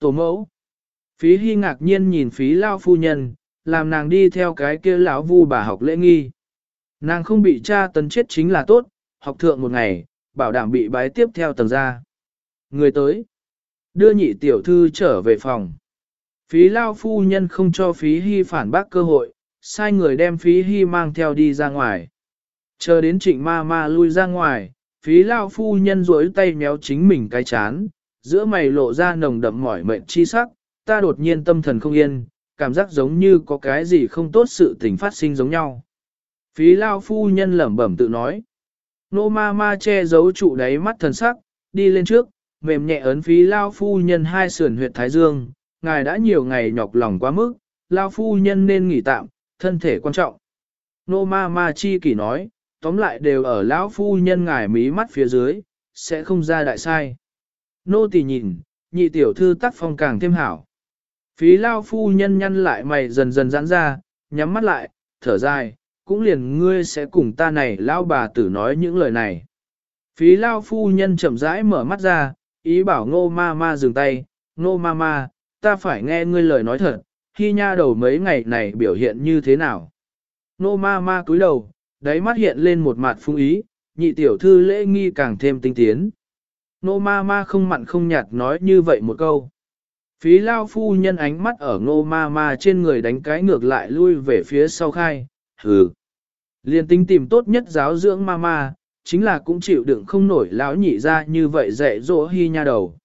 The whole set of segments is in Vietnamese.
Tổ mẫu. Phí hy ngạc nhiên nhìn phí lao phu nhân, làm nàng đi theo cái kia lão vu bà học lễ nghi. Nàng không bị cha tấn chết chính là tốt, học thượng một ngày, bảo đảm bị bái tiếp theo tầng ra. Người tới. Đưa nhị tiểu thư trở về phòng. Phí lao phu nhân không cho phí hy phản bác cơ hội, sai người đem phí hy mang theo đi ra ngoài. Chờ đến trịnh ma ma lui ra ngoài, phí lao phu nhân rối tay méo chính mình cái chán, giữa mày lộ ra nồng đậm mỏi mệt chi sắc, ta đột nhiên tâm thần không yên, cảm giác giống như có cái gì không tốt sự tình phát sinh giống nhau. Phí lao phu nhân lẩm bẩm tự nói. Nô ma ma che giấu trụ đáy mắt thần sắc, đi lên trước, mềm nhẹ ấn phí lao phu nhân hai sườn huyệt thái dương, ngài đã nhiều ngày nhọc lòng quá mức, lao phu nhân nên nghỉ tạm, thân thể quan trọng. Nô ma ma chi kỷ nói, tóm lại đều ở lão phu nhân ngài mí mắt phía dưới, sẽ không ra đại sai. Nô tỳ nhìn, nhị tiểu thư tác phong càng thêm hảo. Phí lao phu nhân nhăn lại mày dần dần giãn ra, nhắm mắt lại, thở dài, cũng liền ngươi sẽ cùng ta này lao bà tử nói những lời này. Phí lao phu nhân chậm rãi mở mắt ra, ý bảo ngô ma ma dừng tay, ngô ma ma, ta phải nghe ngươi lời nói thật, khi nha đầu mấy ngày này biểu hiện như thế nào. Ngô ma ma cúi đầu, đáy mắt hiện lên một mặt phung ý, nhị tiểu thư lễ nghi càng thêm tinh tiến. Nô ma ma không mặn không nhạt nói như vậy một câu. Phí lao phu nhân ánh mắt ở ngô ma ma trên người đánh cái ngược lại lui về phía sau khai, hừ. Liên tinh tìm tốt nhất giáo dưỡng ma ma, chính là cũng chịu đựng không nổi lão nhị ra như vậy dạy dỗ hy nha đầu.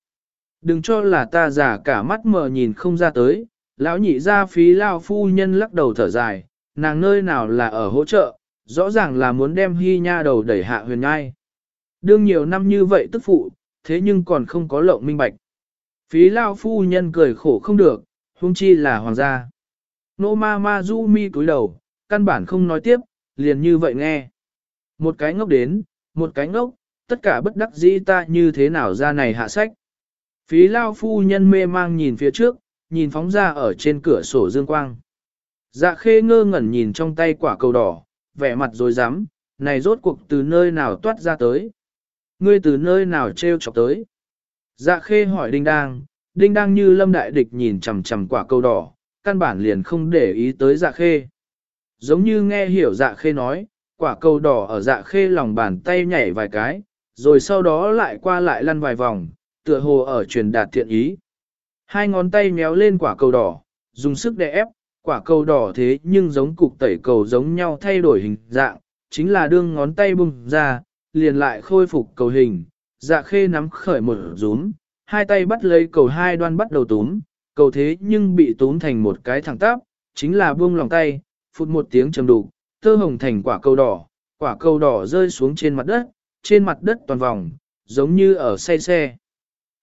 Đừng cho là ta giả cả mắt mờ nhìn không ra tới, lão nhị ra phí lao phu nhân lắc đầu thở dài, nàng nơi nào là ở hỗ trợ, rõ ràng là muốn đem hy nha đầu đẩy hạ huyền ngai. Đương nhiều năm như vậy tức phụ, thế nhưng còn không có lộng minh bạch. Phí lao phu nhân cười khổ không được, huống chi là hoàng gia. Nô ma ma du mi cúi đầu, căn bản không nói tiếp, liền như vậy nghe. Một cái ngốc đến, một cái ngốc, tất cả bất đắc dĩ ta như thế nào ra này hạ sách. Phí lao phu nhân mê mang nhìn phía trước, nhìn phóng ra ở trên cửa sổ dương quang. Dạ khê ngơ ngẩn nhìn trong tay quả cầu đỏ, vẻ mặt rồi dám, này rốt cuộc từ nơi nào toát ra tới. Ngươi từ nơi nào treo chọc tới. Dạ khê hỏi đinh đang, đinh đang như lâm đại địch nhìn chằm chằm quả cầu đỏ, căn bản liền không để ý tới dạ khê. Giống như nghe hiểu dạ khê nói, quả cầu đỏ ở dạ khê lòng bàn tay nhảy vài cái, rồi sau đó lại qua lại lăn vài vòng, tựa hồ ở truyền đạt thiện ý. Hai ngón tay méo lên quả cầu đỏ, dùng sức đè ép, quả cầu đỏ thế nhưng giống cục tẩy cầu giống nhau thay đổi hình dạng, chính là đương ngón tay bung ra, liền lại khôi phục cầu hình, dạ khê nắm khởi một rúm, hai tay bắt lấy cầu hai đoan bắt đầu túm, cầu thế nhưng bị túm thành một cái thẳng tắp, chính là buông lòng tay, phút một tiếng trầm đục, tơ hồng thành quả cầu đỏ, quả cầu đỏ rơi xuống trên mặt đất, trên mặt đất toàn vòng, giống như ở say xe.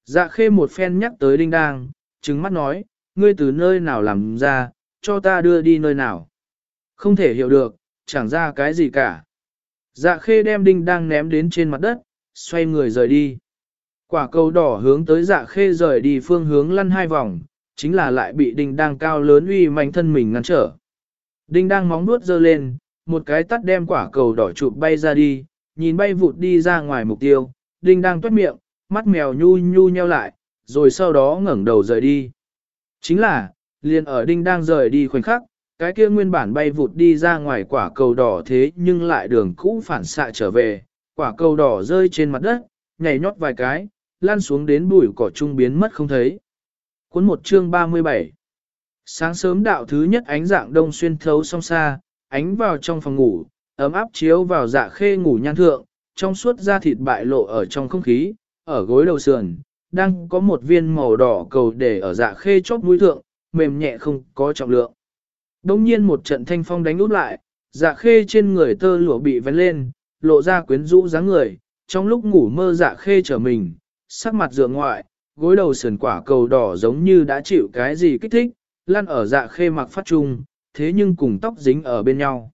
Dạ khê một phen nhắc tới đinh đang, trừng mắt nói, ngươi từ nơi nào làm ra, cho ta đưa đi nơi nào. Không thể hiểu được, chẳng ra cái gì cả. Dạ khê đem đinh đang ném đến trên mặt đất, xoay người rời đi. Quả cầu đỏ hướng tới dạ khê rời đi phương hướng lăn hai vòng, chính là lại bị đinh đang cao lớn uy mạnh thân mình ngăn trở. Đinh đang móng nuốt dơ lên, một cái tắt đem quả cầu đỏ chụp bay ra đi, nhìn bay vụt đi ra ngoài mục tiêu, đinh đang tuét miệng, mắt mèo nhu nhu nheo lại, rồi sau đó ngẩng đầu rời đi. Chính là, liền ở đinh đang rời đi khoảnh khắc, cái kia nguyên bản bay vụt đi ra ngoài quả cầu đỏ thế nhưng lại đường cũ phản xạ trở về, quả cầu đỏ rơi trên mặt đất, nhảy nhót vài cái, lan xuống đến bụi cỏ trung biến mất không thấy. Cuốn một chương 37 Sáng sớm đạo thứ nhất ánh dạng đông xuyên thấu song xa, ánh vào trong phòng ngủ, ấm áp chiếu vào dạ khê ngủ nhan thượng, trong suốt da thịt bại lộ ở trong không khí, ở gối đầu sườn, đang có một viên màu đỏ cầu để ở dạ khê chóp mũi thượng, mềm nhẹ không có trọng lượng. Đông nhiên một trận thanh phong đánh út lại, dạ khê trên người tơ lụa bị vén lên, lộ ra quyến rũ dáng người, trong lúc ngủ mơ dạ khê trở mình, sắc mặt dựa ngoại, gối đầu sườn quả cầu đỏ giống như đã chịu cái gì kích thích, lăn ở dạ khê mặc phát trung, thế nhưng cùng tóc dính ở bên nhau.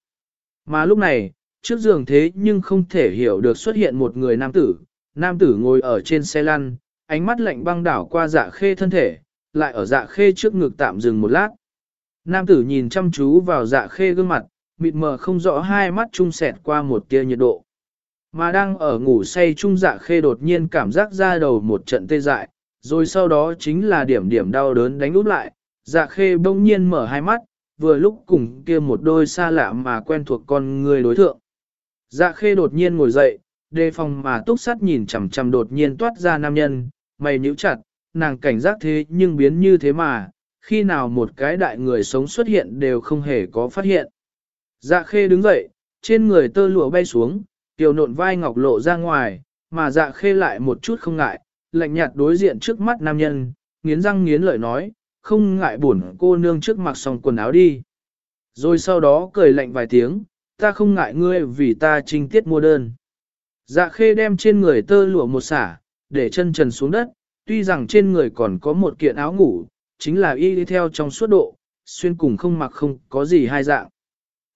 Mà lúc này, trước giường thế nhưng không thể hiểu được xuất hiện một người nam tử, nam tử ngồi ở trên xe lăn, ánh mắt lạnh băng đảo qua dạ khê thân thể, lại ở dạ khê trước ngực tạm dừng một lát. Nam tử nhìn chăm chú vào dạ khê gương mặt, mịt mờ không rõ hai mắt trung sẹt qua một tia nhiệt độ. Mà đang ở ngủ say trung dạ khê đột nhiên cảm giác ra đầu một trận tê dại, Rồi sau đó chính là điểm điểm đau đớn đánh úp lại, dạ khê bỗng nhiên mở hai mắt, vừa lúc cùng kia một đôi xa lạ mà quen thuộc con người đối thượng. Dạ khê đột nhiên ngồi dậy, đề phòng mà túc sắt nhìn chằm chằm đột nhiên toát ra nam nhân, mày nhíu chặt, nàng cảnh giác thế nhưng biến như thế mà, khi nào một cái đại người sống xuất hiện đều không hề có phát hiện. Dạ khê đứng dậy, trên người tơ lụa bay xuống, tiểu nộn vai ngọc lộ ra ngoài, mà dạ khê lại một chút không ngại, lạnh nhạt đối diện trước mắt nam nhân, nghiến răng nghiến lợi nói, không ngại buồn cô nương trước mặc xong quần áo đi. Rồi sau đó cười lạnh vài tiếng, ta không ngại ngươi vì ta trinh tiết mua đơn. Dạ khê đem trên người tơ lụa một xả, để chân trần xuống đất, tuy rằng trên người còn có một kiện áo ngủ, chính là y đi theo trong suốt độ, xuyên cùng không mặc không có gì hai dạng.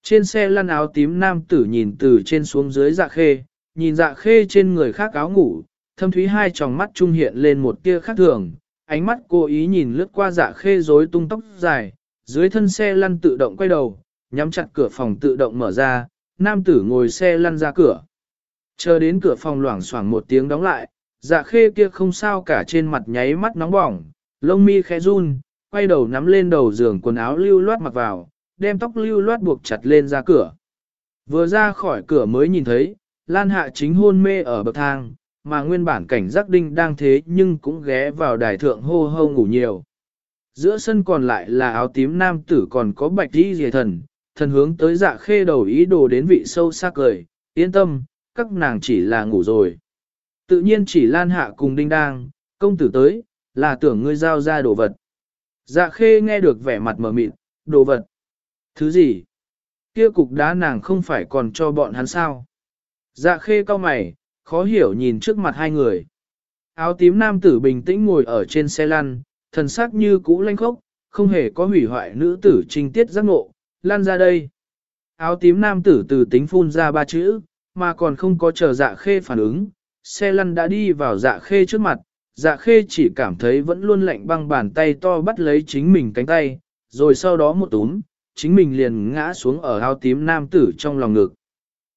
Trên xe lăn áo tím nam tử nhìn từ trên xuống dưới dạ khê, nhìn dạ khê trên người khác áo ngủ, thâm thúy hai tròng mắt trung hiện lên một tia khác thường, ánh mắt cố ý nhìn lướt qua dạ khê rối tung tóc dài, dưới thân xe lăn tự động quay đầu, nhắm chặt cửa phòng tự động mở ra, nam tử ngồi xe lăn ra cửa. Chờ đến cửa phòng loảng xoảng một tiếng đóng lại, dạ khê kia không sao cả trên mặt nháy mắt nóng bỏng, lông mi khẽ run, quay đầu nắm lên đầu giường quần áo lưu loát mặc vào, đem tóc lưu loát buộc chặt lên ra cửa. Vừa ra khỏi cửa mới nhìn thấy, Lan Hạ chính hôn mê ở bậc thang, mà nguyên bản cảnh giác đinh đang thế nhưng cũng ghé vào đài thượng hô hô ngủ nhiều. Giữa sân còn lại là áo tím nam tử còn có bạch đi dề thần, thần hướng tới dạ khê đầu ý đồ đến vị sâu xa cười, yên tâm, các nàng chỉ là ngủ rồi. Tự nhiên chỉ Lan Hạ cùng đinh đang, công tử tới, là tưởng ngươi giao ra đồ vật. Dạ khê nghe được vẻ mặt mờ mịt, đồ vật. Thứ gì? Kia cục đá nàng không phải còn cho bọn hắn sao? Dạ khê cao mày, khó hiểu nhìn trước mặt hai người. Áo tím nam tử bình tĩnh ngồi ở trên xe lăn, thần sắc như cũ lanh khốc, không hề có hủy hoại nữ tử trinh tiết giác ngộ, lan ra đây. Áo tím nam tử từ tính phun ra ba chữ, mà còn không có chờ dạ khê phản ứng, xe lăn đã đi vào dạ khê trước mặt, dạ khê chỉ cảm thấy vẫn luôn lạnh băng bàn tay to bắt lấy chính mình cánh tay, rồi sau đó một túm, chính mình liền ngã xuống ở ao tím nam tử trong lòng ngực.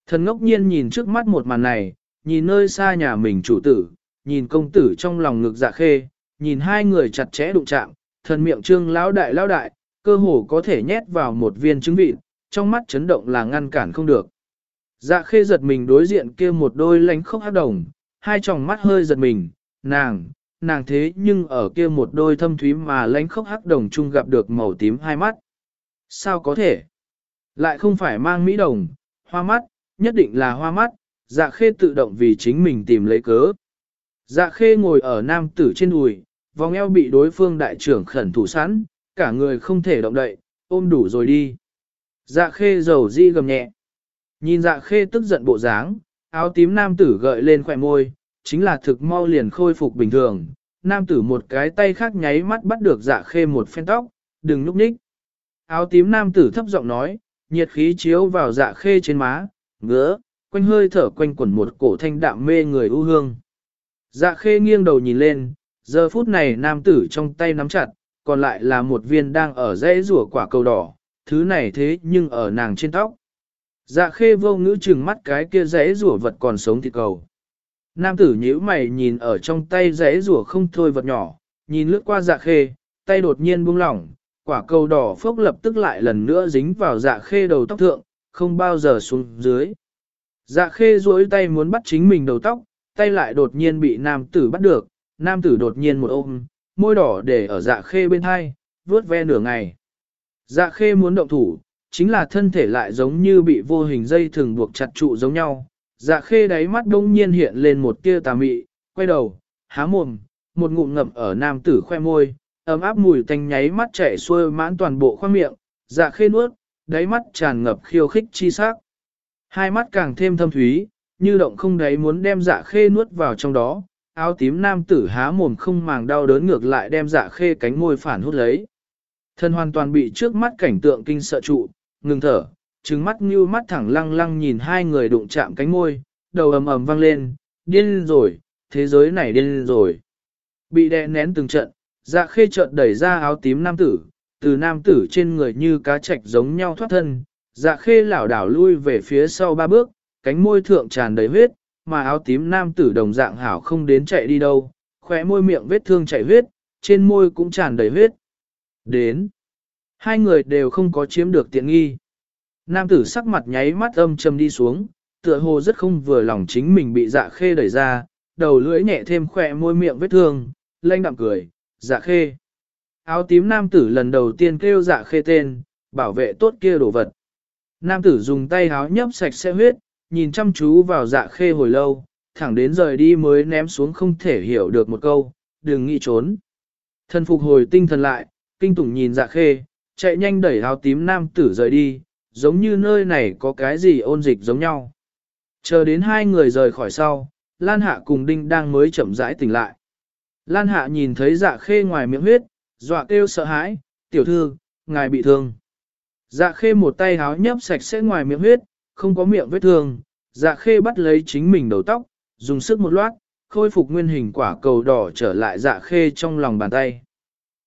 Thần ngốc nhiên nhìn trước mắt một màn này, nhìn nơi xa nhà mình chủ tử, nhìn công tử trong lòng ngực dạ khê, nhìn hai người chặt chẽ đụng chạm, thần miệng trương lão đại lão đại, cơ hồ có thể nhét vào một viên trứng vịt, trong mắt chấn động là ngăn cản không được. Dạ khê giật mình đối diện kia một đôi lánh khóc hát đồng, hai tròng mắt hơi giật mình, nàng, nàng thế nhưng ở kia một đôi thâm thúy mà lánh khóc hắc đồng chung gặp được màu tím hai mắt. Sao có thể? Lại không phải mang mỹ đồng, hoa mắt, nhất định là hoa mắt, dạ khê tự động vì chính mình tìm lấy cớ. Dạ khê ngồi ở nam tử trên đùi, vòng eo bị đối phương đại trưởng khẩn thủ sẵn, cả người không thể động đậy, ôm đủ rồi đi. Dạ khê dầu di gầm nhẹ. Nhìn dạ khê tức giận bộ dáng, áo tím nam tử gợi lên khỏe môi, chính là thực mau liền khôi phục bình thường. Nam tử một cái tay khác nháy mắt bắt được dạ khê một phen tóc, đừng núp nhích. Áo tím nam tử thấp giọng nói, nhiệt khí chiếu vào dạ khê trên má, ngứa, quanh hơi thở quanh quẩn một cổ thanh đạm mê người ưu hương. Dạ khê nghiêng đầu nhìn lên, giờ phút này nam tử trong tay nắm chặt, còn lại là một viên đang ở rẽ rùa quả cầu đỏ, thứ này thế nhưng ở nàng trên tóc. Dạ khê vô ngữ chừng mắt cái kia rẽ rùa vật còn sống thịt cầu. Nam tử nhíu mày nhìn ở trong tay rẽ rùa không thôi vật nhỏ, nhìn lướt qua dạ khê, tay đột nhiên buông lỏng, quả cầu đỏ phốc lập tức lại lần nữa dính vào dạ khê đầu tóc thượng, không bao giờ xuống dưới. Dạ khê duỗi tay muốn bắt chính mình đầu tóc, tay lại đột nhiên bị nam tử bắt được, nam tử đột nhiên một ôm, môi đỏ để ở dạ khê bên hai, vuốt ve nửa ngày. Dạ khê muốn động thủ, chính là thân thể lại giống như bị vô hình dây thường buộc chặt trụ giống nhau. Dạ khê đáy mắt đông nhiên hiện lên một tia tà mị, quay đầu, há mồm, một ngụm ngậm ở nam tử khoe môi, ấm áp mùi tanh nháy mắt chảy xuôi mãn toàn bộ khoang miệng, dạ khê nuốt, đáy mắt tràn ngập khiêu khích chi sắc. Hai mắt càng thêm thâm thúy, như động không đáy muốn đem dạ khê nuốt vào trong đó, áo tím nam tử há mồm không màng đau đớn ngược lại đem dạ khê cánh môi phản hút lấy. Thân hoàn toàn bị trước mắt cảnh tượng kinh sợ trụ, ngừng thở, trừng mắt như mắt thẳng lăng lăng nhìn hai người đụng chạm cánh môi, đầu ầm ầm vang lên, điên rồi, thế giới này điên rồi. Bị đè nén từng trận, dạ khê chợt đẩy ra áo tím nam tử, từ nam tử trên người như cá trạch giống nhau thoát thân, dạ khê lảo đảo lui về phía sau ba bước, cánh môi thượng tràn đầy huyết, mà áo tím nam tử đồng dạng hảo không đến chạy đi đâu, khóe môi miệng vết thương chảy huyết, trên môi cũng tràn đầy huyết. Đến. Hai người đều không có chiếm được tiện nghi. Nam tử sắc mặt nháy mắt âm trầm đi xuống, tựa hồ rất không vừa lòng chính mình bị dạ khê đẩy ra, đầu lưỡi nhẹ thêm khỏe môi miệng vết thương, lanh đạm cười, dạ khê. Áo tím nam tử lần đầu tiên kêu dạ khê tên, bảo vệ tốt kia đồ vật. Nam tử dùng tay háo nhấp sạch sẽ huyết, nhìn chăm chú vào dạ khê hồi lâu, thẳng đến rời đi mới ném xuống không thể hiểu được một câu, đừng nghĩ trốn. Thân phục hồi tinh thần lại, kinh tủng nhìn dạ khê, chạy nhanh đẩy áo tím nam tử rời đi, giống như nơi này có cái gì ôn dịch giống nhau. Chờ đến hai người rời khỏi sau, Lan Hạ cùng Đinh đang mới chậm rãi tỉnh lại. Lan Hạ nhìn thấy dạ khê ngoài miệng huyết, dọa kêu sợ hãi, tiểu thư, ngài bị thương. Dạ khê một tay háo nhấp sạch sẽ ngoài miệng huyết, không có miệng vết thương, dạ khê bắt lấy chính mình đầu tóc, dùng sức một loát, khôi phục nguyên hình quả cầu đỏ trở lại dạ khê trong lòng bàn tay.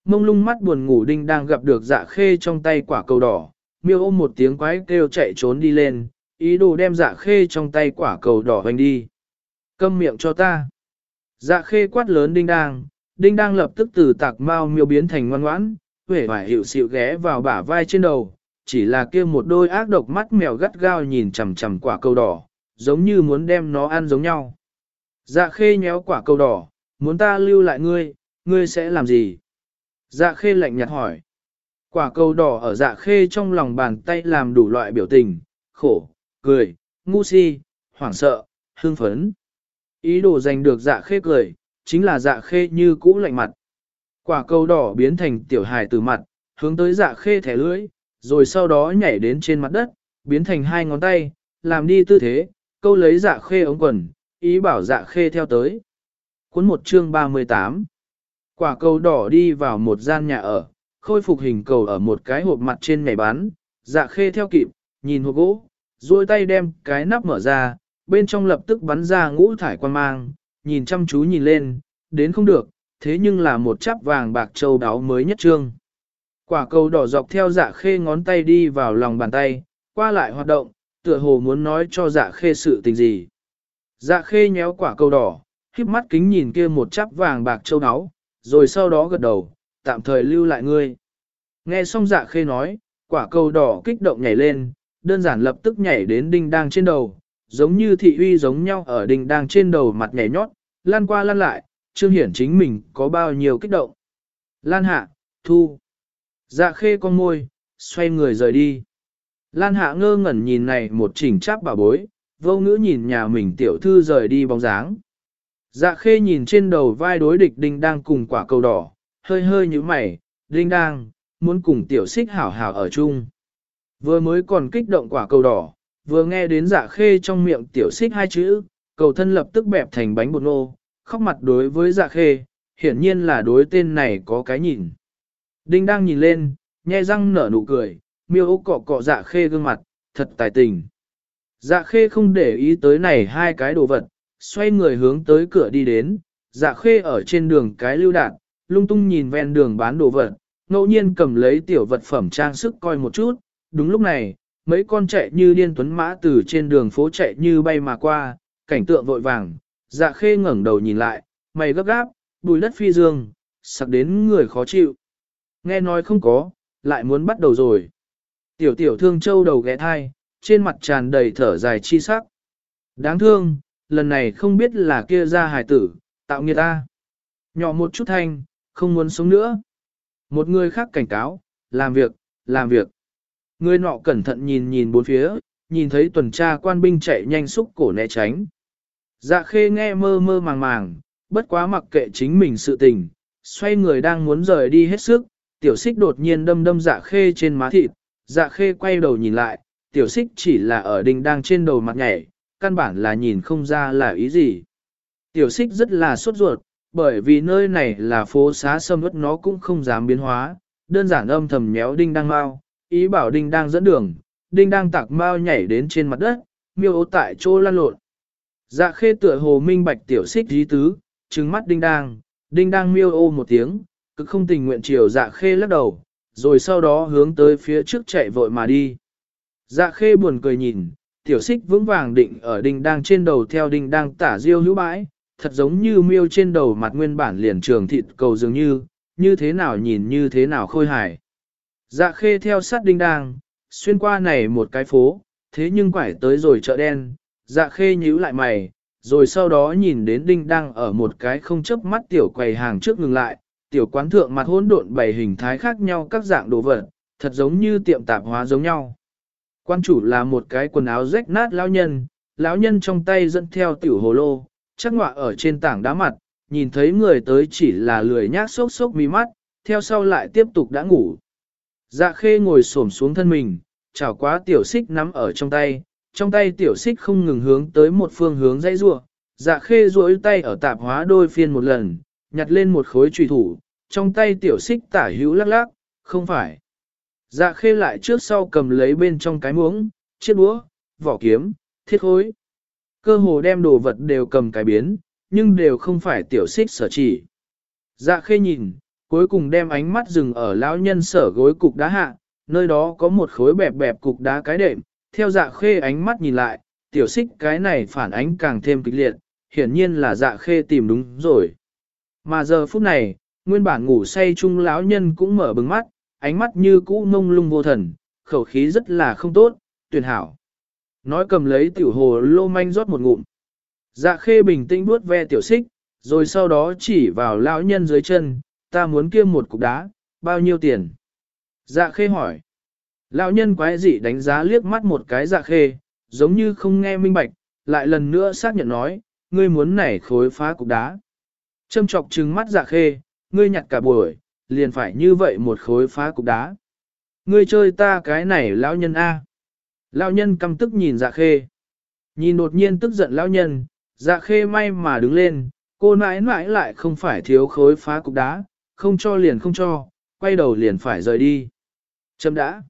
Mông lung mắt buồn ngủ đinh đang gặp được dạ khê trong tay quả cầu đỏ, miêu ôm một tiếng quái kêu chạy trốn đi lên, ý đồ đem dạ khê trong tay quả cầu đỏ hoành đi. Câm miệng cho ta. Dạ khê quát lớn đinh đang, đinh đang lập tức từ tạc mau miêu biến thành ngoan ngoãn, vẻ vải hiệu xịu ghé vào bả vai trên đầu, chỉ là kia một đôi ác độc mắt mèo gắt gao nhìn chằm chằm quả cầu đỏ, giống như muốn đem nó ăn giống nhau. Dạ khê nhéo quả cầu đỏ, muốn ta lưu lại ngươi, ngươi sẽ làm gì? Dạ khê lạnh nhạt hỏi. Quả cầu đỏ ở dạ khê trong lòng bàn tay làm đủ loại biểu tình, khổ, cười, ngu si, hoảng sợ, hương phấn. Ý đồ giành được dạ khê cười, chính là dạ khê như cũ lạnh mặt. Quả cầu đỏ biến thành tiểu hài từ mặt, hướng tới dạ khê thẻ lưỡi, rồi sau đó nhảy đến trên mặt đất, biến thành hai ngón tay, làm đi tư thế, câu lấy dạ khê ống quần, ý bảo dạ khê theo tới. Cuốn một chương 38 Quả cầu đỏ đi vào một gian nhà ở, khôi phục hình cầu ở một cái hộp mặt trên nhảy bán, dạ khê theo kịp, nhìn hộp gỗ, duỗi tay đem cái nắp mở ra, bên trong lập tức bắn ra ngũ thải quan mang, nhìn chăm chú nhìn lên, đến không được, thế nhưng là một chắp vàng bạc châu đáo mới nhất trương. Quả cầu đỏ dọc theo dạ khê ngón tay đi vào lòng bàn tay, qua lại hoạt động, tựa hồ muốn nói cho dạ khê sự tình gì. Dạ khê nhéo quả cầu đỏ, khiếp mắt kính nhìn kia một chắp vàng bạc châu đáo rồi sau đó gật đầu, tạm thời lưu lại ngươi. Nghe xong dạ khê nói, quả cầu đỏ kích động nhảy lên, đơn giản lập tức nhảy đến đinh đang trên đầu, giống như thị uy giống nhau ở đinh đang trên đầu mặt nhảy nhót, lan qua lan lại, trương hiển chính mình có bao nhiêu kích động. Lan hạ, thu. Dạ khê con môi, xoay người rời đi. Lan hạ ngơ ngẩn nhìn này một chỉnh cháp bà bối, vô ngữ nhìn nhà mình tiểu thư rời đi bóng dáng. Dạ khê nhìn trên đầu vai đối địch đinh đang cùng quả cầu đỏ, hơi hơi như mày, đinh đang, muốn cùng tiểu xích hảo hảo ở chung. Vừa mới còn kích động quả cầu đỏ, vừa nghe đến dạ khê trong miệng tiểu xích hai chữ, cầu thân lập tức bẹp thành bánh bột nô, khóc mặt đối với dạ khê, hiển nhiên là đối tên này có cái nhìn. Đinh đang nhìn lên, nhe răng nở nụ cười, miêu ốc cọ cọ dạ khê gương mặt, thật tài tình. Dạ khê không để ý tới này hai cái đồ vật, xoay người hướng tới cửa đi đến, dạ khê ở trên đường cái lưu đạn, lung tung nhìn ven đường bán đồ vật, ngẫu nhiên cầm lấy tiểu vật phẩm trang sức coi một chút, đúng lúc này, mấy con chạy như điên tuấn mã từ trên đường phố chạy như bay mà qua, cảnh tượng vội vàng, dạ khê ngẩng đầu nhìn lại, mày gấp gáp, bùi đất phi dương, sặc đến người khó chịu. Nghe nói không có, lại muốn bắt đầu rồi. Tiểu tiểu thương châu đầu ghé thai, trên mặt tràn đầy thở dài chi sắc. Đáng thương, lần này không biết là kia ra hài tử, tạo nghiệt ta. Nhỏ một chút thanh, không muốn sống nữa. Một người khác cảnh cáo, làm việc, làm việc. Người nọ cẩn thận nhìn nhìn bốn phía, nhìn thấy tuần tra quan binh chạy nhanh xúc cổ né tránh. Dạ khê nghe mơ mơ màng màng, bất quá mặc kệ chính mình sự tình, xoay người đang muốn rời đi hết sức, tiểu xích đột nhiên đâm đâm dạ khê trên má thịt, dạ khê quay đầu nhìn lại, tiểu xích chỉ là ở đình đang trên đầu mặt nhảy, căn bản là nhìn không ra là ý gì. Tiểu xích rất là sốt ruột, bởi vì nơi này là phố xá sâm ướt nó cũng không dám biến hóa, đơn giản âm thầm nhéo đinh đang mau, ý bảo đinh đang dẫn đường, đinh đang tạc mau nhảy đến trên mặt đất, miêu ố tại chỗ lan lộn. Dạ khê tựa hồ minh bạch tiểu xích dí tứ, trừng mắt đinh đang, đinh đang miêu ô một tiếng, cứ không tình nguyện chiều dạ khê lắc đầu, rồi sau đó hướng tới phía trước chạy vội mà đi. Dạ khê buồn cười nhìn, tiểu xích vững vàng định ở đinh đang trên đầu theo đinh đang tả diêu hữu bãi, thật giống như miêu trên đầu mặt nguyên bản liền trường thịt cầu dường như, như thế nào nhìn như thế nào khôi hài. Dạ khê theo sát đinh đang, xuyên qua này một cái phố, thế nhưng quải tới rồi chợ đen, dạ khê nhíu lại mày, rồi sau đó nhìn đến đinh đang ở một cái không chấp mắt tiểu quầy hàng trước ngừng lại, tiểu quán thượng mặt hỗn độn bày hình thái khác nhau các dạng đồ vật, thật giống như tiệm tạp hóa giống nhau. Quan chủ là một cái quần áo rách nát lão nhân, lão nhân trong tay dẫn theo tiểu hồ lô, chắc ngọa ở trên tảng đá mặt, nhìn thấy người tới chỉ là lười nhác sốc sốc mí mắt, theo sau lại tiếp tục đã ngủ. Dạ khê ngồi xổm xuống thân mình, chảo quá tiểu xích nắm ở trong tay, trong tay tiểu xích không ngừng hướng tới một phương hướng dây rua. Dạ khê duỗi tay ở tạp hóa đôi phiên một lần, nhặt lên một khối trùy thủ, trong tay tiểu xích tả hữu lắc lắc, không phải. Dạ khê lại trước sau cầm lấy bên trong cái muỗng, chiếc búa, vỏ kiếm, thiết khối. Cơ hồ đem đồ vật đều cầm cái biến, nhưng đều không phải tiểu xích sở chỉ. Dạ khê nhìn, cuối cùng đem ánh mắt dừng ở lão nhân sở gối cục đá hạ, nơi đó có một khối bẹp bẹp cục đá cái đệm, theo dạ khê ánh mắt nhìn lại, tiểu xích cái này phản ánh càng thêm kịch liệt, hiển nhiên là dạ khê tìm đúng rồi. Mà giờ phút này, nguyên bản ngủ say chung lão nhân cũng mở bừng mắt, ánh mắt như cũ ngông lung vô thần, khẩu khí rất là không tốt, tuyển hảo. Nói cầm lấy tiểu hồ lô manh rót một ngụm. Dạ khê bình tĩnh vuốt ve tiểu xích, rồi sau đó chỉ vào lão nhân dưới chân, ta muốn kia một cục đá, bao nhiêu tiền? Dạ khê hỏi. Lão nhân quái dị đánh giá liếc mắt một cái dạ khê, giống như không nghe minh bạch, lại lần nữa xác nhận nói, ngươi muốn nảy khối phá cục đá. Châm chọc trừng mắt dạ khê, ngươi nhặt cả buổi, liền phải như vậy một khối phá cục đá. Ngươi chơi ta cái này lão nhân A. Lão nhân căm tức nhìn dạ khê. Nhìn đột nhiên tức giận lão nhân, dạ khê may mà đứng lên, cô nãi nãi lại không phải thiếu khối phá cục đá, không cho liền không cho, quay đầu liền phải rời đi. Chấm đã.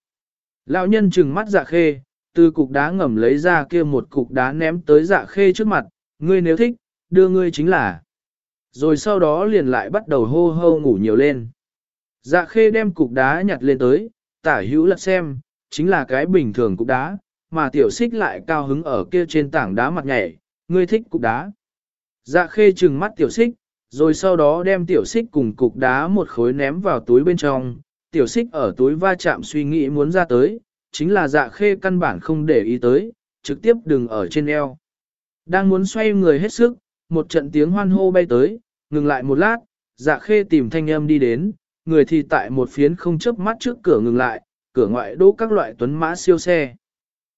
Lão nhân trừng mắt dạ khê, từ cục đá ngầm lấy ra kia một cục đá ném tới dạ khê trước mặt, ngươi nếu thích, đưa ngươi chính là. Rồi sau đó liền lại bắt đầu hô hô ngủ nhiều lên. Dạ khê đem cục đá nhặt lên tới, tả hữu lật xem, chính là cái bình thường cục đá, mà tiểu xích lại cao hứng ở kia trên tảng đá mặt nhảy, ngươi thích cục đá. Dạ khê trừng mắt tiểu xích, rồi sau đó đem tiểu xích cùng cục đá một khối ném vào túi bên trong, tiểu xích ở túi va chạm suy nghĩ muốn ra tới, chính là dạ khê căn bản không để ý tới, trực tiếp đừng ở trên eo. Đang muốn xoay người hết sức, một trận tiếng hoan hô bay tới, ngừng lại một lát, dạ khê tìm thanh âm đi đến, người thì tại một phiến không chớp mắt trước cửa ngừng lại, cửa ngoại đỗ các loại tuấn mã siêu xe.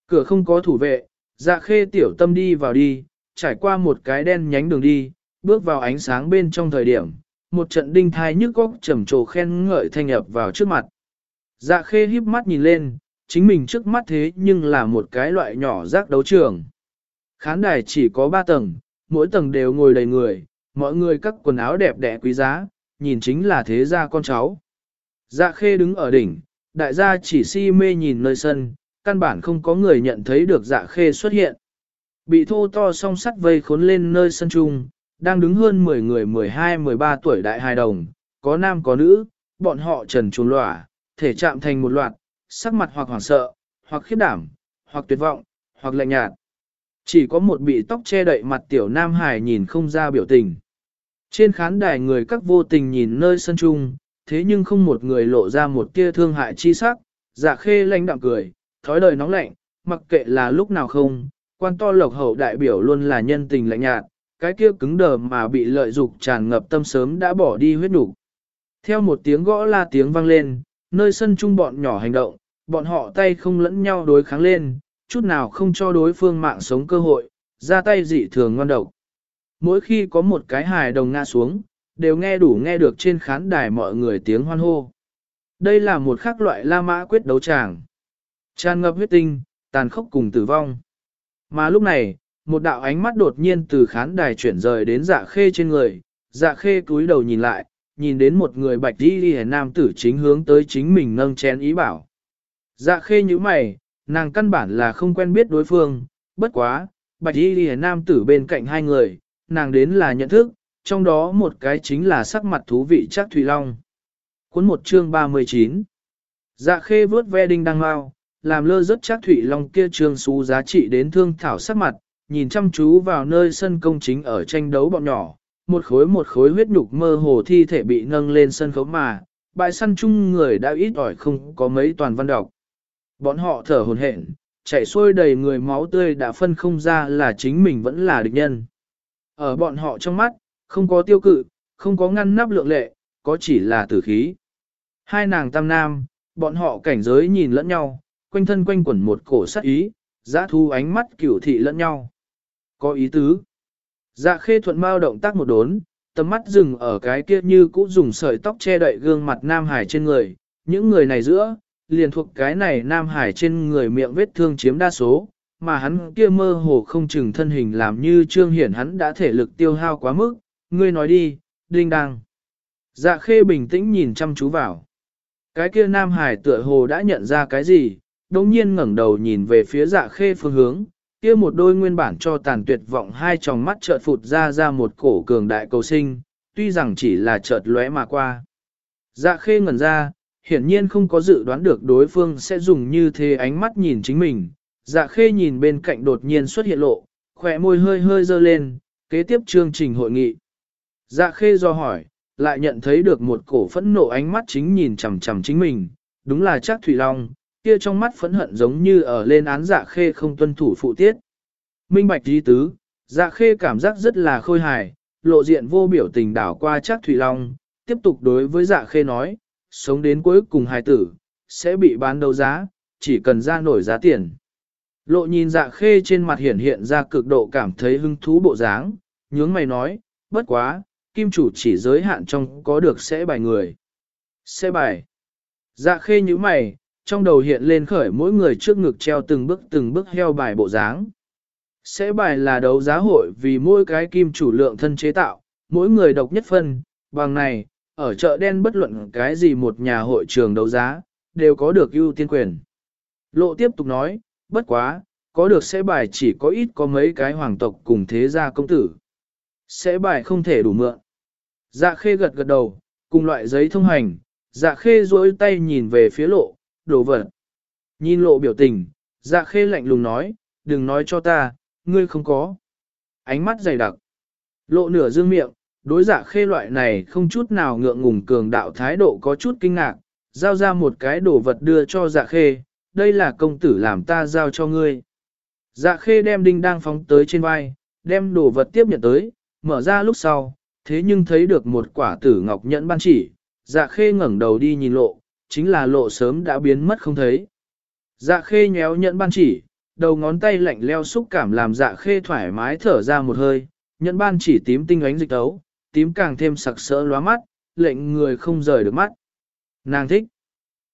Cửa không có thủ vệ, dạ khê tiểu tâm đi vào đi, trải qua một cái đen nhánh đường đi, bước vào ánh sáng bên trong thời điểm, một trận đinh thai nhức góc trầm trồ khen ngợi thanh ập vào trước mặt. Dạ khê híp mắt nhìn lên, chính mình trước mắt thế nhưng là một cái loại nhỏ rác đấu trường. Khán đài chỉ có ba tầng, mỗi tầng đều ngồi đầy người, mọi người các quần áo đẹp đẽ quý giá, nhìn chính là thế gia con cháu. Dạ khê đứng ở đỉnh, đại gia chỉ si mê nhìn nơi sân, căn bản không có người nhận thấy được dạ khê xuất hiện. Bị thô to song sắt vây khốn lên nơi sân trung, đang đứng hơn 10 người 12-13 tuổi đại hài đồng, có nam có nữ, bọn họ trần truồng lỏa, thể chạm thành một loạt, sắc mặt hoặc hoảng sợ, hoặc khiếp đảm, hoặc tuyệt vọng, hoặc lạnh nhạt. Chỉ có một bị tóc che đậy mặt tiểu nam hải nhìn không ra biểu tình. Trên khán đài người các vô tình nhìn nơi sân trung, thế nhưng không một người lộ ra một tia thương hại chi sắc, dạ khê lanh đạm cười, thói đời nóng lạnh, mặc kệ là lúc nào không, quan to lộc hậu đại biểu luôn là nhân tình lạnh nhạt, cái kia cứng đờ mà bị lợi dục tràn ngập tâm sớm đã bỏ đi huyết đủ. Theo một tiếng gõ la tiếng vang lên, nơi sân trung bọn nhỏ hành động, bọn họ tay không lẫn nhau đối kháng lên, chút nào không cho đối phương mạng sống cơ hội, ra tay dị thường ngon độc. Mỗi khi có một cái hài đồng ngã xuống, đều nghe đủ nghe được trên khán đài mọi người tiếng hoan hô. Đây là một khác loại La Mã quyết đấu tràng. Tràn ngập huyết tinh, tàn khốc cùng tử vong. Mà lúc này, một đạo ánh mắt đột nhiên từ khán đài chuyển rời đến dạ khê trên người, dạ khê cúi đầu nhìn lại, nhìn đến một người bạch đi đi nam tử chính hướng tới chính mình nâng chén ý bảo. Dạ khê như mày, nàng căn bản là không quen biết đối phương, bất quá, bạch đi đi nam tử bên cạnh hai người, nàng đến là nhận thức, trong đó một cái chính là sắc mặt thú vị chắc Thủy Long. Cuốn một chương 39 Dạ khê vớt ve đinh đăng mau, làm lơ rất chắc Thủy Long kia trương xú giá trị đến thương thảo sắc mặt, nhìn chăm chú vào nơi sân công chính ở tranh đấu bọn nhỏ, một khối một khối huyết nhục mơ hồ thi thể bị nâng lên sân khấu mà, bãi săn chung người đã ít ỏi không có mấy toàn văn đọc. Bọn họ thở hồn hển, chảy xuôi đầy người máu tươi đã phân không ra là chính mình vẫn là địch nhân. Ở bọn họ trong mắt, không có tiêu cự, không có ngăn nắp lượng lệ, có chỉ là tử khí. Hai nàng tam nam, bọn họ cảnh giới nhìn lẫn nhau, quanh thân quanh quẩn một cổ sắc ý, giã thu ánh mắt cửu thị lẫn nhau. Có ý tứ. Dạ khê thuận bao động tác một đốn, tầm mắt dừng ở cái kia như cũ dùng sợi tóc che đậy gương mặt Nam Hải trên người. Những người này giữa, liền thuộc cái này Nam Hải trên người miệng vết thương chiếm đa số, mà hắn kia mơ hồ không chừng thân hình làm như trương hiển hắn đã thể lực tiêu hao quá mức. Ngươi nói đi, đinh đăng. Dạ khê bình tĩnh nhìn chăm chú vào. Cái kia Nam Hải tựa hồ đã nhận ra cái gì, đồng nhiên ngẩng đầu nhìn về phía dạ khê phương hướng, kia một đôi nguyên bản cho tàn tuyệt vọng hai tròng mắt chợt phụt ra ra một cổ cường đại cầu sinh, tuy rằng chỉ là chợt lóe mà qua. Dạ khê ngẩn ra, hiển nhiên không có dự đoán được đối phương sẽ dùng như thế ánh mắt nhìn chính mình. Dạ khê nhìn bên cạnh đột nhiên xuất hiện lộ, khỏe môi hơi hơi dơ lên, kế tiếp chương trình hội nghị. Dạ khê do hỏi, lại nhận thấy được một cổ phẫn nộ ánh mắt chính nhìn chằm chằm chính mình, đúng là chắc Thủy Long, kia trong mắt phẫn hận giống như ở lên án dạ khê không tuân thủ phụ tiết. Minh bạch di tứ, dạ khê cảm giác rất là khôi hài, lộ diện vô biểu tình đảo qua chắc Thủy Long, tiếp tục đối với dạ khê nói, sống đến cuối cùng hài tử, sẽ bị bán đấu giá, chỉ cần ra nổi giá tiền. Lộ nhìn dạ khê trên mặt hiển hiện ra cực độ cảm thấy hứng thú bộ dáng, nhướng mày nói, bất quá, kim chủ chỉ giới hạn trong có được sẽ bài người. Sẽ bài. Dạ khê như mày, trong đầu hiện lên khởi mỗi người trước ngực treo từng bước từng bước heo bài bộ dáng. Sẽ bài là đấu giá hội vì mỗi cái kim chủ lượng thân chế tạo, mỗi người độc nhất phân, bằng này, ở chợ đen bất luận cái gì một nhà hội trường đấu giá, đều có được ưu tiên quyền. Lộ tiếp tục nói, bất quá, có được sẽ bài chỉ có ít có mấy cái hoàng tộc cùng thế gia công tử. Sẽ bài không thể đủ mượn. Dạ khê gật gật đầu, cùng loại giấy thông hành, dạ khê duỗi tay nhìn về phía lộ, đồ vật. Nhìn lộ biểu tình, dạ khê lạnh lùng nói, đừng nói cho ta, ngươi không có. Ánh mắt dày đặc. Lộ nửa dương miệng, đối dạ khê loại này không chút nào ngượng ngùng cường đạo thái độ có chút kinh ngạc, giao ra một cái đồ vật đưa cho dạ khê, đây là công tử làm ta giao cho ngươi. Dạ khê đem đinh đang phóng tới trên vai, đem đồ vật tiếp nhận tới, mở ra lúc sau, thế nhưng thấy được một quả tử ngọc nhẫn ban chỉ, dạ khê ngẩng đầu đi nhìn lộ, chính là lộ sớm đã biến mất không thấy. Dạ khê nhéo nhẫn ban chỉ, đầu ngón tay lạnh leo xúc cảm làm dạ khê thoải mái thở ra một hơi, nhẫn ban chỉ tím tinh ánh dịch tấu, tím càng thêm sặc sỡ lóa mắt, lệnh người không rời được mắt. Nàng thích.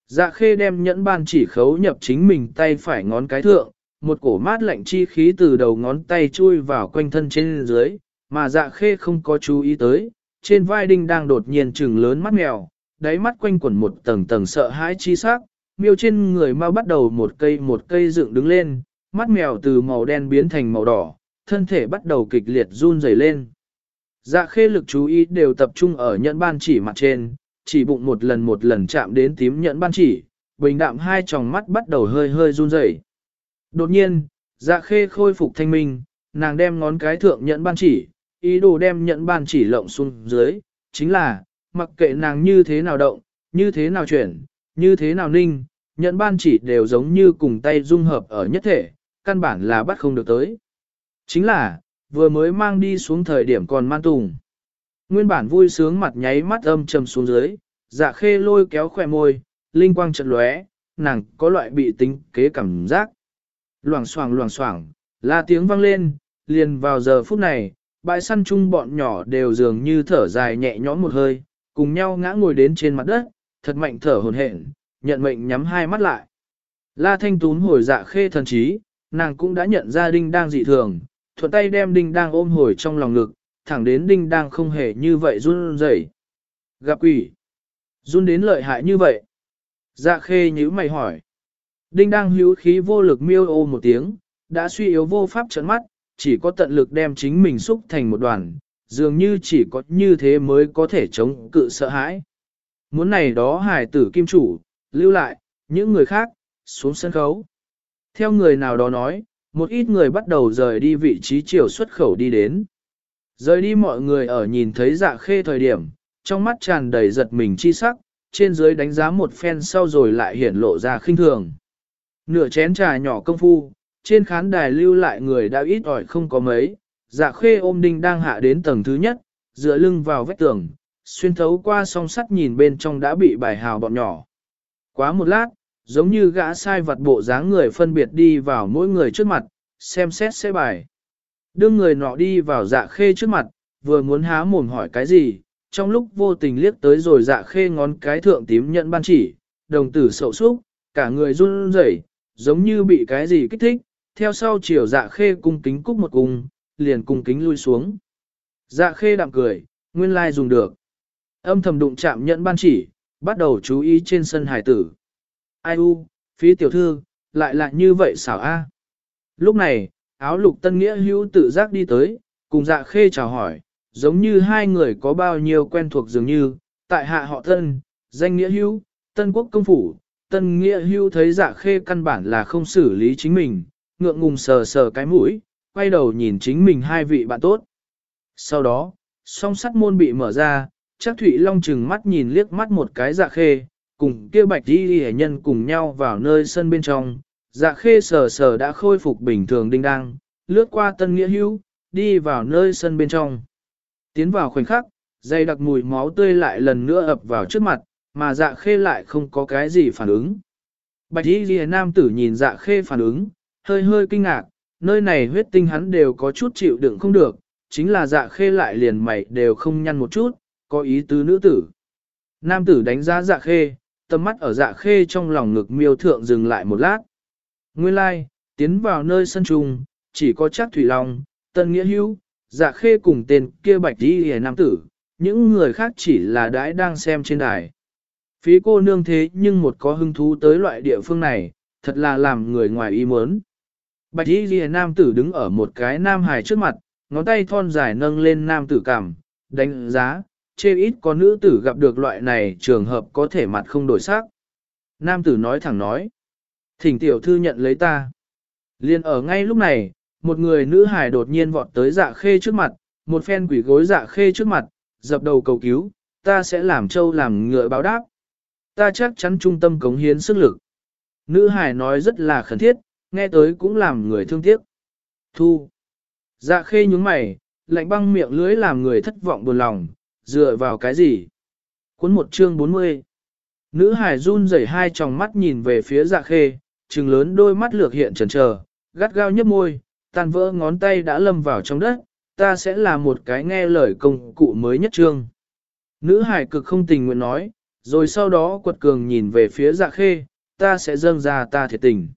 Dạ khê đem nhẫn ban chỉ khấu nhập chính mình tay phải ngón cái thượng, một cổ mát lạnh chi khí từ đầu ngón tay chui vào quanh thân trên dưới, mà dạ khê không có chú ý tới, trên vai đinh đang đột nhiên trừng lớn mắt mèo, đáy mắt quanh quẩn một tầng tầng sợ hãi chi sắc, miêu trên người mau bắt đầu một cây một cây dựng đứng lên, mắt mèo từ màu đen biến thành màu đỏ, thân thể bắt đầu kịch liệt run rẩy lên. Dạ khê lực chú ý đều tập trung ở nhẫn ban chỉ mặt trên, chỉ bụng một lần một lần chạm đến tím nhẫn ban chỉ, bình đạm hai tròng mắt bắt đầu hơi hơi run rẩy. Đột nhiên, dạ khê khôi phục thanh minh, nàng đem ngón cái thượng nhẫn ban chỉ, ý đồ đem nhận ban chỉ lộng xuống dưới, chính là, mặc kệ nàng như thế nào động, như thế nào chuyển, như thế nào ninh, nhận ban chỉ đều giống như cùng tay dung hợp ở nhất thể, căn bản là bắt không được tới. Chính là, vừa mới mang đi xuống thời điểm còn man tùng. Nguyên bản vui sướng mặt nháy mắt âm trầm xuống dưới, dạ khê lôi kéo khỏe môi, linh quang chợt lóe, nàng có loại bị tính kế cảm giác. Loảng xoảng loảng xoảng, là tiếng vang lên, liền vào giờ phút này, bãi săn chung bọn nhỏ đều dường như thở dài nhẹ nhõm một hơi, cùng nhau ngã ngồi đến trên mặt đất, thật mạnh thở hồn hển, nhận mệnh nhắm hai mắt lại. La Thanh Tún hồi dạ khê thần trí, nàng cũng đã nhận ra đinh đang dị thường, thuận tay đem đinh đang ôm hồi trong lòng ngực, thẳng đến đinh đang không hề như vậy run rẩy. Gặp quỷ. Run đến lợi hại như vậy. Dạ khê nhíu mày hỏi. Đinh đang hữu khí vô lực miêu ô một tiếng, đã suy yếu vô pháp trận mắt, chỉ có tận lực đem chính mình xúc thành một đoàn, dường như chỉ có như thế mới có thể chống cự sợ hãi. Muốn này đó hải tử kim chủ, lưu lại, những người khác, xuống sân khấu. Theo người nào đó nói, một ít người bắt đầu rời đi vị trí chiều xuất khẩu đi đến. Rời đi mọi người ở nhìn thấy dạ khê thời điểm, trong mắt tràn đầy giật mình chi sắc, trên dưới đánh giá một phen sau rồi lại hiển lộ ra khinh thường. Nửa chén trà nhỏ công phu, trên khán đài lưu lại người đã ít ỏi không có mấy, dạ khê ôm đinh đang hạ đến tầng thứ nhất, dựa lưng vào vách tường, xuyên thấu qua song sắt nhìn bên trong đã bị bài hào bọn nhỏ. Quá một lát, giống như gã sai vật bộ dáng người phân biệt đi vào mỗi người trước mặt, xem xét xe bài. Đưa người nọ đi vào dạ khê trước mặt, vừa muốn há mồm hỏi cái gì, trong lúc vô tình liếc tới rồi dạ khê ngón cái thượng tím nhận ban chỉ, đồng tử sậu súc, cả người run rẩy, giống như bị cái gì kích thích, theo sau chiều dạ khê cung kính cúc một cung, liền cung kính lui xuống. Dạ khê đạm cười, nguyên lai dùng được. Âm thầm đụng chạm nhận ban chỉ, bắt đầu chú ý trên sân hải tử. Ai u, phí tiểu thư, lại lại như vậy xảo a. Lúc này, áo lục tân nghĩa hữu tự giác đi tới, cùng dạ khê chào hỏi, giống như hai người có bao nhiêu quen thuộc dường như, tại hạ họ thân, danh nghĩa hữu, tân quốc công phủ, tân nghĩa hữu thấy dạ khê căn bản là không xử lý chính mình, ngượng ngùng sờ sờ cái mũi, quay đầu nhìn chính mình hai vị bạn tốt. Sau đó, song sắt môn bị mở ra, chắc Thụy Long chừng mắt nhìn liếc mắt một cái dạ khê, cùng kia bạch đi hệ nhân cùng nhau vào nơi sân bên trong, dạ khê sờ sờ đã khôi phục bình thường đinh đăng, lướt qua tân nghĩa hữu, đi vào nơi sân bên trong. Tiến vào khoảnh khắc, dây đặc mùi máu tươi lại lần nữa ập vào trước mặt, mà dạ khê lại không có cái gì phản ứng. Bạch y ghi nam tử nhìn dạ khê phản ứng, hơi hơi kinh ngạc, nơi này huyết tinh hắn đều có chút chịu đựng không được, chính là dạ khê lại liền mày đều không nhăn một chút, có ý tứ nữ tử. Nam tử đánh giá dạ khê, tầm mắt ở dạ khê trong lòng ngực miêu thượng dừng lại một lát. Nguyên lai, like, tiến vào nơi sân trung, chỉ có chắc thủy long, tân nghĩa hữu, dạ khê cùng tên kia bạch đi hề nam tử, những người khác chỉ là đãi đang xem trên đài. Phí cô nương thế nhưng một có hứng thú tới loại địa phương này, thật là làm người ngoài ý muốn. Bạch y ghi nam tử đứng ở một cái nam hài trước mặt, ngón tay thon dài nâng lên nam tử cảm, đánh giá, chê ít có nữ tử gặp được loại này trường hợp có thể mặt không đổi sắc. Nam tử nói thẳng nói, thỉnh tiểu thư nhận lấy ta. Liên ở ngay lúc này, một người nữ hài đột nhiên vọt tới dạ khê trước mặt, một phen quỷ gối dạ khê trước mặt, dập đầu cầu cứu, ta sẽ làm châu làm ngựa báo đáp. Ta chắc chắn trung tâm cống hiến sức lực. Nữ hài nói rất là khẩn thiết, nghe tới cũng làm người thương tiếc. Thu. Dạ khê nhúng mày, lạnh băng miệng lưới làm người thất vọng buồn lòng, dựa vào cái gì? Cuốn một chương 40. Nữ hải run rẩy hai tròng mắt nhìn về phía dạ khê, trừng lớn đôi mắt lược hiện trần trờ, gắt gao nhấp môi, tan vỡ ngón tay đã lâm vào trong đất, ta sẽ là một cái nghe lời công cụ mới nhất trương. Nữ hải cực không tình nguyện nói, rồi sau đó quật cường nhìn về phía dạ khê, ta sẽ dâng ra ta thiệt tình.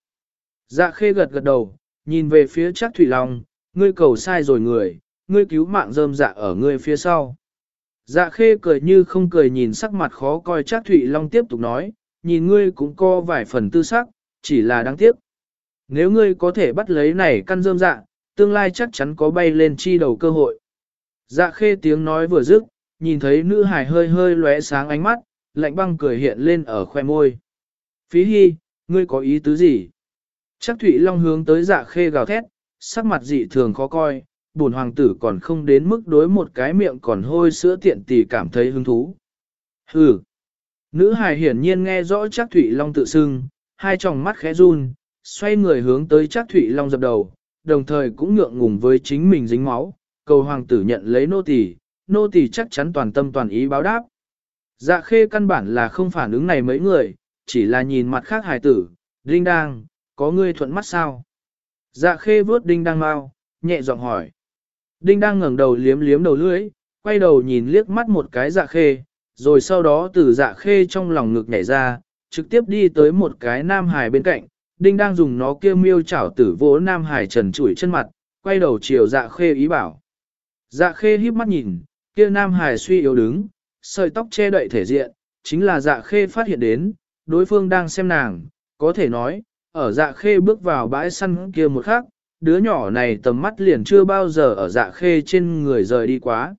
Dạ khê gật gật đầu, nhìn về phía chắc thủy long, ngươi cầu sai rồi người, ngươi cứu mạng rơm dạ ở ngươi phía sau. Dạ khê cười như không cười nhìn sắc mặt khó coi chắc thủy long tiếp tục nói, nhìn ngươi cũng có vài phần tư sắc, chỉ là đáng tiếc. Nếu ngươi có thể bắt lấy này căn rơm dạ, tương lai chắc chắn có bay lên chi đầu cơ hội. Dạ khê tiếng nói vừa dứt, nhìn thấy nữ hải hơi hơi lóe sáng ánh mắt, lạnh băng cười hiện lên ở khoe môi. Phí hy, ngươi có ý tứ gì? Chắc Thụy Long hướng tới dạ khê gào thét, sắc mặt dị thường khó coi, buồn hoàng tử còn không đến mức đối một cái miệng còn hôi sữa tiện tỷ cảm thấy hứng thú. Hừ! Nữ hài hiển nhiên nghe rõ chắc Thụy Long tự xưng, hai tròng mắt khẽ run, xoay người hướng tới chắc Thụy Long dập đầu, đồng thời cũng ngượng ngùng với chính mình dính máu, cầu hoàng tử nhận lấy nô tỳ, nô tỳ chắc chắn toàn tâm toàn ý báo đáp. Dạ khê căn bản là không phản ứng này mấy người, chỉ là nhìn mặt khác hài tử, đinh đang, có ngươi thuận mắt sao? Dạ khê vớt đinh đang mau, nhẹ giọng hỏi. Đinh đang ngẩng đầu liếm liếm đầu lưỡi, quay đầu nhìn liếc mắt một cái dạ khê, rồi sau đó từ dạ khê trong lòng ngực nhảy ra, trực tiếp đi tới một cái nam hải bên cạnh. Đinh đang dùng nó kia miêu chảo tử vỗ nam hải trần chủi chân mặt, quay đầu chiều dạ khê ý bảo. Dạ khê híp mắt nhìn, kia nam hải suy yếu đứng, sợi tóc che đậy thể diện, chính là dạ khê phát hiện đến, đối phương đang xem nàng, có thể nói, ở dạ khê bước vào bãi săn kia một khắc, đứa nhỏ này tầm mắt liền chưa bao giờ ở dạ khê trên người rời đi quá.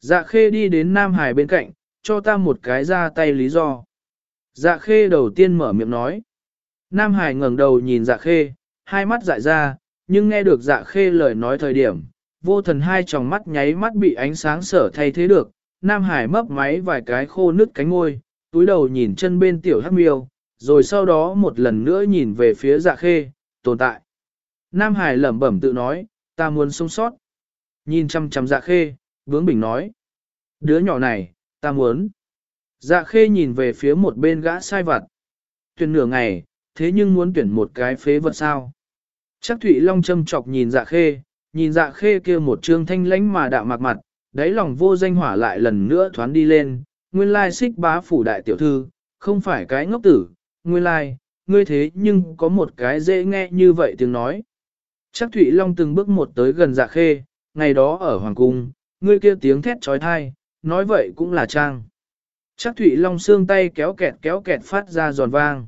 Dạ khê đi đến Nam Hải bên cạnh, cho ta một cái ra tay lý do. Dạ khê đầu tiên mở miệng nói. Nam Hải ngẩng đầu nhìn dạ khê, hai mắt dại ra, nhưng nghe được dạ khê lời nói thời điểm, vô thần hai tròng mắt nháy mắt bị ánh sáng sở thay thế được, Nam Hải mấp máy vài cái khô nứt cánh ngôi, túi đầu nhìn chân bên tiểu hắc miêu, rồi sau đó một lần nữa nhìn về phía dạ khê, tồn tại. Nam Hải lẩm bẩm tự nói, ta muốn sống sót. Nhìn chăm chăm dạ khê, bướng bình nói. Đứa nhỏ này, ta muốn. Dạ khê nhìn về phía một bên gã sai vặt. Tuyển nửa ngày, thế nhưng muốn tuyển một cái phế vật sao. Chắc Thụy Long châm chọc nhìn dạ khê, nhìn dạ khê kia một trương thanh lãnh mà đạm mạc mặt, đáy lòng vô danh hỏa lại lần nữa thoán đi lên, nguyên lai xích bá phủ đại tiểu thư, không phải cái ngốc tử, nguyên lai, ngươi thế nhưng có một cái dễ nghe như vậy tiếng nói. Chắc Thụy Long từng bước một tới gần dạ khê, ngày đó ở Hoàng Cung, ngươi kia tiếng thét trói thai, nói vậy cũng là trang. Chắc Thụy Long xương tay kéo kẹt kéo kẹt phát ra giòn vang.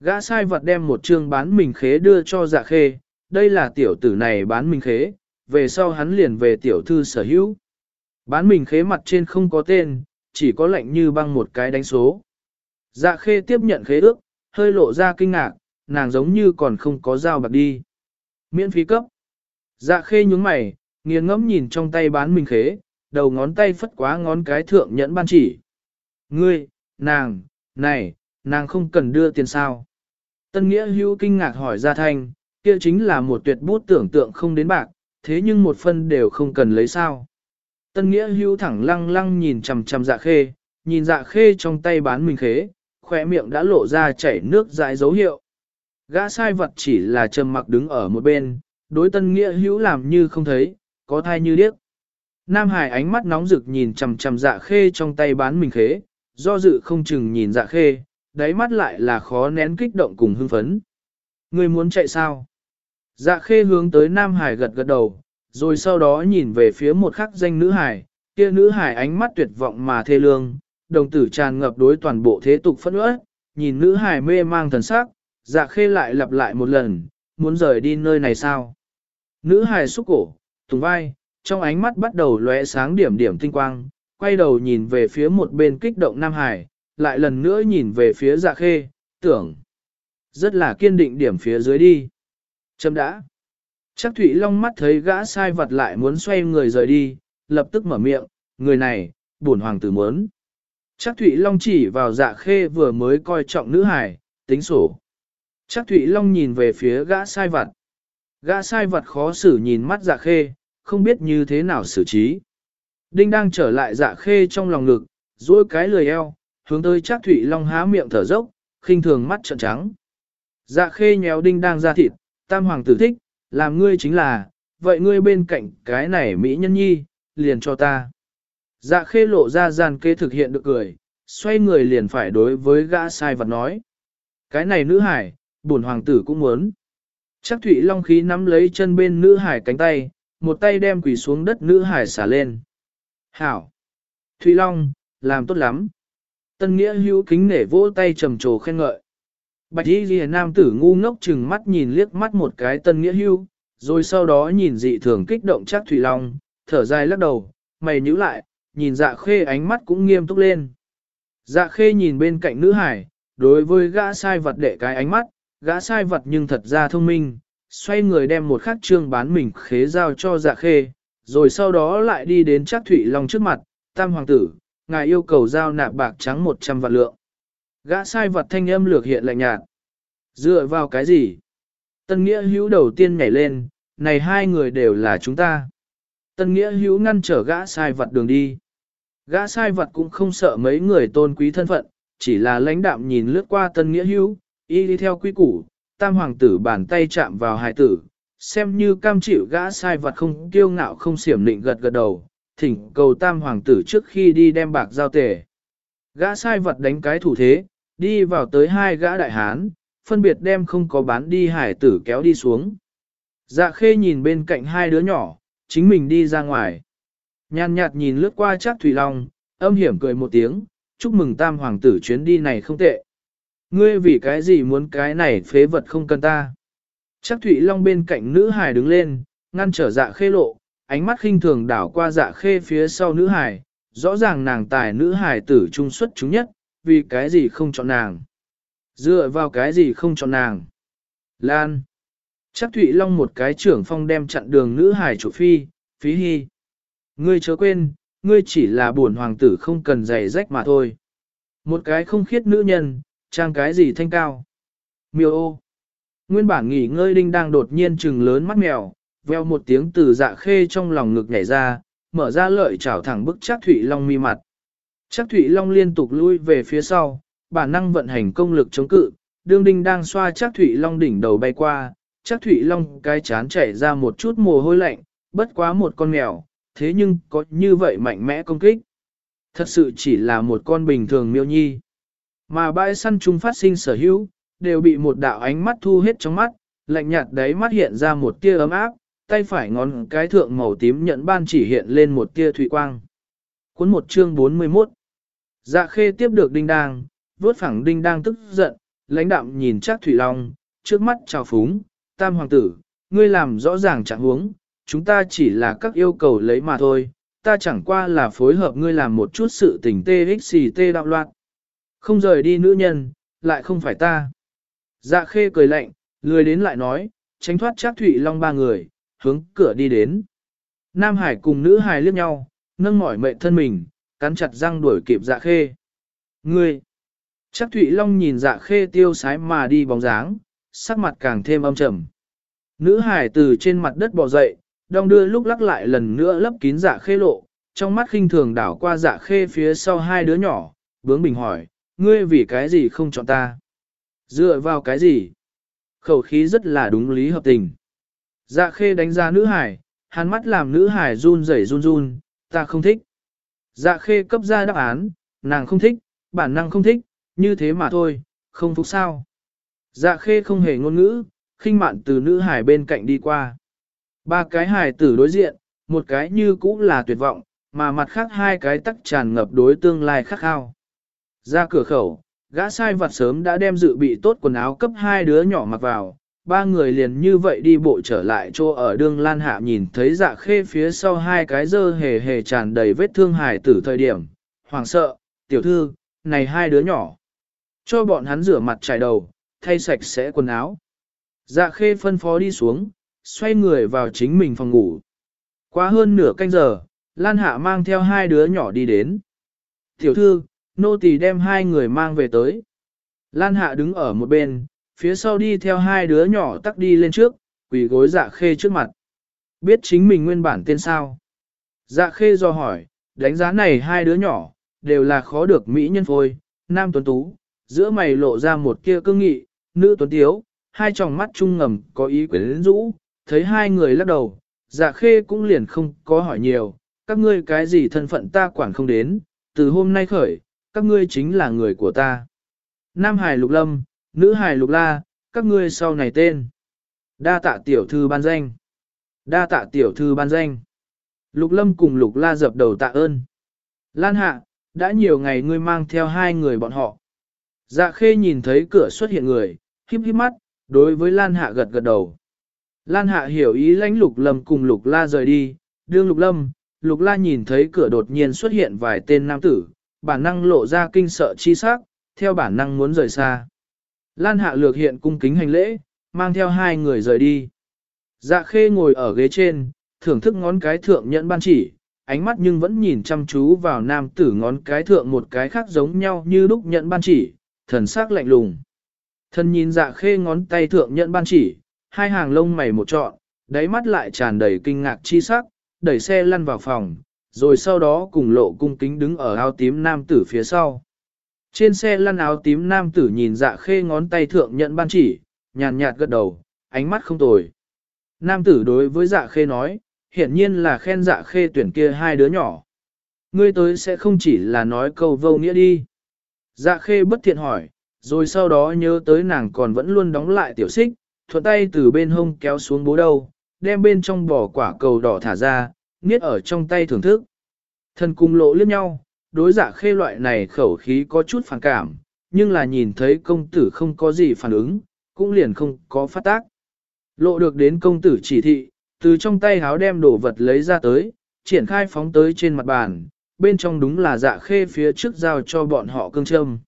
Gã sai vật đem một chương bán mình khế đưa cho dạ khê, đây là tiểu tử này bán mình khế, về sau hắn liền về tiểu thư sở hữu. Bán mình khế mặt trên không có tên, chỉ có lệnh như băng một cái đánh số. Dạ khê tiếp nhận khế ước, hơi lộ ra kinh ngạc, nàng giống như còn không có dao bạc đi. Miễn phí cấp. Dạ khê nhúng mày, nghiêng ngẫm nhìn trong tay bán mình khế, đầu ngón tay phất quá ngón cái thượng nhẫn ban chỉ. Ngươi, nàng, này, nàng không cần đưa tiền sao. Tân Nghĩa hữu kinh ngạc hỏi ra thanh, kia chính là một tuyệt bút tưởng tượng không đến bạc, thế nhưng một phân đều không cần lấy sao. Tân Nghĩa hữu thẳng lăng lăng nhìn chằm chằm dạ khê, nhìn dạ khê trong tay bán mình khế, khóe miệng đã lộ ra chảy nước dãi dấu hiệu. Gã sai vật chỉ là trầm mặc đứng ở một bên, đối tân nghĩa hữu làm như không thấy, có thai như điếc. Nam Hải ánh mắt nóng rực nhìn chằm chằm dạ khê trong tay bán mình khế, do dự không chừng nhìn dạ khê, đáy mắt lại là khó nén kích động cùng hưng phấn. Người muốn chạy sao? Dạ khê hướng tới Nam Hải gật gật đầu, rồi sau đó nhìn về phía một khắc danh nữ hải, kia nữ hải ánh mắt tuyệt vọng mà thê lương, đồng tử tràn ngập đối toàn bộ thế tục phẫn nữa nhìn nữ hài mê mang thần sắc, dạ khê lại lặp lại một lần, muốn rời đi nơi này sao? Nữ hài xúc cổ, tùng vai, trong ánh mắt bắt đầu lóe sáng điểm điểm tinh quang, quay đầu nhìn về phía một bên kích động Nam Hải, lại lần nữa nhìn về phía dạ khê, tưởng. Rất là kiên định điểm phía dưới đi. Châm đã. Chắc Thụy Long mắt thấy gã sai vật lại muốn xoay người rời đi, lập tức mở miệng, người này, bổn hoàng tử muốn. Chắc Thụy Long chỉ vào dạ khê vừa mới coi trọng nữ hải, tính sổ. Chắc Thụy Long nhìn về phía gã sai vật. Gã sai vật khó xử nhìn mắt dạ khê, không biết như thế nào xử trí. Đinh đang trở lại dạ khê trong lòng ngực, duỗi cái lười eo, hướng tới chắc Thụy Long há miệng thở dốc, khinh thường mắt trợn trắng. Dạ khê nhéo đinh đang ra thịt, tam hoàng tử thích, làm ngươi chính là, vậy ngươi bên cạnh cái này Mỹ nhân nhi, liền cho ta. Dạ khê lộ ra gian kê thực hiện được cười, xoay người liền phải đối với gã sai vật nói. Cái này nữ hải, bổn hoàng tử cũng muốn. Chắc Thụy Long khí nắm lấy chân bên nữ hải cánh tay, một tay đem quỷ xuống đất nữ hải xả lên. Hảo! Thụy Long, làm tốt lắm. Tân Nghĩa hữu kính nể vỗ tay trầm trồ khen ngợi. Bạch y ghi nam tử ngu ngốc chừng mắt nhìn liếc mắt một cái tân nghĩa hưu, rồi sau đó nhìn dị thường kích động chắc Thủy Long, thở dài lắc đầu, mày nhíu lại, nhìn dạ khê ánh mắt cũng nghiêm túc lên. Dạ khê nhìn bên cạnh nữ hải, đối với gã sai vật đệ cái ánh mắt, gã sai vật nhưng thật ra thông minh, xoay người đem một khắc trương bán mình khế giao cho dạ khê, rồi sau đó lại đi đến chắc Thủy Long trước mặt, tam hoàng tử, ngài yêu cầu giao nạp bạc trắng 100 vạn lượng. Gã sai vật thanh âm lược hiện lạnh nhạt. Dựa vào cái gì? Tân Nghĩa hữu đầu tiên nhảy lên, này hai người đều là chúng ta. Tân Nghĩa hữu ngăn trở gã sai vật đường đi. Gã sai vật cũng không sợ mấy người tôn quý thân phận, chỉ là lãnh đạm nhìn lướt qua Tân Nghĩa hữu, y đi theo quy củ, tam hoàng tử bàn tay chạm vào hài tử, xem như cam chịu gã sai vật không kiêu ngạo không xiểm định gật gật đầu, thỉnh cầu tam hoàng tử trước khi đi đem bạc giao tề. Gã sai vật đánh cái thủ thế, đi vào tới hai gã đại hán, phân biệt đem không có bán đi hải tử kéo đi xuống. Dạ khê nhìn bên cạnh hai đứa nhỏ, chính mình đi ra ngoài. Nhàn nhạt nhìn lướt qua chắc Thủy Long, âm hiểm cười một tiếng, chúc mừng tam hoàng tử chuyến đi này không tệ. Ngươi vì cái gì muốn cái này phế vật không cần ta. Chắc Thủy Long bên cạnh nữ hải đứng lên, ngăn trở dạ khê lộ, ánh mắt khinh thường đảo qua dạ khê phía sau nữ hải, rõ ràng nàng tài nữ hải tử trung xuất chúng nhất, vì cái gì không chọn nàng. Dựa vào cái gì không chọn nàng. Lan. Chắc Thụy Long một cái trưởng phong đem chặn đường nữ hải chủ phi, phí hy. Ngươi chớ quên, ngươi chỉ là buồn hoàng tử không cần giày rách mà thôi. Một cái không khiết nữ nhân, trang cái gì thanh cao. Miêu ô. Nguyên bản nghỉ ngơi đinh đang đột nhiên trừng lớn mắt mèo, veo một tiếng từ dạ khê trong lòng ngực nhảy ra, mở ra lợi chảo thẳng bức chắc thủy Long mi mặt. Chắc thủy Long liên tục lui về phía sau, bản năng vận hành công lực chống cự, đương đinh đang xoa chắc thủy Long đỉnh đầu bay qua, chắc thủy Long cái chán chảy ra một chút mồ hôi lạnh, bất quá một con mèo, thế nhưng có như vậy mạnh mẽ công kích. Thật sự chỉ là một con bình thường miêu nhi. Mà bãi săn chung phát sinh sở hữu, đều bị một đạo ánh mắt thu hết trong mắt, lạnh nhạt đấy mắt hiện ra một tia ấm áp, tay phải ngón cái thượng màu tím nhận ban chỉ hiện lên một tia thủy quang. Cuốn một chương 41 Dạ khê tiếp được đinh đang, vuốt phẳng đinh đang tức giận, lãnh đạm nhìn chắc Thủy Long, trước mắt chào phúng, tam hoàng tử, ngươi làm rõ ràng trạng huống, chúng ta chỉ là các yêu cầu lấy mà thôi, ta chẳng qua là phối hợp ngươi làm một chút sự tình TXT đạo loạn. Không rời đi nữ nhân, lại không phải ta. Dạ khê cười lạnh, lười đến lại nói, tránh thoát chắc Thụy Long ba người, hướng cửa đi đến. Nam Hải cùng nữ Hải liếc nhau, nâng mỏi mệnh thân mình, cắn chặt răng đuổi kịp dạ khê. Ngươi! Chắc Thụy Long nhìn dạ khê tiêu sái mà đi bóng dáng, sắc mặt càng thêm âm trầm. Nữ hải từ trên mặt đất bò dậy, đong đưa lúc lắc lại lần nữa lấp kín dạ khê lộ, trong mắt khinh thường đảo qua dạ khê phía sau hai đứa nhỏ, bướng bình hỏi, ngươi vì cái gì không chọn ta? Dựa vào cái gì? Khẩu khí rất là đúng lý hợp tình. Dạ khê đánh giá nữ hải, hắn mắt làm nữ hải run rẩy run run, ta không thích. Dạ khê cấp ra đáp án, nàng không thích, bản năng không thích, như thế mà thôi, không phục sao. Dạ khê không hề ngôn ngữ, khinh mạn từ nữ hải bên cạnh đi qua. Ba cái hài tử đối diện, một cái như cũ là tuyệt vọng, mà mặt khác hai cái tắc tràn ngập đối tương lai khắc khao. Ra cửa khẩu, gã sai vặt sớm đã đem dự bị tốt quần áo cấp hai đứa nhỏ mặc vào, ba người liền như vậy đi bộ trở lại chỗ ở đường Lan Hạ nhìn thấy dạ khê phía sau hai cái dơ hề hề tràn đầy vết thương hài tử thời điểm, hoàng sợ, tiểu thư, này hai đứa nhỏ. Cho bọn hắn rửa mặt trải đầu, thay sạch sẽ quần áo. Dạ khê phân phó đi xuống, xoay người vào chính mình phòng ngủ. Quá hơn nửa canh giờ, Lan Hạ mang theo hai đứa nhỏ đi đến. Tiểu thư, nô tỳ đem hai người mang về tới. Lan Hạ đứng ở một bên, phía sau đi theo hai đứa nhỏ tắc đi lên trước, quỳ gối dạ khê trước mặt. Biết chính mình nguyên bản tên sao? Dạ khê do hỏi, đánh giá này hai đứa nhỏ, đều là khó được mỹ nhân phôi, nam tuấn tú, giữa mày lộ ra một kia cương nghị, nữ tuấn tiếu, hai tròng mắt trung ngầm có ý quyến rũ, thấy hai người lắc đầu, dạ khê cũng liền không có hỏi nhiều, các ngươi cái gì thân phận ta quản không đến, từ hôm nay khởi, các ngươi chính là người của ta. Nam Hải Lục Lâm, Nữ Hải Lục La, các ngươi sau này tên. Đa tạ tiểu thư ban danh. Đa tạ tiểu thư ban danh. Lục Lâm cùng Lục La dập đầu tạ ơn. Lan Hạ, đã nhiều ngày ngươi mang theo hai người bọn họ. Dạ khê nhìn thấy cửa xuất hiện người, híp híp mắt, đối với Lan Hạ gật gật đầu. Lan Hạ hiểu ý lãnh Lục Lâm cùng Lục La rời đi, đương Lục Lâm, Lục La nhìn thấy cửa đột nhiên xuất hiện vài tên nam tử, bản năng lộ ra kinh sợ chi sắc, theo bản năng muốn rời xa. Lan Hạ lược hiện cung kính hành lễ, mang theo hai người rời đi. Dạ khê ngồi ở ghế trên, thưởng thức ngón cái thượng nhẫn ban chỉ, ánh mắt nhưng vẫn nhìn chăm chú vào nam tử ngón cái thượng một cái khác giống nhau như đúc nhẫn ban chỉ, thần sắc lạnh lùng. Thần nhìn dạ khê ngón tay thượng nhẫn ban chỉ, hai hàng lông mày một trọn, đáy mắt lại tràn đầy kinh ngạc chi sắc, đẩy xe lăn vào phòng, rồi sau đó cùng lộ cung kính đứng ở áo tím nam tử phía sau. Trên xe lăn áo tím nam tử nhìn dạ khê ngón tay thượng nhận ban chỉ, nhàn nhạt gật đầu, ánh mắt không tồi. Nam tử đối với dạ khê nói, hiển nhiên là khen dạ khê tuyển kia hai đứa nhỏ. Ngươi tới sẽ không chỉ là nói câu vô nghĩa đi. Dạ khê bất thiện hỏi, rồi sau đó nhớ tới nàng còn vẫn luôn đóng lại tiểu xích, thuận tay từ bên hông kéo xuống bố đầu, đem bên trong bỏ quả cầu đỏ thả ra, niết ở trong tay thưởng thức. Thần cung lộ liếc nhau, đối dạ khê loại này khẩu khí có chút phản cảm, nhưng là nhìn thấy công tử không có gì phản ứng, cũng liền không có phát tác. Lộ được đến công tử chỉ thị, từ trong tay háo đem đồ vật lấy ra tới, triển khai phóng tới trên mặt bàn, bên trong đúng là dạ khê phía trước giao cho bọn họ cương châm.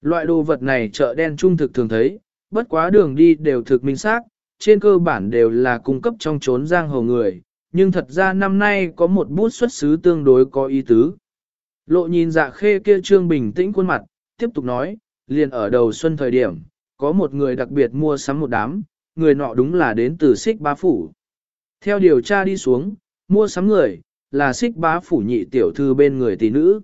Loại đồ vật này chợ đen trung thực thường thấy, bất quá đường đi đều thực minh xác, trên cơ bản đều là cung cấp trong trốn giang hồ người, nhưng thật ra năm nay có một bút xuất xứ tương đối có ý tứ. Lộ nhìn dạ khê kia trương bình tĩnh khuôn mặt, tiếp tục nói, liền ở đầu xuân thời điểm, có một người đặc biệt mua sắm một đám, người nọ đúng là đến từ xích bá phủ. Theo điều tra đi xuống, mua sắm người, là xích bá phủ nhị tiểu thư bên người tỷ nữ.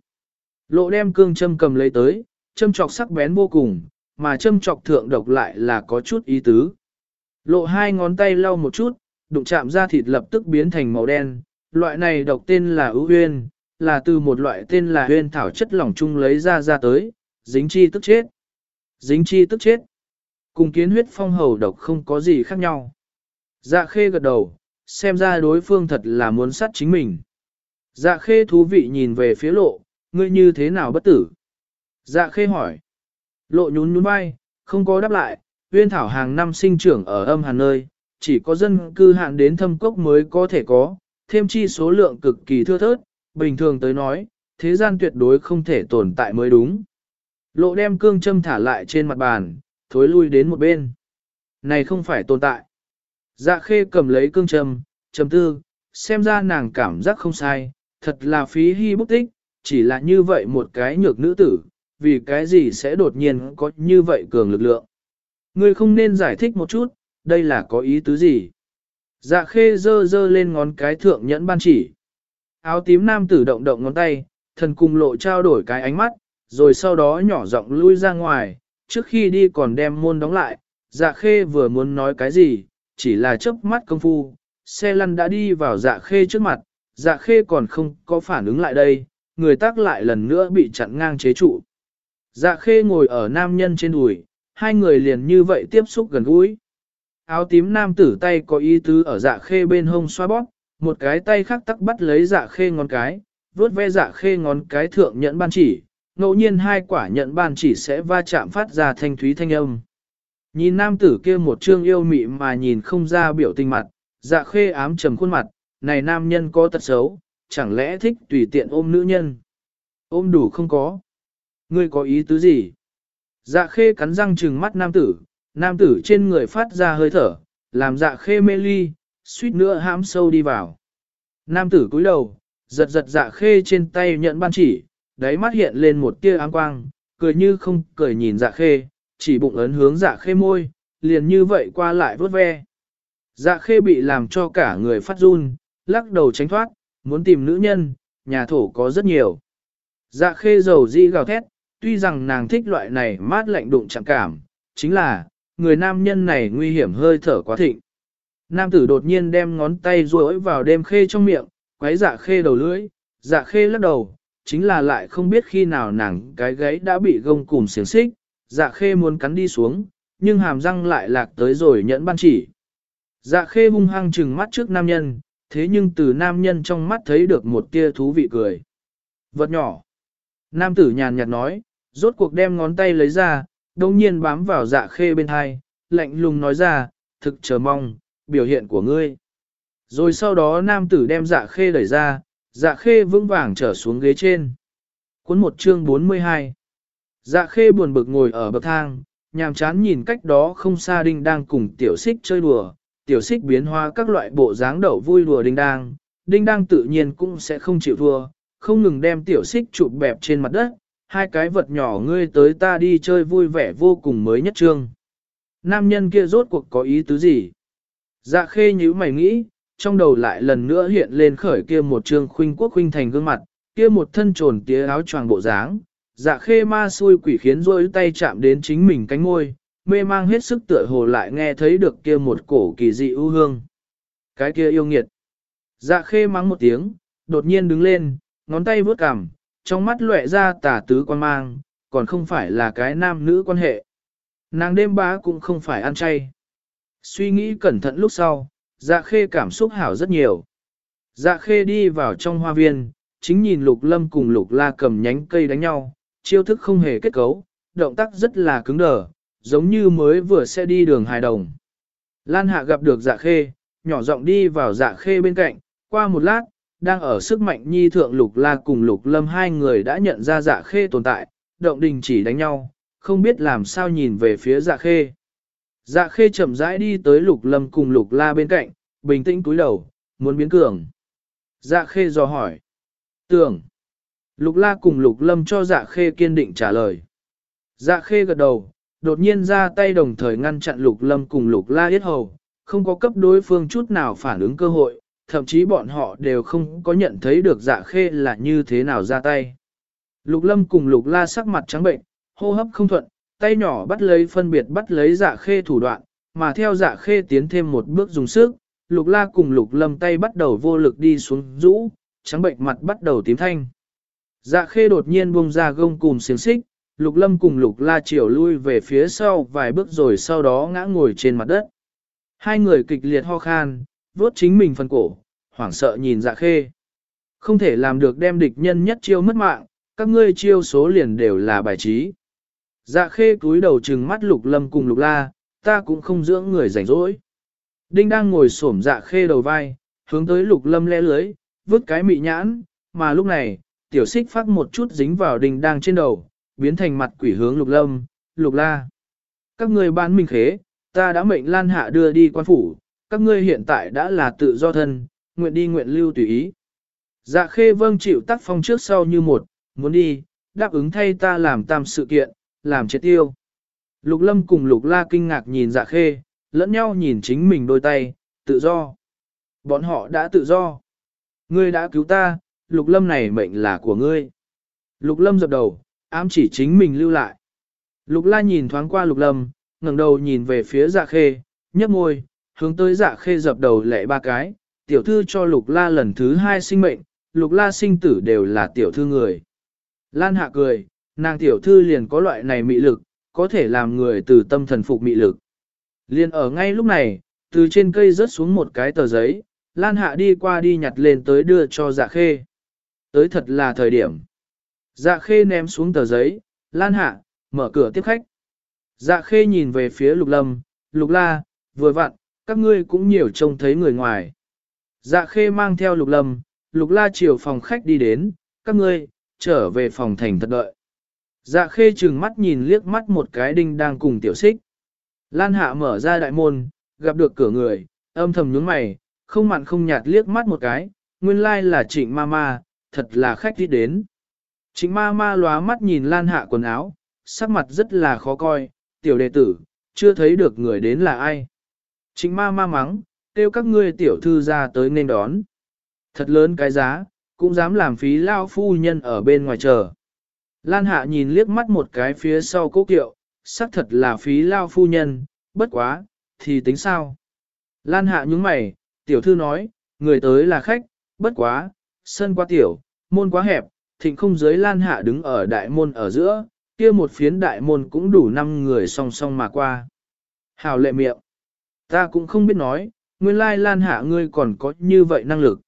Lộ đem cương châm cầm lấy tới, châm trọc sắc bén vô cùng, mà châm trọc thượng độc lại là có chút ý tứ. Lộ hai ngón tay lau một chút, đụng chạm ra thịt lập tức biến thành màu đen, loại này độc tên là ưu huyên, là từ một loại tên là huyên thảo chất lỏng chung lấy ra ra tới, dính chi tức chết. Dính chi tức chết. Cùng kiến huyết phong hầu độc không có gì khác nhau. Dạ khê gật đầu, xem ra đối phương thật là muốn sát chính mình. Dạ khê thú vị nhìn về phía lộ, ngươi như thế nào bất tử? Dạ khê hỏi. Lộ nhún nhún vai, không có đáp lại, uyên thảo hàng năm sinh trưởng ở âm hàn nơi, chỉ có dân cư hạn đến thâm cốc mới có thể có, thêm chi số lượng cực kỳ thưa thớt, bình thường tới nói, thế gian tuyệt đối không thể tồn tại mới đúng. Lộ đem cương châm thả lại trên mặt bàn, thối lui đến một bên. Này không phải tồn tại. Dạ khê cầm lấy cương châm, châm tư, xem ra nàng cảm giác không sai, thật là phí hy bút tích, chỉ là như vậy một cái nhược nữ tử, vì cái gì sẽ đột nhiên có như vậy cường lực lượng. Ngươi không nên giải thích một chút, đây là có ý tứ gì? Dạ khê dơ dơ lên ngón cái thượng nhẫn ban chỉ. Áo tím nam tử động động ngón tay, thần cùng lộ trao đổi cái ánh mắt, rồi sau đó nhỏ giọng lui ra ngoài, trước khi đi còn đem môn đóng lại, dạ khê vừa muốn nói cái gì, chỉ là chớp mắt công phu, xe lăn đã đi vào dạ khê trước mặt, dạ khê còn không có phản ứng lại đây, người tác lại lần nữa bị chặn ngang chế trụ. Dạ khê ngồi ở nam nhân trên đùi, hai người liền như vậy tiếp xúc gần gũi. Áo tím nam tử tay có ý tứ ở dạ khê bên hông xoa bóp, một cái tay khác tắc bắt lấy dạ khê ngón cái, vuốt ve dạ khê ngón cái thượng nhẫn ban chỉ, ngẫu nhiên hai quả nhẫn ban chỉ sẽ va chạm phát ra thanh thúy thanh âm. Nhìn nam tử kia một trương yêu mị mà nhìn không ra biểu tình mặt, dạ khê ám trầm khuôn mặt, này nam nhân có tật xấu, chẳng lẽ thích tùy tiện ôm nữ nhân. Ôm đủ không có. Ngươi có ý tứ gì? Dạ khê cắn răng trừng mắt nam tử, nam tử trên người phát ra hơi thở, làm dạ khê mê ly, suýt nữa hãm sâu đi vào. Nam tử cúi đầu, giật giật dạ khê trên tay nhận ban chỉ, đáy mắt hiện lên một tia áng quang, cười như không cười nhìn dạ khê, chỉ bụng ấn hướng dạ khê môi, liền như vậy qua lại vớt ve. Dạ khê bị làm cho cả người phát run, lắc đầu tránh thoát, muốn tìm nữ nhân, nhà thổ có rất nhiều. Dạ khê dầu di gào thét, tuy rằng nàng thích loại này mát lạnh đụng chạm cảm, chính là, người nam nhân này nguy hiểm hơi thở quá thịnh. Nam tử đột nhiên đem ngón tay duỗi vào đêm khê trong miệng, quấy dạ khê đầu lưỡi, dạ khê lắc đầu, chính là lại không biết khi nào nàng cái gáy đã bị gông cùm xiềng xích, dạ khê muốn cắn đi xuống, nhưng hàm răng lại lạc tới rồi nhẫn ban chỉ. Dạ khê hung hăng trừng mắt trước nam nhân, thế nhưng từ nam nhân trong mắt thấy được một tia thú vị cười. Vật nhỏ. Nam tử nhàn nhạt nói, rốt cuộc đem ngón tay lấy ra, đồng nhiên bám vào dạ khê bên hai, lạnh lùng nói ra, thực chờ mong, biểu hiện của ngươi. Rồi sau đó nam tử đem dạ khê đẩy ra, dạ khê vững vàng trở xuống ghế trên. Cuốn một chương 42 Dạ khê buồn bực ngồi ở bậc thang, nhàm chán nhìn cách đó không xa đinh đang cùng tiểu xích chơi đùa, tiểu xích biến hóa các loại bộ dáng đậu vui đùa đinh đang, đinh đang tự nhiên cũng sẽ không chịu thua, không ngừng đem tiểu xích chụp bẹp trên mặt đất, hai cái vật nhỏ ngươi tới ta đi chơi vui vẻ vô cùng mới nhất trương. Nam nhân kia rốt cuộc có ý tứ gì? Dạ khê nhíu mày nghĩ, trong đầu lại lần nữa hiện lên khởi kia một trương khuynh quốc khuynh thành gương mặt, kia một thân trồn tía áo choàng bộ dáng. Dạ khê ma xui quỷ khiến rôi tay chạm đến chính mình cánh ngôi, mê mang hết sức tựa hồ lại nghe thấy được kia một cổ kỳ dị ưu hương. Cái kia yêu nghiệt. Dạ khê mắng một tiếng, đột nhiên đứng lên, ngón tay vướt cằm, trong mắt lóe ra tà tứ quan mang, còn không phải là cái nam nữ quan hệ. Nàng đêm bá cũng không phải ăn chay. Suy nghĩ cẩn thận lúc sau, dạ khê cảm xúc hảo rất nhiều. Dạ khê đi vào trong hoa viên, chính nhìn lục lâm cùng lục la cầm nhánh cây đánh nhau, chiêu thức không hề kết cấu, động tác rất là cứng đờ, giống như mới vừa sẽ đi đường hài đồng. Lan hạ gặp được dạ khê, nhỏ giọng đi vào dạ khê bên cạnh, qua một lát, đang ở sức mạnh nhi thượng lục la cùng lục lâm hai người đã nhận ra dạ khê tồn tại, động đình chỉ đánh nhau, không biết làm sao nhìn về phía dạ khê. Dạ khê chậm rãi đi tới lục lâm cùng lục la bên cạnh, bình tĩnh cúi đầu, muốn biến cường. Dạ khê dò hỏi. Tưởng. Lục la cùng lục lâm cho dạ khê kiên định trả lời. Dạ khê gật đầu, đột nhiên ra tay đồng thời ngăn chặn lục lâm cùng lục la yết hầu, không có cấp đối phương chút nào phản ứng cơ hội, thậm chí bọn họ đều không có nhận thấy được dạ khê là như thế nào ra tay. Lục lâm cùng lục la sắc mặt trắng bệnh, hô hấp không thuận, tay nhỏ bắt lấy phân biệt bắt lấy dạ khê thủ đoạn, mà theo dạ khê tiến thêm một bước dùng sức, lục la cùng lục lâm tay bắt đầu vô lực đi xuống rũ, trắng bệnh mặt bắt đầu tím thanh. Dạ khê đột nhiên buông ra gông cùng xiềng xích, lục lâm cùng lục la chiều lui về phía sau vài bước rồi sau đó ngã ngồi trên mặt đất. Hai người kịch liệt ho khan, vốt chính mình phần cổ, hoảng sợ nhìn dạ khê. Không thể làm được đem địch nhân nhất chiêu mất mạng, các ngươi chiêu số liền đều là bài trí. Dạ khê cúi đầu trừng mắt lục lâm cùng lục la, ta cũng không dưỡng người rảnh rỗi. Đinh đang ngồi xổm dạ khê đầu vai, hướng tới lục lâm lẽ lưới, vứt cái mị nhãn, mà lúc này, tiểu xích phát một chút dính vào đinh đang trên đầu, biến thành mặt quỷ hướng lục lâm, lục la. Các ngươi bán minh khế, ta đã mệnh lan hạ đưa đi quan phủ, các ngươi hiện tại đã là tự do thân, nguyện đi nguyện lưu tùy ý. Dạ khê vâng chịu tác phong trước sau như một, muốn đi, đáp ứng thay ta làm tam sự kiện, làm chết tiêu. Lục lâm cùng lục la kinh ngạc nhìn dạ khê, lẫn nhau nhìn chính mình đôi tay, tự do. Bọn họ đã tự do. Ngươi đã cứu ta, lục lâm này mệnh là của ngươi. Lục lâm dập đầu, ám chỉ chính mình lưu lại. Lục la nhìn thoáng qua lục lâm, ngẩng đầu nhìn về phía dạ khê, nhấp môi, hướng tới dạ khê dập đầu lệ ba cái, tiểu thư cho lục la lần thứ hai sinh mệnh, lục la sinh tử đều là tiểu thư người. Lan hạ cười, nàng tiểu thư liền có loại này mị lực, có thể làm người từ tâm thần phục mị lực. Liền ở ngay lúc này, từ trên cây rớt xuống một cái tờ giấy, Lan hạ đi qua đi nhặt lên tới đưa cho dạ khê. Tới thật là thời điểm. Dạ khê ném xuống tờ giấy, Lan hạ, mở cửa tiếp khách. Dạ khê nhìn về phía lục lâm, lục la, vừa vặn, các ngươi cũng nhiều trông thấy người ngoài. Dạ khê mang theo lục lâm, lục la chiều phòng khách đi đến, các ngươi, trở về phòng thành thật đợi. Dạ khê chừng mắt nhìn liếc mắt một cái đinh đang cùng tiểu xích. Lan hạ mở ra đại môn, gặp được cửa người, âm thầm nhướng mày, không mặn không nhạt liếc mắt một cái, nguyên lai là trịnh ma ma, thật là khách đi đến. Trịnh ma ma lóa mắt nhìn lan hạ quần áo, sắc mặt rất là khó coi, tiểu đệ tử, chưa thấy được người đến là ai. Trịnh ma ma mắng, kêu các ngươi tiểu thư ra tới nên đón. Thật lớn cái giá, cũng dám làm phí lao phu nhân ở bên ngoài chờ. Lan hạ nhìn liếc mắt một cái phía sau cố kiệu, xác thật là phí lao phu nhân, bất quá, thì tính sao? Lan hạ nhúng mày, tiểu thư nói, người tới là khách, bất quá, sân quá tiểu, môn quá hẹp, thịnh không giới lan hạ đứng ở đại môn ở giữa, kia một phiến đại môn cũng đủ năm người song song mà qua. Hào lệ miệng, ta cũng không biết nói, nguyên lai lan hạ ngươi còn có như vậy năng lực.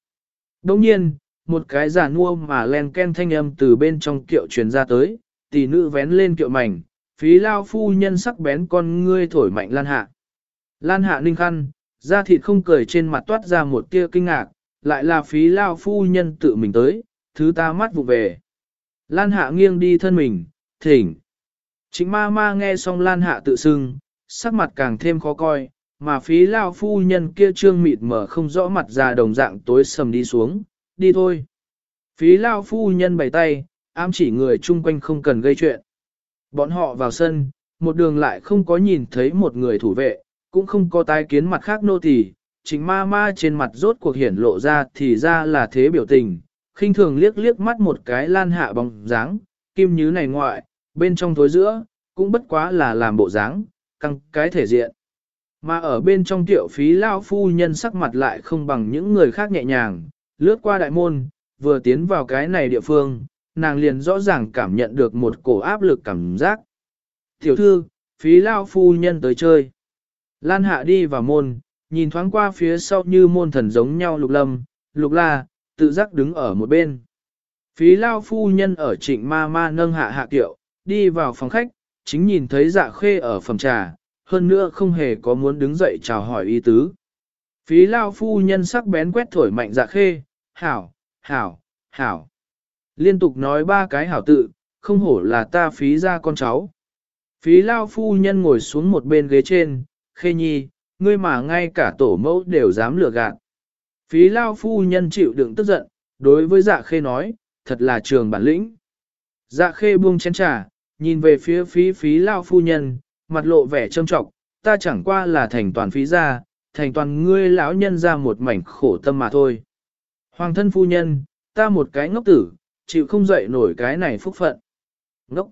Đồng nhiên, một cái giả nua mà len ken thanh âm từ bên trong kiệu truyền ra tới, tỷ nữ vén lên kiệu mảnh, phí lao phu nhân sắc bén con ngươi thổi mạnh lan hạ. Lan hạ ninh khăn, da thịt không cười trên mặt toát ra một tia kinh ngạc, lại là phí lao phu nhân tự mình tới, thứ ta mắt vụ về. Lan hạ nghiêng đi thân mình, thỉnh. Chính ma ma nghe xong lan hạ tự xưng, sắc mặt càng thêm khó coi, mà phí lao phu nhân kia trương mịt mở không rõ mặt ra đồng dạng tối sầm đi xuống, đi thôi. Phí lao phu nhân bày tay, ám chỉ người chung quanh không cần gây chuyện. Bọn họ vào sân, một đường lại không có nhìn thấy một người thủ vệ, cũng không có tái kiến mặt khác nô tỳ. chính ma ma trên mặt rốt cuộc hiển lộ ra thì ra là thế biểu tình, khinh thường liếc liếc mắt một cái lan hạ bóng dáng, kim như này ngoại, bên trong tối giữa, cũng bất quá là làm bộ dáng, căng cái thể diện. Mà ở bên trong tiểu phí lao phu nhân sắc mặt lại không bằng những người khác nhẹ nhàng, lướt qua đại môn, vừa tiến vào cái này địa phương, nàng liền rõ ràng cảm nhận được một cổ áp lực cảm giác. Tiểu thư, phí lao phu nhân tới chơi. Lan hạ đi vào môn, nhìn thoáng qua phía sau như môn thần giống nhau lục lâm, lục la, tự giác đứng ở một bên. Phí lao phu nhân ở trịnh ma ma nâng hạ hạ tiểu đi vào phòng khách, chính nhìn thấy dạ khê ở phòng trà, hơn nữa không hề có muốn đứng dậy chào hỏi ý tứ. Phí lao phu nhân sắc bén quét thổi mạnh dạ khê, hảo, hảo, hảo. Liên tục nói ba cái hảo tự, không hổ là ta phí ra con cháu. Phí lao phu nhân ngồi xuống một bên ghế trên, khê nhi, ngươi mà ngay cả tổ mẫu đều dám lừa gạt. Phí lao phu nhân chịu đựng tức giận, đối với dạ khê nói, thật là trường bản lĩnh. Dạ khê buông chén trà, nhìn về phía phí phí lao phu nhân, mặt lộ vẻ trâm trọng, ta chẳng qua là thành toàn phí ra, thành toàn ngươi lão nhân ra một mảnh khổ tâm mà thôi. Hoàng thân phu nhân, ta một cái ngốc tử, chịu không dậy nổi cái này phúc phận. Ngốc.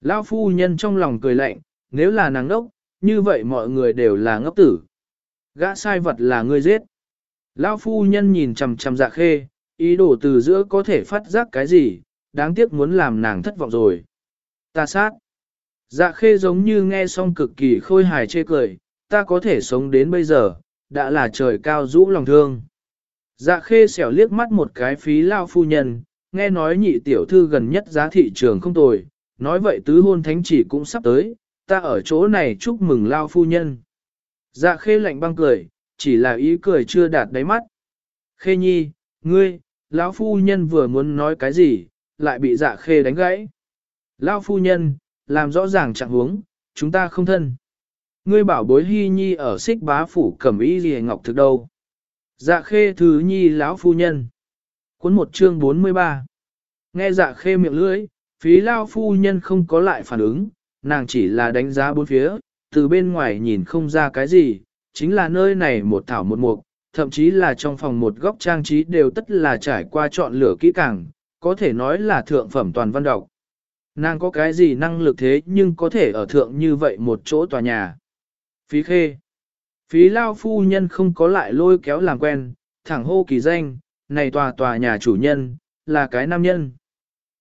Lão phu nhân trong lòng cười lạnh, nếu là nàng ngốc, như vậy mọi người đều là ngốc tử. Gã sai vật là ngươi giết. Lão phu nhân nhìn chằm chằm dạ khê, ý đồ từ giữa có thể phát giác cái gì, đáng tiếc muốn làm nàng thất vọng rồi. Ta sát. Dạ khê giống như nghe xong cực kỳ khôi hài chê cười, ta có thể sống đến bây giờ, đã là trời cao rũ lòng thương. Dạ khê xẻo liếc mắt một cái phí lao phu nhân, nghe nói nhị tiểu thư gần nhất giá thị trường không tồi, nói vậy tứ hôn thánh chỉ cũng sắp tới, ta ở chỗ này chúc mừng lao phu nhân. Dạ khê lạnh băng cười, chỉ là ý cười chưa đạt đáy mắt. Khê nhi, ngươi, lão phu nhân vừa muốn nói cái gì, lại bị dạ khê đánh gãy. Lao phu nhân, làm rõ ràng trạng huống, chúng ta không thân. Ngươi bảo bối hy nhi ở xích bá phủ cẩm ý gì ngọc thực đâu. Dạ khê thứ nhi lão phu nhân. Cuốn một chương 43. Nghe dạ khê miệng lưỡi, phí lao phu nhân không có lại phản ứng, nàng chỉ là đánh giá bốn phía, từ bên ngoài nhìn không ra cái gì, chính là nơi này một thảo một mục, thậm chí là trong phòng một góc trang trí đều tất là trải qua chọn lửa kỹ càng, có thể nói là thượng phẩm toàn văn độc. Nàng có cái gì năng lực thế nhưng có thể ở thượng như vậy một chỗ tòa nhà. Phí khê. Phí lao phu nhân không có lại lôi kéo làm quen, thẳng hô kỳ danh, này tòa tòa nhà chủ nhân, là cái nam nhân.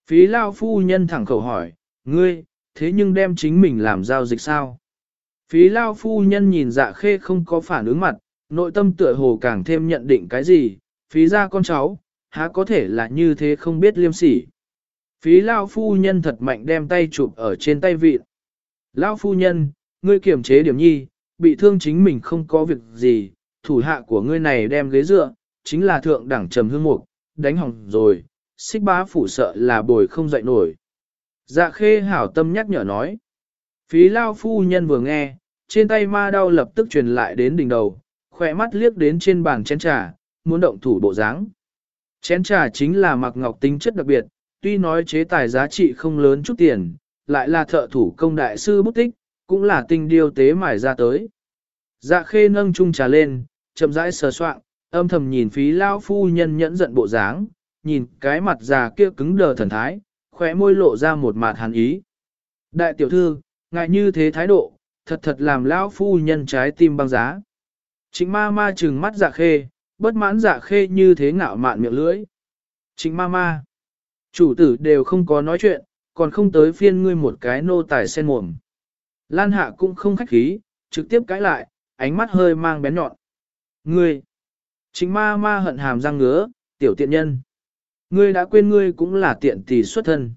Phí lao phu nhân thẳng khẩu hỏi, ngươi, thế nhưng đem chính mình làm giao dịch sao? Phí lao phu nhân nhìn dạ khê không có phản ứng mặt, nội tâm tựa hồ càng thêm nhận định cái gì, phí ra con cháu, há có thể là như thế không biết liêm sỉ. Phí lao phu nhân thật mạnh đem tay chụp ở trên tay vịt. Lao phu nhân, ngươi kiểm chế điểm nhi, bị thương chính mình không có việc gì, thủ hạ của ngươi này đem ghế dựa, chính là thượng đẳng trầm hương mục, đánh hỏng rồi, xích bá phủ sợ là bồi không dậy nổi. Dạ khê hảo tâm nhắc nhở nói. Phí lao phu nhân vừa nghe, trên tay ma đau lập tức truyền lại đến đỉnh đầu, khỏe mắt liếc đến trên bàn chén trà, muốn động thủ bộ dáng. Chén trà chính là mặc ngọc tính chất đặc biệt, tuy nói chế tài giá trị không lớn chút tiền, lại là thợ thủ công đại sư bút tích, cũng là tinh điêu tế mài ra tới. Dạ khê nâng chung trà lên, chậm rãi sờ soạn, âm thầm nhìn phí lao phu nhân nhẫn giận bộ dáng, nhìn cái mặt già kia cứng đờ thần thái, khóe môi lộ ra một mặt hàn ý. Đại tiểu thư, ngại như thế thái độ, thật thật làm lão phu nhân trái tim băng giá. Trịnh ma ma trừng mắt dạ khê, bất mãn dạ khê như thế ngạo mạn miệng lưỡi. Trịnh ma ma, chủ tử đều không có nói chuyện, còn không tới phiên ngươi một cái nô tài sen mồm. Lan hạ cũng không khách khí, trực tiếp cãi lại, ánh mắt hơi mang bén nhọn. Ngươi, trịnh ma ma hận hàm răng ngứa, tiểu tiện nhân. Ngươi đã quên ngươi cũng là tiện tỷ xuất thân.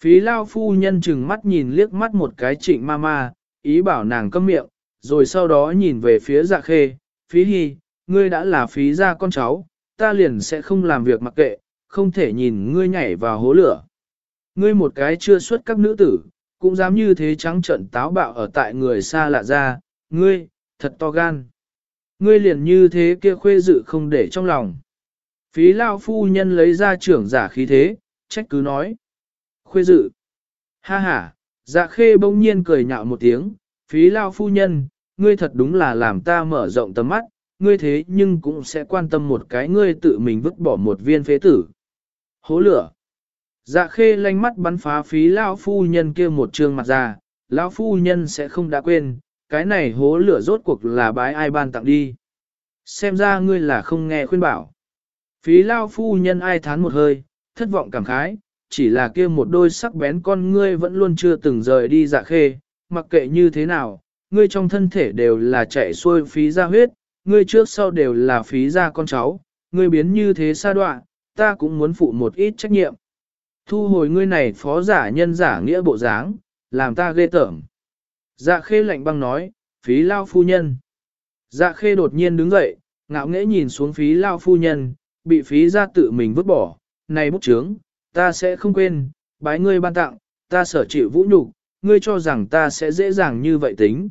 Phí lao phu nhân chừng mắt nhìn liếc mắt một cái trịnh ma ma, ý bảo nàng câm miệng, rồi sau đó nhìn về phía dạ khê, phí hy, ngươi đã là phí ra con cháu, ta liền sẽ không làm việc mặc kệ, không thể nhìn ngươi nhảy vào hố lửa. Ngươi một cái chưa xuất các nữ tử, cũng dám như thế trắng trận táo bạo ở tại người xa lạ ra, ngươi, thật to gan. Ngươi liền như thế kia khuê dự không để trong lòng. Phí lao phu nhân lấy ra trưởng giả khí thế, trách cứ nói. Khuê dự. Ha ha, dạ khê bỗng nhiên cười nhạo một tiếng, phí lao phu nhân, ngươi thật đúng là làm ta mở rộng tầm mắt, ngươi thế nhưng cũng sẽ quan tâm một cái ngươi tự mình vứt bỏ một viên phế tử. Hố lửa. Dạ khê lanh mắt bắn phá phí lao phu nhân kia một trương mặt ra, lão phu nhân sẽ không đã quên, cái này hố lửa rốt cuộc là bái ai ban tặng đi. Xem ra ngươi là không nghe khuyên bảo. Phí lao phu nhân ai thán một hơi, thất vọng cảm khái, chỉ là kia một đôi sắc bén con ngươi vẫn luôn chưa từng rời đi dạ khê, mặc kệ như thế nào, ngươi trong thân thể đều là chạy xuôi phí ra huyết, ngươi trước sau đều là phí ra con cháu, ngươi biến như thế xa đoạn, ta cũng muốn phụ một ít trách nhiệm. Thu hồi ngươi này phó giả nhân giả nghĩa bộ dáng, làm ta ghê tởm. Dạ khê lạnh băng nói, phí lao phu nhân. Dạ khê đột nhiên đứng dậy, ngạo nghễ nhìn xuống phí lao phu nhân, bị phí ra tự mình vứt bỏ, này bút chướng, ta sẽ không quên, bái ngươi ban tặng, ta sở chịu vũ nhục, ngươi cho rằng ta sẽ dễ dàng như vậy tính.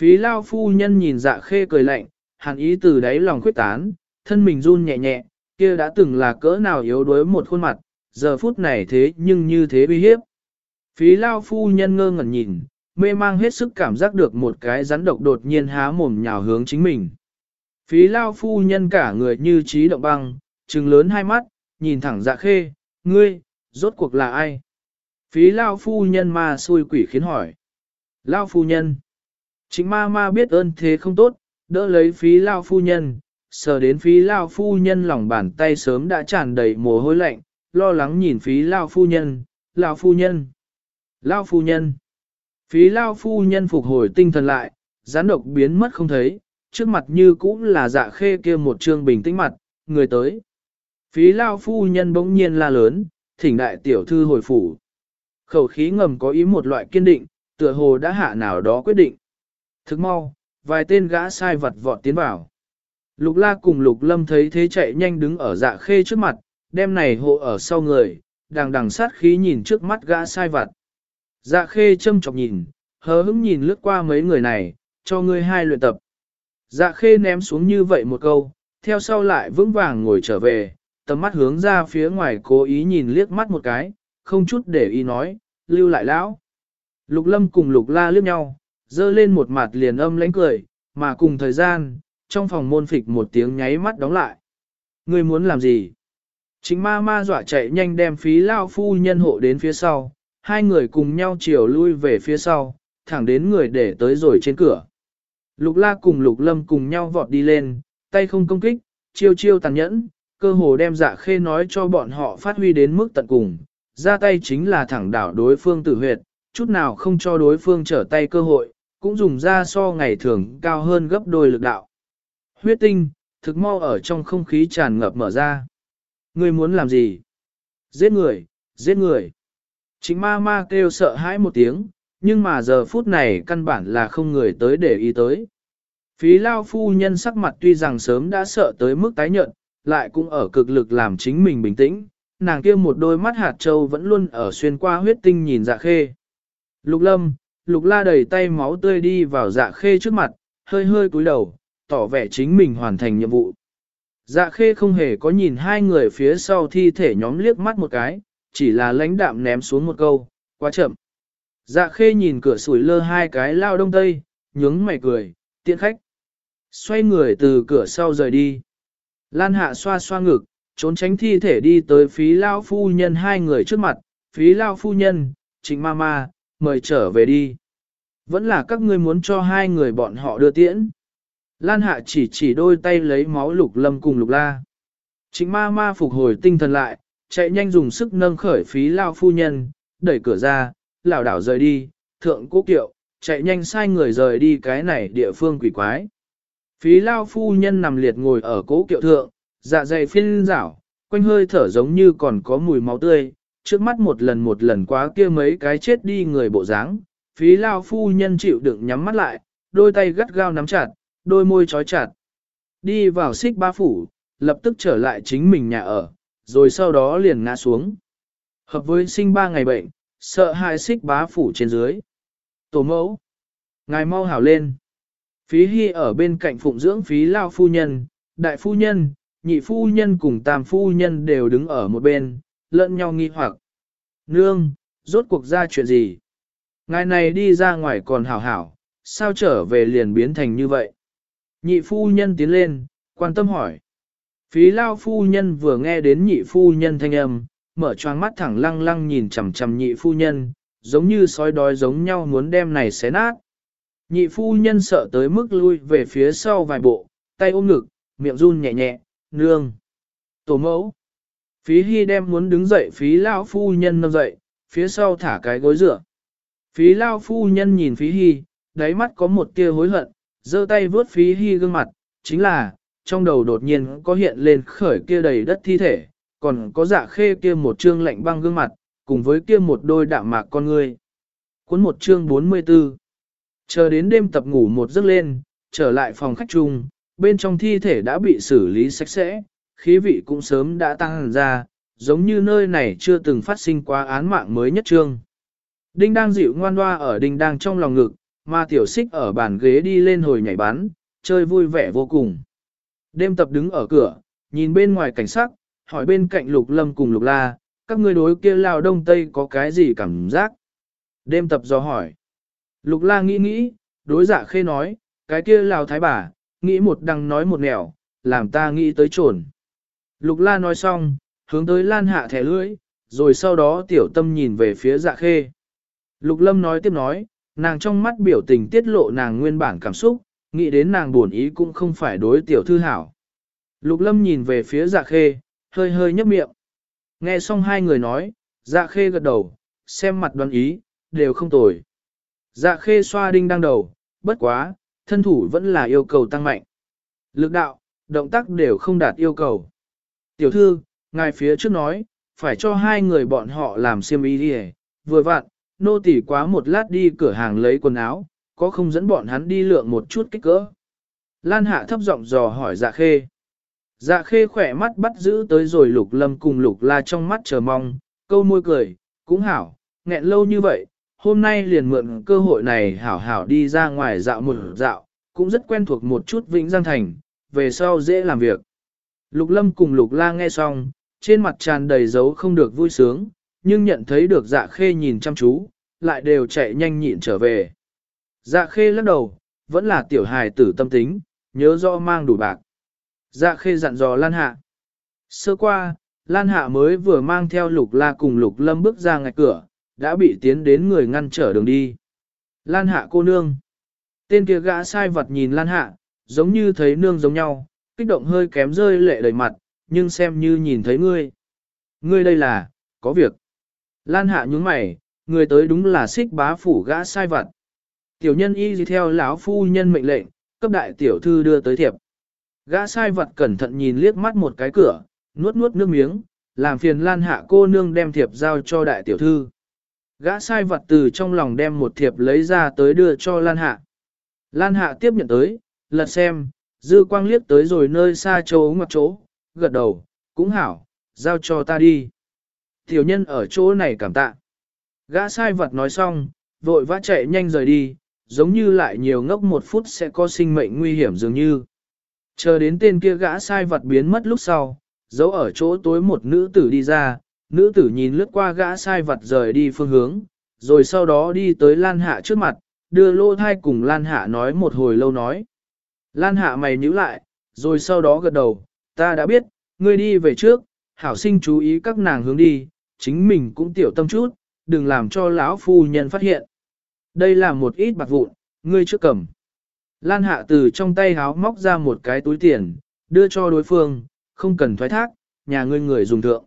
Phí lao phu nhân nhìn dạ khê cười lạnh, hàn ý từ đáy lòng khuyết tán, thân mình run nhẹ nhẹ, kia đã từng là cỡ nào yếu đuối một khuôn mặt, giờ phút này thế nhưng như thế uy hiếp. Phí lao phu nhân ngơ ngẩn nhìn, mê mang hết sức cảm giác được một cái rắn độc đột nhiên há mồm nhào hướng chính mình. Phí lao phu nhân cả người như trí động băng, trừng lớn hai mắt, nhìn thẳng dạ khê, ngươi, rốt cuộc là ai? Phí lao phu nhân ma xui quỷ khiến hỏi. Lao phu nhân. Chính ma ma biết ơn thế không tốt, đỡ lấy phí lao phu nhân, sờ đến phí lao phu nhân lòng bàn tay sớm đã tràn đầy mồ hôi lạnh, lo lắng nhìn phí lao phu nhân, lao phu nhân, lao phu nhân. Phí lao phu nhân phục hồi tinh thần lại, gián độc biến mất không thấy, trước mặt như cũng là dạ khê kia một trương bình tĩnh mặt, người tới. Phí lao phu nhân bỗng nhiên la lớn, thỉnh đại tiểu thư hồi phủ. Khẩu khí ngầm có ý một loại kiên định, tựa hồ đã hạ nào đó quyết định. Thức mau, vài tên gã sai vật vọt tiến vào. Lục la cùng lục lâm thấy thế chạy nhanh đứng ở dạ khê trước mặt, đem này hộ ở sau người, đằng đằng sát khí nhìn trước mắt gã sai vật. Dạ khê châm chọc nhìn, hờ hững nhìn lướt qua mấy người này, cho ngươi hai luyện tập. Dạ khê ném xuống như vậy một câu, theo sau lại vững vàng ngồi trở về, tầm mắt hướng ra phía ngoài cố ý nhìn liếc mắt một cái, không chút để ý nói, lưu lại lão. Lục lâm cùng lục la liếc nhau, dơ lên một mặt liền âm lãnh cười, mà cùng thời gian, trong phòng môn phịch một tiếng nháy mắt đóng lại. Ngươi muốn làm gì? Chính ma ma dọa chạy nhanh đem phí lao phu nhân hộ đến phía sau, hai người cùng nhau chiều lui về phía sau, thẳng đến người để tới rồi trên cửa. Lục la cùng lục lâm cùng nhau vọt đi lên, tay không công kích, chiêu chiêu tàn nhẫn, cơ hồ đem dạ khê nói cho bọn họ phát huy đến mức tận cùng, ra tay chính là thẳng đảo đối phương tử huyệt, chút nào không cho đối phương trở tay cơ hội, cũng dùng ra so ngày thường cao hơn gấp đôi lực đạo. Huyết tinh, thực mau ở trong không khí tràn ngập mở ra. Ngươi muốn làm gì? Giết người, giết người. Chính ma ma kêu sợ hãi một tiếng, nhưng mà giờ phút này căn bản là không người tới để ý tới. Phí lao phu nhân sắc mặt tuy rằng sớm đã sợ tới mức tái nhợt, lại cũng ở cực lực làm chính mình bình tĩnh, nàng kia một đôi mắt hạt trâu vẫn luôn ở xuyên qua huyết tinh nhìn dạ khê. Lục lâm, lục la đầy tay máu tươi đi vào dạ khê trước mặt, hơi hơi cúi đầu, tỏ vẻ chính mình hoàn thành nhiệm vụ. Dạ khê không hề có nhìn hai người phía sau thi thể nhóm liếc mắt một cái, chỉ là lãnh đạm ném xuống một câu, quá chậm. Dạ khê nhìn cửa sủi lơ hai cái lao đông tây, nhướng mày cười, tiện khách. Xoay người từ cửa sau rời đi. Lan hạ xoa xoa ngực, trốn tránh thi thể đi tới phí lao phu nhân hai người trước mặt, phí lao phu nhân, trịnh ma ma, mời trở về đi. Vẫn là các ngươi muốn cho hai người bọn họ đưa tiễn. Lan hạ chỉ chỉ đôi tay lấy máu lục lâm cùng lục la. Trịnh ma ma phục hồi tinh thần lại, chạy nhanh dùng sức nâng khởi phí lao phu nhân, đẩy cửa ra, lảo đảo rời đi, thượng cố kiệu, chạy nhanh sai người rời đi cái này địa phương quỷ quái. Phí lao phu nhân nằm liệt ngồi ở cố kiệu thượng, dạ dày phiên rảo, quanh hơi thở giống như còn có mùi máu tươi, trước mắt một lần một lần quá kia mấy cái chết đi người bộ dáng. Phí lao phu nhân chịu đựng nhắm mắt lại, đôi tay gắt gao nắm chặt, đôi môi trói chặt. Đi vào xích ba phủ, lập tức trở lại chính mình nhà ở, rồi sau đó liền ngã xuống. Hợp với sinh ba ngày bệnh, sợ hai xích bá phủ trên dưới. Tổ mẫu, ngài mau hảo lên. Phí hy ở bên cạnh phụng dưỡng phí lao phu nhân, đại phu nhân, nhị phu nhân cùng tam phu nhân đều đứng ở một bên, lẫn nhau nghi hoặc. Nương, rốt cuộc ra chuyện gì? Ngài này đi ra ngoài còn hảo hảo, sao trở về liền biến thành như vậy? Nhị phu nhân tiến lên, quan tâm hỏi. Phí lao phu nhân vừa nghe đến nhị phu nhân thanh âm, mở choáng mắt thẳng lăng lăng nhìn chằm chằm nhị phu nhân, giống như sói đói giống nhau muốn đem này xé nát. Nhị phu nhân sợ tới mức lui về phía sau vài bộ, tay ôm ngực, miệng run nhẹ nhẹ, nương. Tổ mẫu. Phí hy đem muốn đứng dậy phí lao phu nhân nâng dậy, phía sau thả cái gối dựa. Phí lao phu nhân nhìn phí hy, đáy mắt có một tia hối hận, giơ tay vướt phí hy gương mặt, chính là, trong đầu đột nhiên có hiện lên khởi kia đầy đất thi thể, còn có dạ khê kia một trương lạnh băng gương mặt, cùng với kia một đôi đạm mạc con ngươi. Cuốn một chương 44 Chờ đến đêm tập ngủ một giấc lên, trở lại phòng khách chung, bên trong thi thể đã bị xử lý sạch sẽ, khí vị cũng sớm đã tăng ra, giống như nơi này chưa từng phát sinh quá án mạng mới nhất trương. Đinh đang dịu ngoan hoa ở đinh đang trong lòng ngực, mà tiểu xích ở bàn ghế đi lên hồi nhảy bắn, chơi vui vẻ vô cùng. Đêm tập đứng ở cửa, nhìn bên ngoài cảnh sắc, hỏi bên cạnh lục lâm cùng lục la, các ngươi đối kia lao đông tây có cái gì cảm giác? Đêm tập do hỏi. Lục la nghĩ nghĩ, đối dạ khê nói, cái kia lao thái bà, nghĩ một đằng nói một nẻo, làm ta nghĩ tới trồn. Lục la nói xong, hướng tới lan hạ thẻ lưỡi, rồi sau đó tiểu tâm nhìn về phía dạ khê. Lục lâm nói tiếp nói, nàng trong mắt biểu tình tiết lộ nàng nguyên bản cảm xúc, nghĩ đến nàng buồn ý cũng không phải đối tiểu thư hảo. Lục lâm nhìn về phía dạ khê, hơi hơi nhấp miệng. Nghe xong hai người nói, dạ khê gật đầu, xem mặt đoán ý, đều không tồi. Dạ khê xoa đinh đang đầu, bất quá, thân thủ vẫn là yêu cầu tăng mạnh. Lực đạo, động tác đều không đạt yêu cầu. Tiểu thư, ngài phía trước nói, phải cho hai người bọn họ làm xiêm y đi vừa vặn, nô tỉ quá một lát đi cửa hàng lấy quần áo, có không dẫn bọn hắn đi lượng một chút kích cỡ. Lan hạ thấp giọng dò hỏi dạ khê. Dạ khê khỏe mắt bắt giữ tới rồi lục lâm cùng lục la trong mắt chờ mong, câu môi cười, cũng hảo, nghẹn lâu như vậy, hôm nay liền mượn cơ hội này hảo hảo đi ra ngoài dạo một dạo, cũng rất quen thuộc một chút Vĩnh Giang Thành, về sau dễ làm việc. Lục lâm cùng lục la nghe xong, trên mặt tràn đầy dấu không được vui sướng, nhưng nhận thấy được dạ khê nhìn chăm chú, lại đều chạy nhanh nhịn trở về. Dạ khê lắc đầu, vẫn là tiểu hài tử tâm tính, nhớ rõ mang đủ bạc. Dạ khê dặn dò Lan Hạ. Sơ qua, Lan Hạ mới vừa mang theo lục la cùng lục lâm bước ra ngạch cửa, đã bị tiến đến người ngăn trở đường đi. Lan Hạ cô nương. Tên kia gã sai vật nhìn Lan Hạ, giống như thấy nương giống nhau, kích động hơi kém rơi lệ đầy mặt, nhưng xem như nhìn thấy ngươi. Ngươi đây là, có việc. Lan Hạ nhúng mày, người tới đúng là xích bá phủ gã sai vật. Tiểu nhân y gì theo lão phu nhân mệnh lệnh, cấp đại tiểu thư đưa tới thiệp. Gã sai vật cẩn thận nhìn liếc mắt một cái cửa, nuốt nuốt nước miếng, làm phiền Lan Hạ cô nương đem thiệp giao cho đại tiểu thư. Gã sai vật từ trong lòng đem một thiệp lấy ra tới đưa cho Lan Hạ. Lan Hạ tiếp nhận tới, lật xem, dư quang liếc tới rồi nơi xa chỗ ngoặc chỗ, gật đầu, cũng hảo, giao cho ta đi. Tiểu nhân ở chỗ này cảm tạ. Gã sai vật nói xong, vội vã chạy nhanh rời đi, giống như lại nhiều ngốc một phút sẽ có sinh mệnh nguy hiểm dường như. Chờ đến tên kia gã sai vật biến mất lúc sau, giấu ở chỗ tối một nữ tử đi ra, nữ tử nhìn lướt qua gã sai vật rời đi phương hướng, rồi sau đó đi tới Lan Hạ trước mặt, đưa lô thai cùng Lan Hạ nói một hồi lâu nói. Lan Hạ mày nhíu lại, rồi sau đó gật đầu, ta đã biết, ngươi đi về trước, hảo sinh chú ý các nàng hướng đi, chính mình cũng tiểu tâm chút, đừng làm cho lão phu nhân phát hiện. Đây là một ít bạc vụn, ngươi trước cầm. Lan hạ từ trong tay háo móc ra một cái túi tiền, đưa cho đối phương, không cần thoái thác, nhà ngươi người dùng thượng.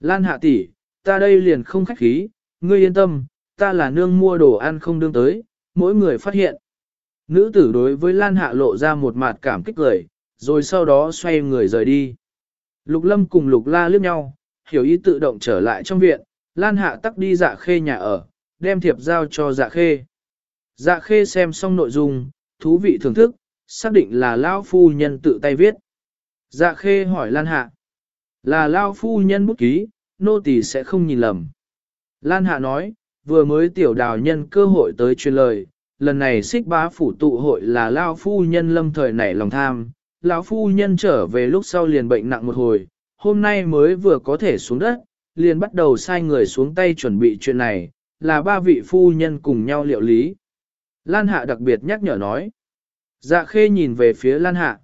Lan hạ tỷ, ta đây liền không khách khí, ngươi yên tâm, ta là nương mua đồ ăn không đương tới, mỗi người phát hiện. Nữ tử đối với Lan hạ lộ ra một mặt cảm kích cười, rồi sau đó xoay người rời đi. Lục lâm cùng lục la liếc nhau, hiểu ý tự động trở lại trong viện, Lan hạ tắc đi dạ khê nhà ở, đem thiệp giao cho dạ khê. Dạ khê xem xong nội dung, thú vị thưởng thức, xác định là Lao Phu Nhân tự tay viết. Dạ khê hỏi Lan Hạ. Là Lao Phu Nhân bút ký, nô tỳ sẽ không nhìn lầm. Lan Hạ nói, vừa mới tiểu đào nhân cơ hội tới truyền lời, lần này xích bá phủ tụ hội là Lao Phu Nhân lâm thời nảy lòng tham. Lão Phu Nhân trở về lúc sau liền bệnh nặng một hồi, hôm nay mới vừa có thể xuống đất, liền bắt đầu sai người xuống tay chuẩn bị chuyện này, là ba vị phu nhân cùng nhau liệu lý. Lan Hạ đặc biệt nhắc nhở nói. Dạ khê nhìn về phía Lan Hạ.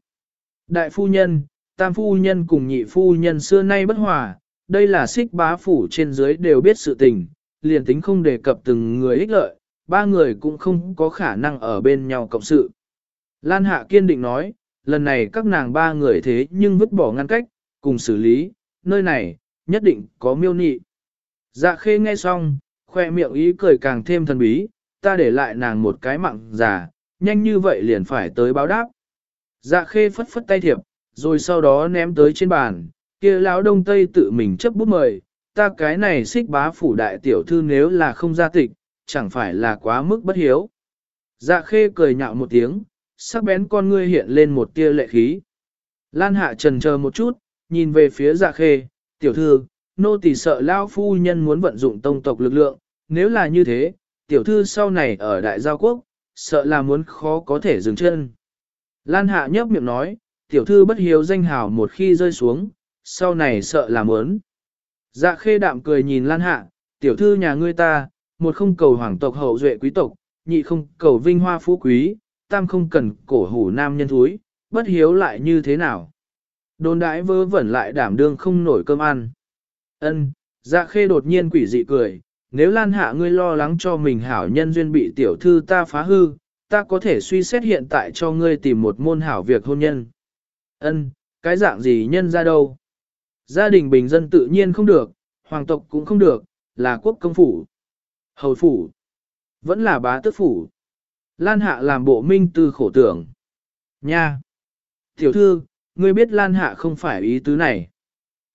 Đại phu nhân, tam phu nhân cùng nhị phu nhân xưa nay bất hòa, đây là xích bá phủ trên dưới đều biết sự tình, liền tính không đề cập từng người ích lợi, ba người cũng không có khả năng ở bên nhau cộng sự. Lan Hạ kiên định nói, lần này các nàng ba người thế nhưng vứt bỏ ngăn cách, cùng xử lý, nơi này, nhất định có miêu nị. Dạ khê nghe xong, khoe miệng ý cười càng thêm thần bí, ta để lại nàng một cái mạng già, nhanh như vậy liền phải tới báo đáp. Dạ khê phất phất tay thiệp, rồi sau đó ném tới trên bàn, kia lão đông tây tự mình chấp bút mời, ta cái này xích bá phủ đại tiểu thư nếu là không ra tịch, chẳng phải là quá mức bất hiếu. Dạ khê cười nhạo một tiếng, sắc bén con ngươi hiện lên một tia lệ khí. Lan hạ trần chờ một chút, nhìn về phía dạ khê, tiểu thư, nô tỳ sợ lao phu nhân muốn vận dụng tông tộc lực lượng, nếu là như thế, tiểu thư sau này ở đại giao quốc, sợ là muốn khó có thể dừng chân. Lan hạ nhấp miệng nói, tiểu thư bất hiếu danh hào một khi rơi xuống, sau này sợ là muốn. Dạ khê đạm cười nhìn Lan hạ, tiểu thư nhà ngươi ta, một không cầu hoàng tộc hậu duệ quý tộc, nhị không cầu vinh hoa phú quý, tam không cần cổ hủ nam nhân thúi, bất hiếu lại như thế nào. Đồn đãi vơ vẩn lại đảm đương không nổi cơm ăn. Ân, dạ khê đột nhiên quỷ dị cười, nếu lan hạ ngươi lo lắng cho mình hảo nhân duyên bị tiểu thư ta phá hư, ta có thể suy xét hiện tại cho ngươi tìm một môn hảo việc hôn nhân. Ân, cái dạng gì nhân ra đâu? Gia đình bình dân tự nhiên không được, hoàng tộc cũng không được, là quốc công phủ. Hầu phủ. Vẫn là bá tước phủ. Lan hạ làm bộ minh tư khổ tưởng. Nha! Tiểu thư, ngươi biết Lan hạ không phải ý tứ này.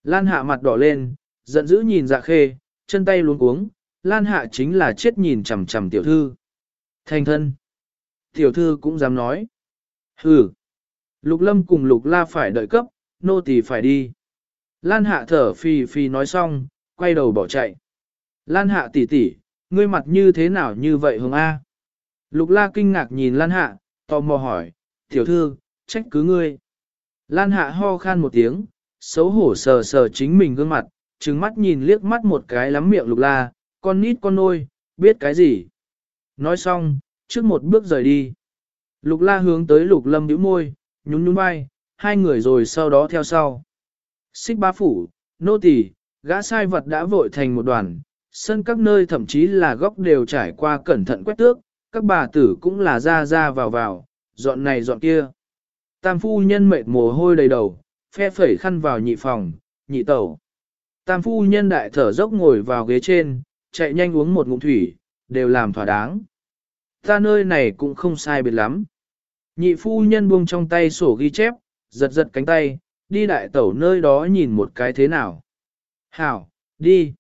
Lan hạ mặt đỏ lên, giận dữ nhìn dạ khê, chân tay luống cuống, Lan hạ chính là chết nhìn chằm chằm tiểu thư. Thành thân. Tiểu thư cũng dám nói. Hừ. Lục lâm cùng lục la phải đợi cấp, nô tỳ phải đi. Lan hạ thở phì phì nói xong, quay đầu bỏ chạy. Lan hạ tỷ tỷ, ngươi mặt như thế nào như vậy hương A? Lục la kinh ngạc nhìn Lan hạ, tò mò hỏi, tiểu thư, trách cứ ngươi. Lan hạ ho khan một tiếng, xấu hổ sờ sờ chính mình gương mặt, trừng mắt nhìn liếc mắt một cái lắm miệng lục la, con nít con nôi, biết cái gì. Nói xong, trước một bước rời đi. Lục la hướng tới lục lâm nhíu môi, nhún nhún vai, hai người rồi sau đó theo sau. Xích ba phủ, nô tỳ, gã sai vật đã vội thành một đoàn, sân các nơi thậm chí là góc đều trải qua cẩn thận quét tước, các bà tử cũng là ra ra vào vào, dọn này dọn kia. Tam phu nhân mệt mồ hôi đầy đầu, phe phẩy khăn vào nhị phòng, nhị tẩu. Tam phu nhân đại thở dốc ngồi vào ghế trên, chạy nhanh uống một ngụm thủy, đều làm thỏa đáng. Ta nơi này cũng không sai biệt lắm. Nhị phu nhân buông trong tay sổ ghi chép, giật giật cánh tay, đi đại tẩu nơi đó nhìn một cái thế nào. Hảo, đi.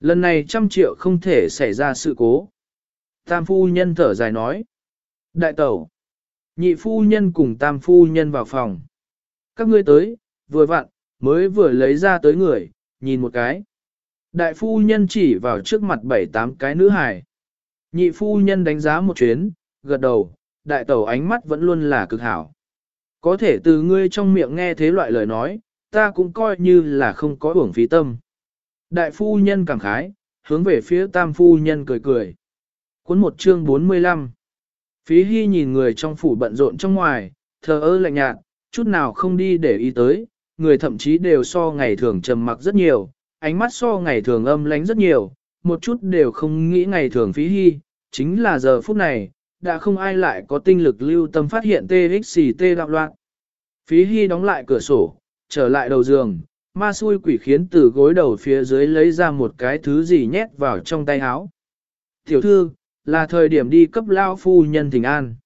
Lần này trăm triệu không thể xảy ra sự cố. Tam phu nhân thở dài nói. Đại tẩu. Nhị phu nhân cùng tam phu nhân vào phòng. Các ngươi tới, vừa vặn, mới vừa lấy ra tới người, nhìn một cái. Đại phu nhân chỉ vào trước mặt bảy tám cái nữ hài. Nhị phu nhân đánh giá một chuyến, gật đầu, đại tẩu ánh mắt vẫn luôn là cực hảo. Có thể từ ngươi trong miệng nghe thế loại lời nói, ta cũng coi như là không có uổng phí tâm. Đại phu nhân cảm khái, hướng về phía tam phu nhân cười cười. Cuốn một chương 45 Phí hy nhìn người trong phủ bận rộn trong ngoài, thờ ơ lạnh nhạt, chút nào không đi để ý tới, người thậm chí đều so ngày thường trầm mặc rất nhiều, ánh mắt so ngày thường âm lánh rất nhiều, một chút đều không nghĩ ngày thường phí hy, chính là giờ phút này, đã không ai lại có tinh lực lưu tâm phát hiện TXT đạo loạn. Phí hy đóng lại cửa sổ, trở lại đầu giường, ma xui quỷ khiến từ gối đầu phía dưới lấy ra một cái thứ gì nhét vào trong tay áo. Tiểu thư, là thời điểm đi cấp lao phu nhân thỉnh an.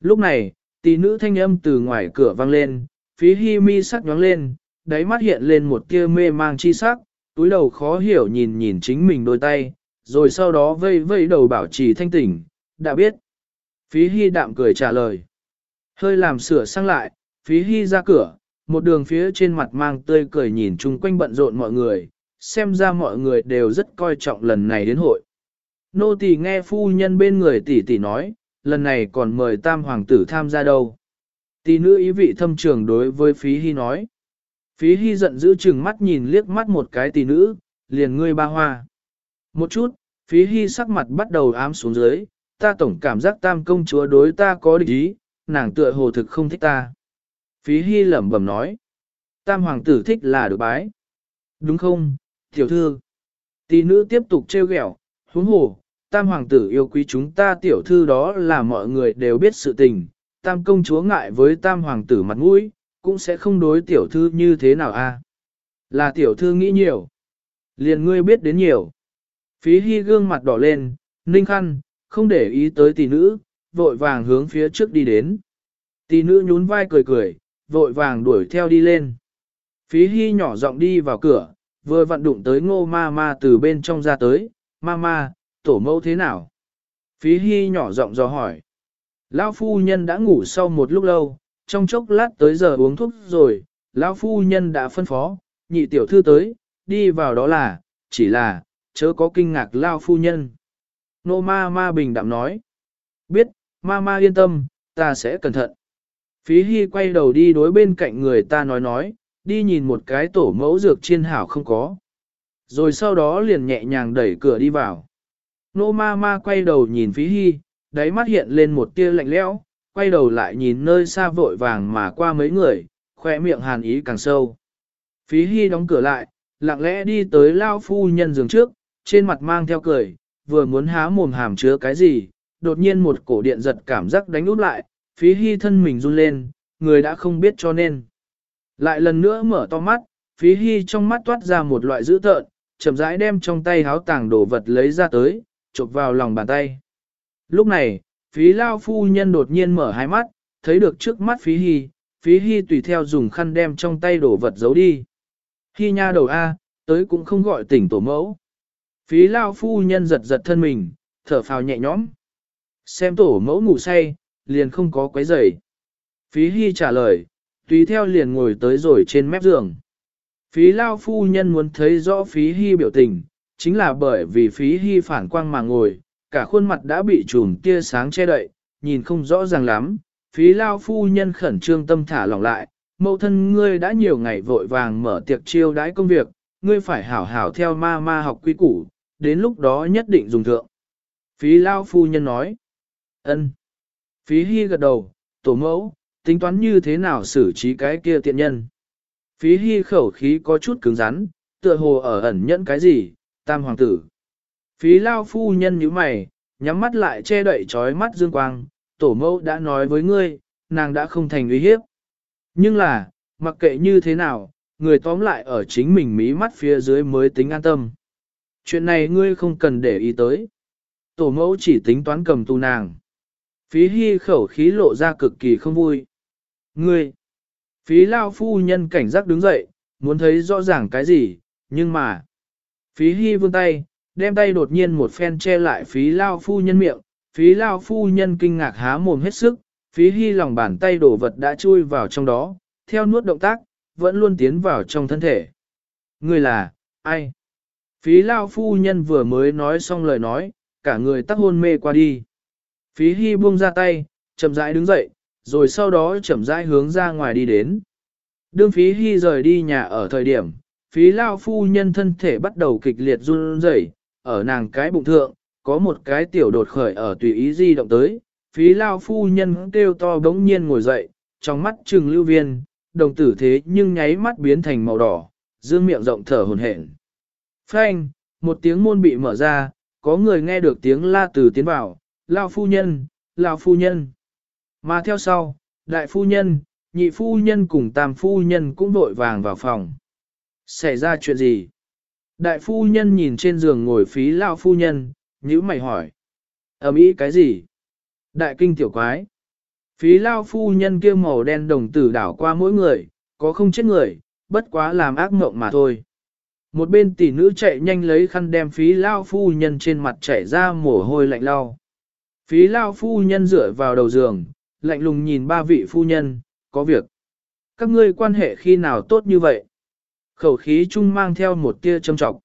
Lúc này, tỷ nữ thanh âm từ ngoài cửa vang lên, phí Hi mi sắc nhóng lên, đáy mắt hiện lên một tia mê mang chi sắc, túi đầu khó hiểu nhìn nhìn chính mình đôi tay, rồi sau đó vây vây đầu bảo trì thanh tỉnh, đã biết. Phí Hi đạm cười trả lời. Hơi làm sửa sang lại, phí Hi ra cửa, một đường phía trên mặt mang tươi cười nhìn chung quanh bận rộn mọi người, xem ra mọi người đều rất coi trọng lần này đến hội. Nô tỳ nghe phu nhân bên người tỷ tỷ nói, lần này còn mời tam hoàng tử tham gia đâu. Tỷ nữ ý vị thâm trường đối với phí hy nói. Phí hy giận dữ chừng mắt nhìn liếc mắt một cái tỷ nữ, liền ngươi ba hoa. Một chút, phí hy sắc mặt bắt đầu ám xuống dưới, ta tổng cảm giác tam công chúa đối ta có địch ý, nàng tựa hồ thực không thích ta. Phí hy lẩm bẩm nói. Tam hoàng tử thích là được bái. Đúng không, tiểu thư? Tỷ nữ tiếp tục trêu ghẹo, huống hồ, tam hoàng tử yêu quý chúng ta tiểu thư đó là mọi người đều biết sự tình, tam công chúa ngại với tam hoàng tử mặt mũi, cũng sẽ không đối tiểu thư như thế nào a? Là tiểu thư nghĩ nhiều. Liền ngươi biết đến nhiều. Phí hy gương mặt đỏ lên, ninh khăn, không để ý tới tỷ nữ, vội vàng hướng phía trước đi đến. Tỷ nữ nhún vai cười cười, vội vàng đuổi theo đi lên. Phí hy nhỏ giọng đi vào cửa, vừa vặn đụng tới ngô ma ma từ bên trong ra tới, ma ma, tổ mẫu thế nào? Phí hy nhỏ giọng dò hỏi. Lão phu nhân đã ngủ sau một lúc lâu, trong chốc lát tới giờ uống thuốc rồi, lão phu nhân đã phân phó, nhị tiểu thư tới, đi vào đó là, chỉ là, chớ có kinh ngạc lão phu nhân. Nô ma ma bình đạm nói. Biết, ma yên tâm, ta sẽ cẩn thận. Phí Hy quay đầu đi đối bên cạnh người ta nói nói, đi nhìn một cái tổ mẫu dược chiên hảo không có. Rồi sau đó liền nhẹ nhàng đẩy cửa đi vào. Nô ma ma quay đầu nhìn Phí Hy, đáy mắt hiện lên một tia lạnh lẽo, quay đầu lại nhìn nơi xa vội vàng mà qua mấy người, khỏe miệng hàn ý càng sâu. Phí Hy đóng cửa lại, lặng lẽ đi tới lao phu nhân giường trước, trên mặt mang theo cười, vừa muốn há mồm hàm chứa cái gì, đột nhiên một cổ điện giật cảm giác đánh út lại, phí hy thân mình run lên, người đã không biết cho nên. Lại lần nữa mở to mắt, phí hy trong mắt toát ra một loại dữ tợn, chậm rãi đem trong tay háo tàng đồ vật lấy ra tới, chộp vào lòng bàn tay. Lúc này, phí lao phu nhân đột nhiên mở hai mắt, thấy được trước mắt phí hy, phí hy tùy theo dùng khăn đem trong tay đổ vật giấu đi. Hy nha đầu A, tới cũng không gọi tỉnh tổ mẫu. Phí lao phu nhân giật giật thân mình, thở phào nhẹ nhõm. Xem tổ mẫu ngủ say, liền không có quấy rầy. Phí hy trả lời, tùy theo liền ngồi tới rồi trên mép giường. Phí lao phu nhân muốn thấy rõ phí hy biểu tình, chính là bởi vì phí hy phản quang mà ngồi, cả khuôn mặt đã bị trùm tia sáng che đậy, nhìn không rõ ràng lắm. Phí lao phu nhân khẩn trương tâm thả lỏng lại, mẫu thân ngươi đã nhiều ngày vội vàng mở tiệc chiêu đãi công việc, ngươi phải hảo hảo theo ma ma học quy củ, đến lúc đó nhất định dùng thượng. Phí lao phu nhân nói, ân. Phí hy gật đầu, tổ mẫu, tính toán như thế nào xử trí cái kia tiện nhân. Phí hy khẩu khí có chút cứng rắn, tựa hồ ở ẩn nhẫn cái gì, tam hoàng tử. Phí lao phu nhân như mày, nhắm mắt lại che đậy trói mắt dương quang, tổ mẫu đã nói với ngươi, nàng đã không thành uy hiếp. Nhưng là, mặc kệ như thế nào, người tóm lại ở chính mình mí mắt phía dưới mới tính an tâm. Chuyện này ngươi không cần để ý tới. Tổ mẫu chỉ tính toán cầm tù nàng. Phí hy khẩu khí lộ ra cực kỳ không vui. Ngươi! Phí lao phu nhân cảnh giác đứng dậy, muốn thấy rõ ràng cái gì, nhưng mà... Phí hy vươn tay, đem tay đột nhiên một phen che lại phí lao phu nhân miệng, phí lao phu nhân kinh ngạc há mồm hết sức, phí hy lòng bàn tay đổ vật đã chui vào trong đó, theo nuốt động tác, vẫn luôn tiến vào trong thân thể. Người là, ai? Phí lao phu nhân vừa mới nói xong lời nói, cả người tắc hôn mê qua đi. Phí hy buông ra tay, chậm rãi đứng dậy, rồi sau đó chậm rãi hướng ra ngoài đi đến. Đương phí hy rời đi nhà ở thời điểm, phí lao phu nhân thân thể bắt đầu kịch liệt run rẩy, ở nàng cái bụng thượng, có một cái tiểu đột khởi ở tùy ý di động tới, phí lao phu nhân kêu to bỗng nhiên ngồi dậy, trong mắt trừng lưu viên, đồng tử thế nhưng nháy mắt biến thành màu đỏ, dương miệng rộng thở hồn hển. Phanh, một tiếng môn bị mở ra, có người nghe được tiếng la từ tiến vào, lao phu nhân, lao phu nhân. Mà theo sau, đại phu nhân, nhị phu nhân cùng tam phu nhân cũng vội vàng vào phòng. Xảy ra chuyện gì? Đại phu nhân nhìn trên giường ngồi phí lao phu nhân, nhữ mày hỏi. Ẩm ý cái gì? Đại kinh tiểu quái. Phí lao phu nhân kia màu đen đồng tử đảo qua mỗi người, có không chết người, bất quá làm ác mộng mà thôi. Một bên tỷ nữ chạy nhanh lấy khăn đem phí lao phu nhân trên mặt chảy ra mồ hôi lạnh lau. Phí lao phu nhân dựa vào đầu giường, lạnh lùng nhìn ba vị phu nhân, có việc. Các ngươi quan hệ khi nào tốt như vậy? Khẩu khí chung mang theo một tia châm trọng.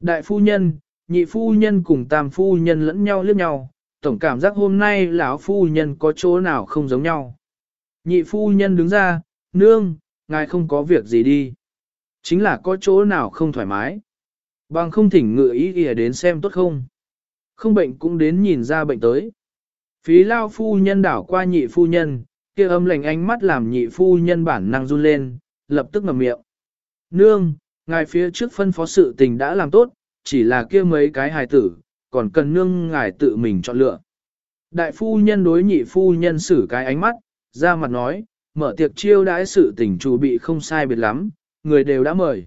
Đại phu nhân, nhị phu nhân cùng tam phu nhân lẫn nhau liếc nhau, tổng cảm giác hôm nay lão phu nhân có chỗ nào không giống nhau. Nhị phu nhân đứng ra, nương, ngài không có việc gì đi. Chính là có chỗ nào không thoải mái. Bằng không thỉnh ngựa ý kìa đến xem tốt không. Không bệnh cũng đến nhìn ra bệnh tới. Phí lao phu nhân đảo qua nhị phu nhân, kia âm lành ánh mắt làm nhị phu nhân bản năng run lên, lập tức ngậm miệng. Nương, ngài phía trước phân phó sự tình đã làm tốt, chỉ là kia mấy cái hài tử, còn cần nương ngài tự mình chọn lựa. Đại phu nhân đối nhị phu nhân xử cái ánh mắt, ra mặt nói, mở tiệc chiêu đãi sự tình chủ bị không sai biệt lắm, người đều đã mời.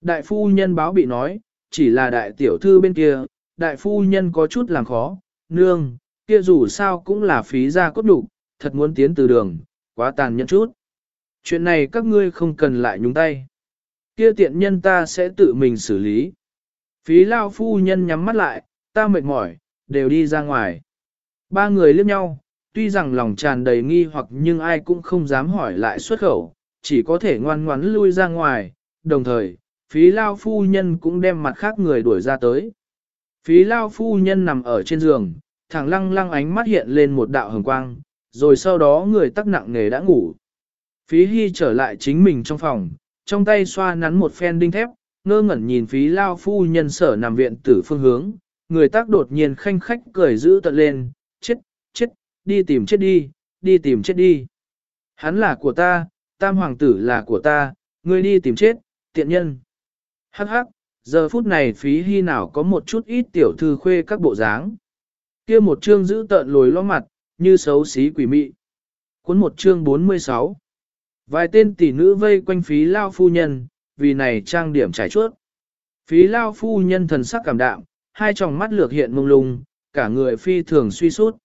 Đại phu nhân báo bị nói, chỉ là đại tiểu thư bên kia, đại phu nhân có chút làm khó, nương, kia dù sao cũng là phí ra cốt đủ, thật muốn tiến từ đường, quá tàn nhẫn chút. Chuyện này các ngươi không cần lại nhúng tay. Kia tiện nhân ta sẽ tự mình xử lý. Phí lao phu nhân nhắm mắt lại, ta mệt mỏi, đều đi ra ngoài. Ba người liếc nhau, tuy rằng lòng tràn đầy nghi hoặc nhưng ai cũng không dám hỏi lại xuất khẩu, chỉ có thể ngoan ngoắn lui ra ngoài, đồng thời, phí lao phu nhân cũng đem mặt khác người đuổi ra tới. Phí lao phu nhân nằm ở trên giường, thẳng lăng lăng ánh mắt hiện lên một đạo hồng quang, rồi sau đó người tắc nặng nề đã ngủ. Phí hy trở lại chính mình trong phòng, trong tay xoa nắn một phen đinh thép, ngơ ngẩn nhìn phí lao phu nhân sở nằm viện tử phương hướng, người tác đột nhiên khanh khách cười giữ tận lên, chết, chết, đi tìm chết đi, đi tìm chết đi. Hắn là của ta, tam hoàng tử là của ta, ngươi đi tìm chết, tiện nhân. Hắc hắc, giờ phút này phí hy nào có một chút ít tiểu thư khuê các bộ dáng. kia một chương giữ tợn lồi lo mặt, như xấu xí quỷ mị. Cuốn một chương 46. Vài tên tỷ nữ vây quanh phí lao phu nhân, vì này trang điểm trải chuốt. Phí lao phu nhân thần sắc cảm đạm, hai tròng mắt lược hiện mông lung, cả người phi thường suy sút.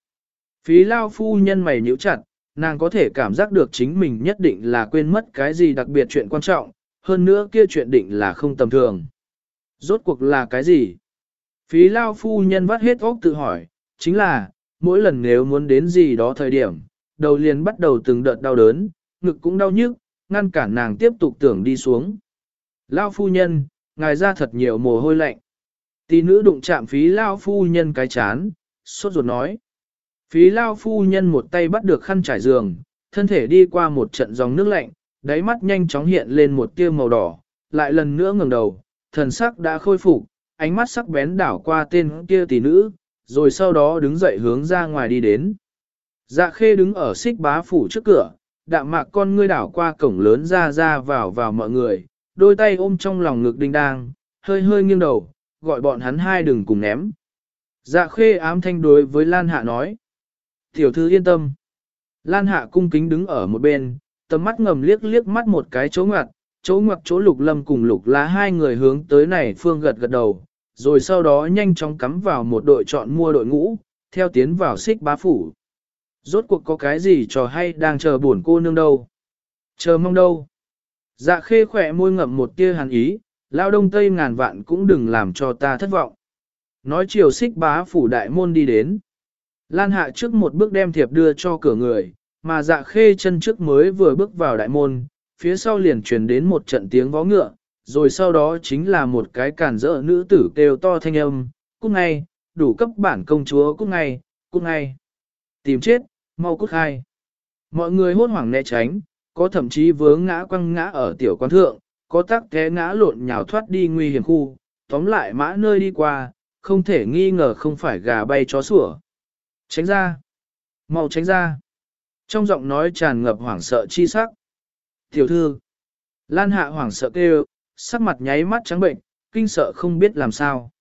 Phí lao phu nhân mày nhíu chặt, nàng có thể cảm giác được chính mình nhất định là quên mất cái gì đặc biệt chuyện quan trọng, hơn nữa kia chuyện định là không tầm thường. Rốt cuộc là cái gì? Phí lao phu nhân vắt hết óc tự hỏi, chính là, mỗi lần nếu muốn đến gì đó thời điểm, đầu liền bắt đầu từng đợt đau đớn, ngực cũng đau nhức, ngăn cản nàng tiếp tục tưởng đi xuống. Lao phu nhân, ngài ra thật nhiều mồ hôi lạnh. Tỷ nữ đụng chạm phí Lao phu nhân cái chán, sốt ruột nói. Phí Lao phu nhân một tay bắt được khăn trải giường, thân thể đi qua một trận dòng nước lạnh, đáy mắt nhanh chóng hiện lên một tia màu đỏ, lại lần nữa ngẩng đầu, thần sắc đã khôi phục, ánh mắt sắc bén đảo qua tên kia tỷ nữ, rồi sau đó đứng dậy hướng ra ngoài đi đến. Dạ khê đứng ở xích bá phủ trước cửa, đạm mạc con ngươi đảo qua cổng lớn ra ra vào vào mọi người, đôi tay ôm trong lòng ngực đinh đang, hơi hơi nghiêng đầu, gọi bọn hắn hai đừng cùng ném. Dạ khê ám thanh đối với Lan Hạ nói. Tiểu thư yên tâm. Lan Hạ cung kính đứng ở một bên, tầm mắt ngầm liếc liếc mắt một cái chỗ ngoặt, chỗ ngoặt chỗ lục lâm cùng lục lá hai người hướng tới này phương gật gật đầu, rồi sau đó nhanh chóng cắm vào một đội chọn mua đội ngũ, theo tiến vào xích bá phủ. Rốt cuộc có cái gì trò hay đang chờ buồn cô nương đâu? Chờ mong đâu? Dạ khê khỏe môi ngậm một tia hàn ý, lao đông tây ngàn vạn cũng đừng làm cho ta thất vọng. Nói chiều xích bá phủ đại môn đi đến. Lan hạ trước một bước đem thiệp đưa cho cửa người, mà dạ khê chân trước mới vừa bước vào đại môn, phía sau liền truyền đến một trận tiếng vó ngựa, rồi sau đó chính là một cái cản rỡ nữ tử kêu to thanh âm, cút ngay, đủ cấp bản công chúa cút ngay, cút ngay. Tìm chết, mau cút khai. Mọi người hốt hoảng né tránh, có thậm chí vướng ngã quăng ngã ở tiểu quan thượng, có tắc té ngã lộn nhào thoát đi nguy hiểm khu, tóm lại mã nơi đi qua, không thể nghi ngờ không phải gà bay chó sủa. Tránh ra! mau tránh ra! Trong giọng nói tràn ngập hoảng sợ chi sắc. Tiểu thư! Lan hạ hoảng sợ kêu, sắc mặt nháy mắt trắng bệnh, kinh sợ không biết làm sao.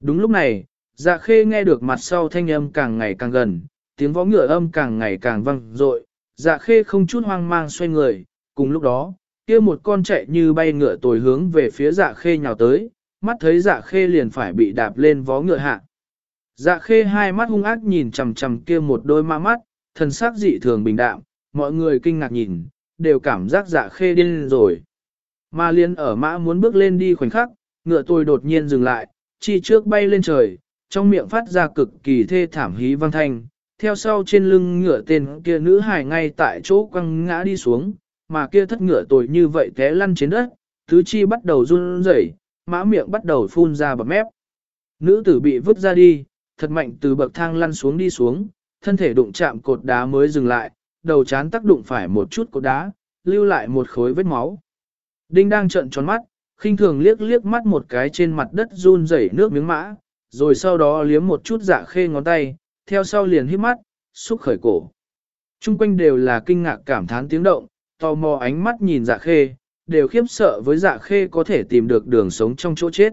Đúng lúc này, dạ khê nghe được mặt sau thanh âm càng ngày càng gần, tiếng võ ngựa âm càng ngày càng vang dội, dạ khê không chút hoang mang xoay người, cùng lúc đó, kia một con chạy như bay ngựa tồi hướng về phía dạ khê nhào tới, mắt thấy dạ khê liền phải bị đạp lên vó ngựa hạ. Dạ khê hai mắt hung ác nhìn chằm chằm kia một đôi ma mắt, thần sắc dị thường bình đạm, mọi người kinh ngạc nhìn, đều cảm giác dạ khê điên rồi. Ma liên ở mã muốn bước lên đi khoảnh khắc, ngựa tôi đột nhiên dừng lại, chi trước bay lên trời, trong miệng phát ra cực kỳ thê thảm hí vang thanh, theo sau trên lưng ngựa tên kia nữ hài ngay tại chỗ quăng ngã đi xuống, mà kia thất ngựa tồi như vậy té lăn trên đất, tứ chi bắt đầu run rẩy, mã miệng bắt đầu phun ra bọt mép. Nữ tử bị vứt ra đi, thật mạnh từ bậc thang lăn xuống đi xuống, thân thể đụng chạm cột đá mới dừng lại, đầu chán tác đụng phải một chút cột đá, lưu lại một khối vết máu. Đinh đang trợn tròn mắt, khinh thường liếc liếc mắt một cái trên mặt đất run rẩy nước miếng mã, rồi sau đó liếm một chút dạ khê ngón tay, theo sau liền hít mắt, xúc khởi cổ. Trung quanh đều là kinh ngạc cảm thán tiếng động, tò mò ánh mắt nhìn dạ khê, đều khiếp sợ với dạ khê có thể tìm được đường sống trong chỗ chết.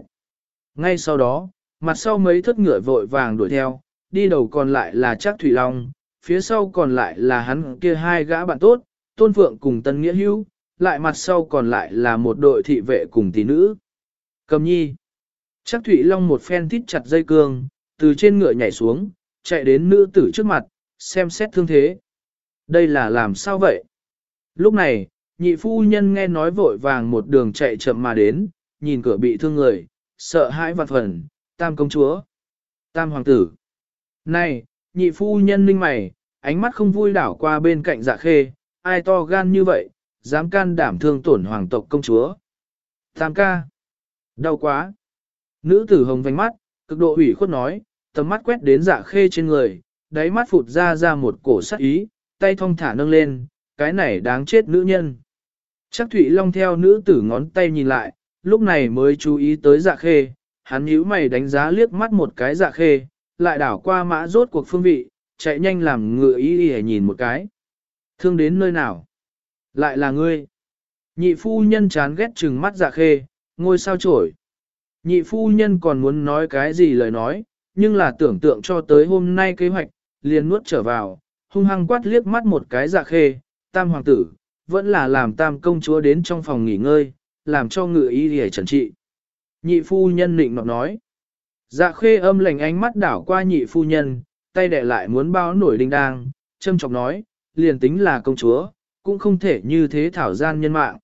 Ngay sau đó, mặt sau mấy thất ngựa vội vàng đuổi theo, đi đầu còn lại là Trác Thủy Long, phía sau còn lại là hắn kia hai gã bạn tốt, Tôn Phượng cùng Tân Nghĩa Hữu, lại mặt sau còn lại là một đội thị vệ cùng tỷ nữ. Cầm nhi. Trác Thủy Long một phen thít chặt dây cương, từ trên ngựa nhảy xuống, chạy đến nữ tử trước mặt, xem xét thương thế. Đây là làm sao vậy? Lúc này, nhị phu nhân nghe nói vội vàng một đường chạy chậm mà đến, nhìn cửa bị thương người, sợ hãi vặt phần, tam công chúa, tam hoàng tử. Này, nhị phu nhân ninh mày, ánh mắt không vui đảo qua bên cạnh dạ khê, ai to gan như vậy, dám can đảm thương tổn hoàng tộc công chúa. Tam ca, đau quá. Nữ tử hồng vành mắt, cực độ ủy khuất nói, tầm mắt quét đến dạ khê trên người, đáy mắt phụt ra ra một cổ sắc ý, tay thong thả nâng lên, cái này đáng chết nữ nhân. Chắc Thụy Long theo nữ tử ngón tay nhìn lại, lúc này mới chú ý tới dạ khê, hắn nhíu mày đánh giá liếc mắt một cái dạ khê, lại đảo qua mã rốt cuộc phương vị, chạy nhanh làm ngựa ý để nhìn một cái. Thương đến nơi nào? Lại là ngươi. Nhị phu nhân chán ghét chừng mắt dạ khê, ngôi sao trổi. Nhị phu nhân còn muốn nói cái gì lời nói, nhưng là tưởng tượng cho tới hôm nay kế hoạch, liền nuốt trở vào, hung hăng quát liếc mắt một cái dạ khê, tam hoàng tử, vẫn là làm tam công chúa đến trong phòng nghỉ ngơi, làm cho ngựa y hề trần trị. Nhị phu nhân định nọt nói. Dạ khê âm lành ánh mắt đảo qua nhị phu nhân, tay đẻ lại muốn bao nổi đinh đang, châm chọc nói, liền tính là công chúa, cũng không thể như thế thảo gian nhân mạng.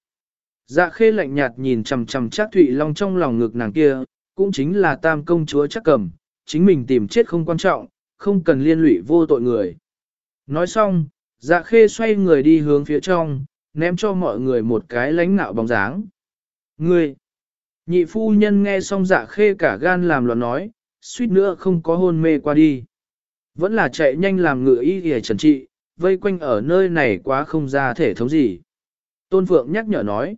Dạ khê lạnh nhạt nhìn chầm chầm chắc Thụy Long trong lòng ngực nàng kia, cũng chính là tam công chúa chắc cầm, chính mình tìm chết không quan trọng, không cần liên lụy vô tội người. Nói xong, dạ khê xoay người đi hướng phía trong, ném cho mọi người một cái lánh nạo bóng dáng. Ngươi! Nhị phu nhân nghe xong dạ khê cả gan làm loạn nói, suýt nữa không có hôn mê qua đi. Vẫn là chạy nhanh làm ngựa y hề trần trị, vây quanh ở nơi này quá không ra thể thống gì. Tôn Phượng nhắc nhở nói.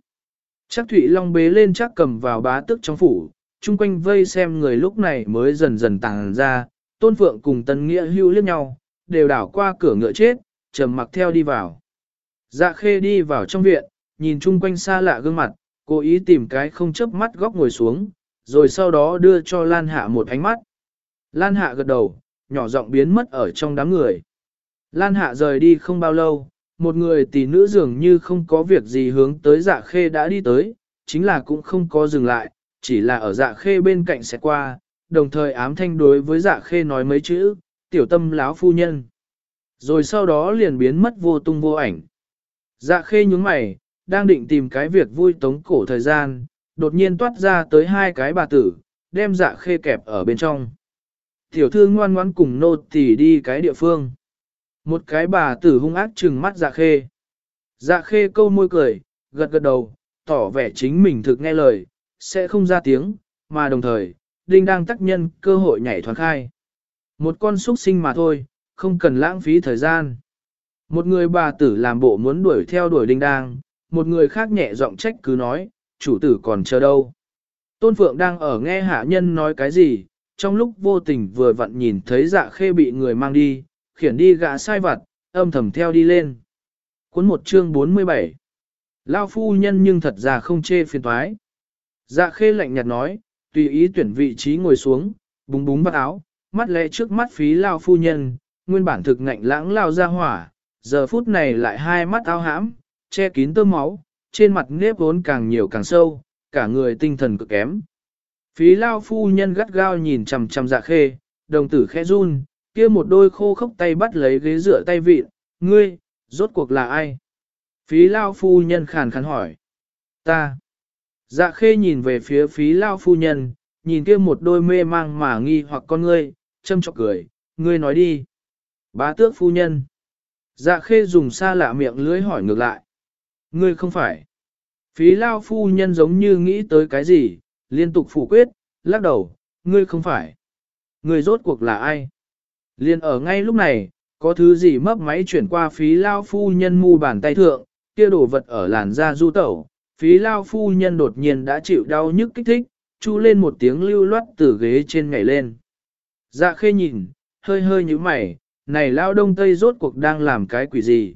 Chắc Thụy Long bế lên chắc cầm vào bá tức trong phủ, chung quanh vây xem người lúc này mới dần dần tàng ra, Tôn Phượng cùng Tân Nghĩa hưu liếc nhau, đều đảo qua cửa ngựa chết, trầm mặc theo đi vào. Dạ khê đi vào trong viện, nhìn chung quanh xa lạ gương mặt, cố ý tìm cái không chớp mắt góc ngồi xuống, rồi sau đó đưa cho Lan Hạ một ánh mắt. Lan Hạ gật đầu, nhỏ giọng biến mất ở trong đám người. Lan Hạ rời đi không bao lâu, một người tỷ nữ dường như không có việc gì hướng tới dạ khê đã đi tới, chính là cũng không có dừng lại, chỉ là ở dạ khê bên cạnh sẽ qua, đồng thời ám thanh đối với dạ khê nói mấy chữ, tiểu tâm láo phu nhân. Rồi sau đó liền biến mất vô tung vô ảnh. Dạ khê nhúng mày, đang định tìm cái việc vui tống cổ thời gian, đột nhiên toát ra tới hai cái bà tử, đem dạ khê kẹp ở bên trong. Tiểu thư ngoan ngoãn cùng nô tỳ đi cái địa phương. Một cái bà tử hung ác trừng mắt dạ khê. Dạ khê câu môi cười, gật gật đầu, tỏ vẻ chính mình thực nghe lời, sẽ không ra tiếng, mà đồng thời, đinh đang tác nhân cơ hội nhảy thoáng khai. Một con xuất sinh mà thôi, không cần lãng phí thời gian. Một người bà tử làm bộ muốn đuổi theo đuổi đinh đang, một người khác nhẹ giọng trách cứ nói, chủ tử còn chờ đâu. Tôn Phượng đang ở nghe hạ nhân nói cái gì, trong lúc vô tình vừa vặn nhìn thấy dạ khê bị người mang đi, khiển đi gã sai vặt, âm thầm theo đi lên. Cuốn một chương 47 Lao phu nhân nhưng thật ra không chê phiền toái. Dạ khê lạnh nhạt nói, tùy ý tuyển vị trí ngồi xuống, búng búng bắt áo, mắt lẽ trước mắt phí Lao phu nhân, nguyên bản thực ngạnh lãng Lao ra hỏa, giờ phút này lại hai mắt áo hãm, che kín tơ máu, trên mặt nếp vốn càng nhiều càng sâu, cả người tinh thần cực kém. Phí Lao phu nhân gắt gao nhìn chằm chằm dạ khê, đồng tử khẽ run, kia một đôi khô khốc tay bắt lấy ghế rửa tay vịn, ngươi, rốt cuộc là ai? Phí lao phu nhân khàn khàn hỏi. Ta. Dạ khê nhìn về phía phí lao phu nhân, nhìn kia một đôi mê mang mà nghi hoặc con ngươi, châm chọc cười, ngươi nói đi. Bá tước phu nhân. Dạ khê dùng xa lạ miệng lưới hỏi ngược lại. Ngươi không phải. Phí lao phu nhân giống như nghĩ tới cái gì, liên tục phủ quyết, lắc đầu, ngươi không phải. Ngươi rốt cuộc là ai? Liên ở ngay lúc này, có thứ gì mấp máy chuyển qua phí lao phu nhân mu bàn tay thượng, kia đổ vật ở làn da du tẩu, phí lao phu nhân đột nhiên đã chịu đau nhức kích thích, chu lên một tiếng lưu loát từ ghế trên ngảy lên. Dạ khê nhìn, hơi hơi như mày, này lao đông tây rốt cuộc đang làm cái quỷ gì?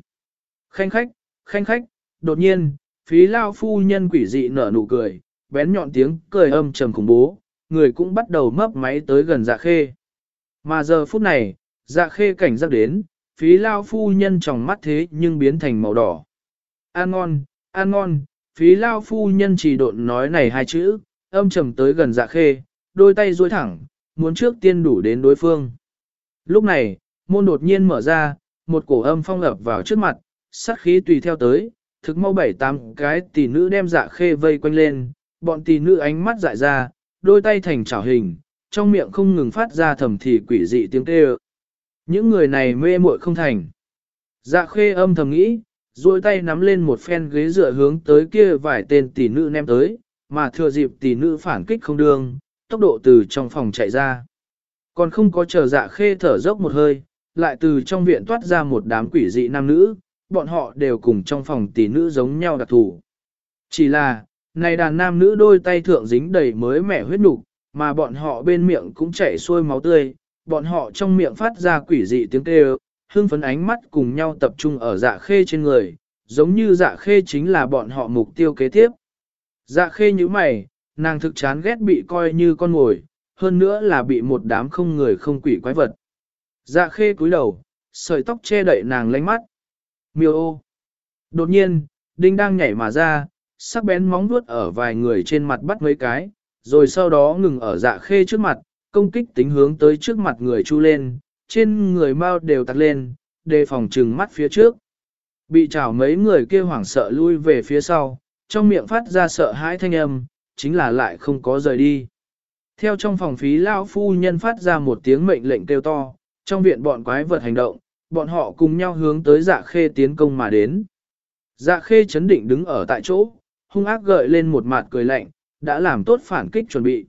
Khanh khách, khanh khách, đột nhiên, phí lao phu nhân quỷ dị nở nụ cười, bén nhọn tiếng cười âm trầm khủng bố, người cũng bắt đầu mấp máy tới gần dạ khê. Mà giờ phút này, dạ khê cảnh giác đến, phí lao phu nhân trong mắt thế nhưng biến thành màu đỏ. An ngon, an ngon, phí lao phu nhân chỉ độn nói này hai chữ, âm trầm tới gần dạ khê, đôi tay duỗi thẳng, muốn trước tiên đủ đến đối phương. Lúc này, môn đột nhiên mở ra, một cổ âm phong ập vào trước mặt, sát khí tùy theo tới, thực mau bảy tám cái tỷ nữ đem dạ khê vây quanh lên, bọn tỷ nữ ánh mắt dại ra, đôi tay thành chảo hình, trong miệng không ngừng phát ra thầm thì quỷ dị tiếng kêu. Những người này mê muội không thành. Dạ khê âm thầm nghĩ, duỗi tay nắm lên một phen ghế dựa hướng tới kia vài tên tỷ nữ ném tới, mà thừa dịp tỷ nữ phản kích không đương, tốc độ từ trong phòng chạy ra. Còn không có chờ dạ khê thở dốc một hơi, lại từ trong viện toát ra một đám quỷ dị nam nữ, bọn họ đều cùng trong phòng tỷ nữ giống nhau đặc thủ. Chỉ là, này đàn nam nữ đôi tay thượng dính đầy mới mẻ huyết nục, mà bọn họ bên miệng cũng chảy xuôi máu tươi, bọn họ trong miệng phát ra quỷ dị tiếng kêu, hương phấn ánh mắt cùng nhau tập trung ở dạ khê trên người, giống như dạ khê chính là bọn họ mục tiêu kế tiếp. Dạ khê như mày, nàng thực chán ghét bị coi như con ngồi, hơn nữa là bị một đám không người không quỷ quái vật. Dạ khê cúi đầu, sợi tóc che đậy nàng lánh mắt. Miêu ô. Đột nhiên, đinh đang nhảy mà ra, sắc bén móng vuốt ở vài người trên mặt bắt mấy cái, rồi sau đó ngừng ở dạ khê trước mặt, công kích tính hướng tới trước mặt người chu lên, trên người mau đều tắt lên, đề phòng trừng mắt phía trước. Bị chảo mấy người kia hoảng sợ lui về phía sau, trong miệng phát ra sợ hãi thanh âm, chính là lại không có rời đi. Theo trong phòng phí lao phu nhân phát ra một tiếng mệnh lệnh kêu to, trong viện bọn quái vật hành động, bọn họ cùng nhau hướng tới dạ khê tiến công mà đến. Dạ khê chấn định đứng ở tại chỗ, hung ác gợi lên một mặt cười lạnh, đã làm tốt phản kích chuẩn bị.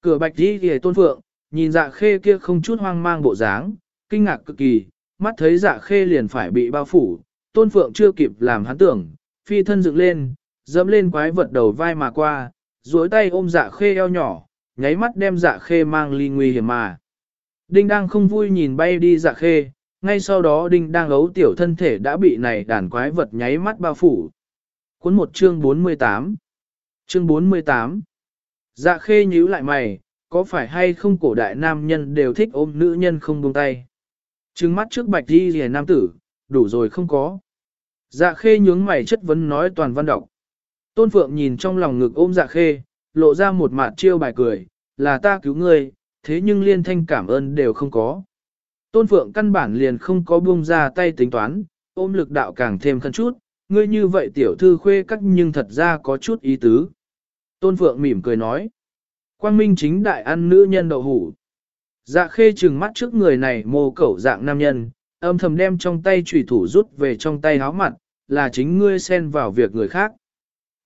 Cửa bạch đi ghề tôn phượng, nhìn dạ khê kia không chút hoang mang bộ dáng, kinh ngạc cực kỳ, mắt thấy dạ khê liền phải bị bao phủ, tôn phượng chưa kịp làm hắn tưởng, phi thân dựng lên, dẫm lên quái vật đầu vai mà qua, duỗi tay ôm dạ khê eo nhỏ, nháy mắt đem dạ khê mang ly nguy hiểm mà. Đinh đang không vui nhìn bay đi dạ khê, ngay sau đó đinh đang ấu tiểu thân thể đã bị này đàn quái vật nháy mắt bao phủ. Cuốn một chương 48 Chương 48 Dạ khê nhíu lại mày, có phải hay không cổ đại nam nhân đều thích ôm nữ nhân không buông tay. Trừng mắt trước bạch đi rìa nam tử, đủ rồi không có. Dạ khê nhướng mày chất vấn nói toàn văn đọc. Tôn Phượng nhìn trong lòng ngực ôm dạ khê, lộ ra một mặt chiêu bài cười, là ta cứu ngươi, thế nhưng liên thanh cảm ơn đều không có. Tôn Phượng căn bản liền không có buông ra tay tính toán, ôm lực đạo càng thêm khăn chút, ngươi như vậy tiểu thư khuê cắt nhưng thật ra có chút ý tứ. Tôn Phượng mỉm cười nói, quang minh chính đại ăn nữ nhân đậu hủ. Dạ khê trừng mắt trước người này mô cẩu dạng nam nhân, âm thầm đem trong tay trùy thủ rút về trong tay háo mặt, là chính ngươi xen vào việc người khác.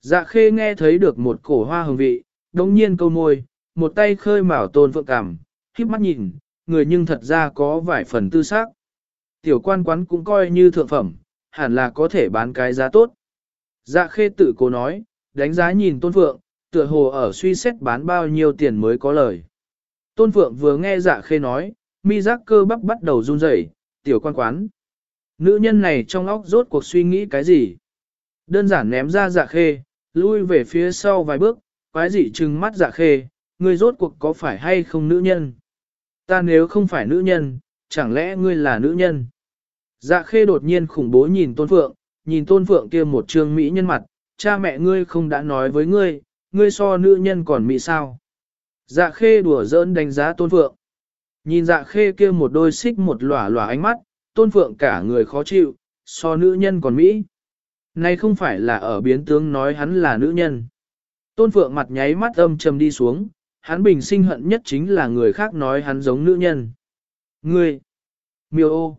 Dạ khê nghe thấy được một cổ hoa hương vị, đống nhiên câu môi, một tay khơi mào tôn phượng cảm, khiếp mắt nhìn, người nhưng thật ra có vài phần tư xác. Tiểu quan quán cũng coi như thượng phẩm, hẳn là có thể bán cái giá tốt. Dạ khê tự cố nói, đánh giá nhìn tôn phượng, tựa hồ ở suy xét bán bao nhiêu tiền mới có lời. Tôn phượng vừa nghe dạ khê nói, mi giác cơ bắp bắt đầu run rẩy, tiểu quan quán. Nữ nhân này trong óc rốt cuộc suy nghĩ cái gì? Đơn giản ném ra dạ khê, lui về phía sau vài bước, quái dị trừng mắt dạ khê, ngươi rốt cuộc có phải hay không nữ nhân? Ta nếu không phải nữ nhân, chẳng lẽ ngươi là nữ nhân? Dạ khê đột nhiên khủng bố nhìn tôn phượng, nhìn tôn phượng kia một trương mỹ nhân mặt, cha mẹ ngươi không đã nói với ngươi, ngươi so nữ nhân còn mỹ sao? Dạ khê đùa giỡn đánh giá tôn phượng. Nhìn dạ khê kia một đôi xích một lỏa lỏa ánh mắt, tôn phượng cả người khó chịu, so nữ nhân còn mỹ. Này không phải là ở biến tướng nói hắn là nữ nhân. Tôn phượng mặt nháy mắt âm trầm đi xuống, hắn bình sinh hận nhất chính là người khác nói hắn giống nữ nhân. Ngươi! Miêu ô!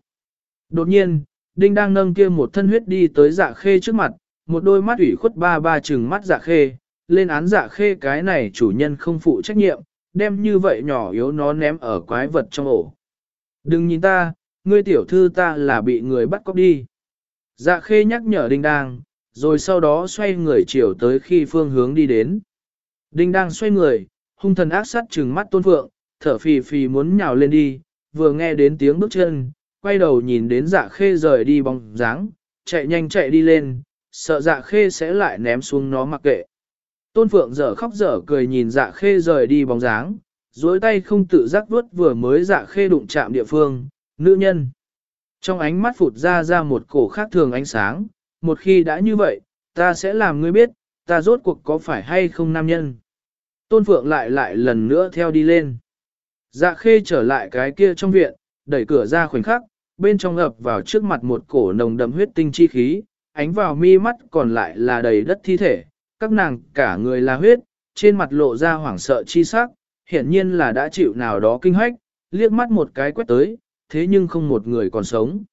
Đột nhiên, Đinh đang nâng kia một thân huyết đi tới dạ khê trước mặt, một đôi mắt ủy khuất ba ba trừng mắt dạ khê, lên án dạ khê cái này chủ nhân không phụ trách nhiệm, đem như vậy nhỏ yếu nó ném ở quái vật trong ổ. Đừng nhìn ta, ngươi tiểu thư ta là bị người bắt cóc đi. Dạ khê nhắc nhở đinh đang, rồi sau đó xoay người chiều tới khi phương hướng đi đến. Đinh đang xoay người, hung thần ác sát trừng mắt tôn phượng, thở phì phì muốn nhào lên đi, vừa nghe đến tiếng bước chân, quay đầu nhìn đến dạ khê rời đi bóng dáng, chạy nhanh chạy đi lên, sợ dạ khê sẽ lại ném xuống nó mặc kệ. Tôn phượng dở khóc dở cười nhìn dạ khê rời đi bóng dáng, dối tay không tự giác vuốt vừa mới dạ khê đụng chạm địa phương, nữ nhân. Trong ánh mắt phụt ra ra một cổ khác thường ánh sáng, một khi đã như vậy, ta sẽ làm ngươi biết, ta rốt cuộc có phải hay không nam nhân. Tôn Phượng lại lại lần nữa theo đi lên. Dạ khê trở lại cái kia trong viện, đẩy cửa ra khoảnh khắc, bên trong ập vào trước mặt một cổ nồng đậm huyết tinh chi khí, ánh vào mi mắt còn lại là đầy đất thi thể, các nàng cả người là huyết, trên mặt lộ ra hoảng sợ chi sắc, hiển nhiên là đã chịu nào đó kinh hoách, liếc mắt một cái quét tới, thế nhưng không một người còn sống.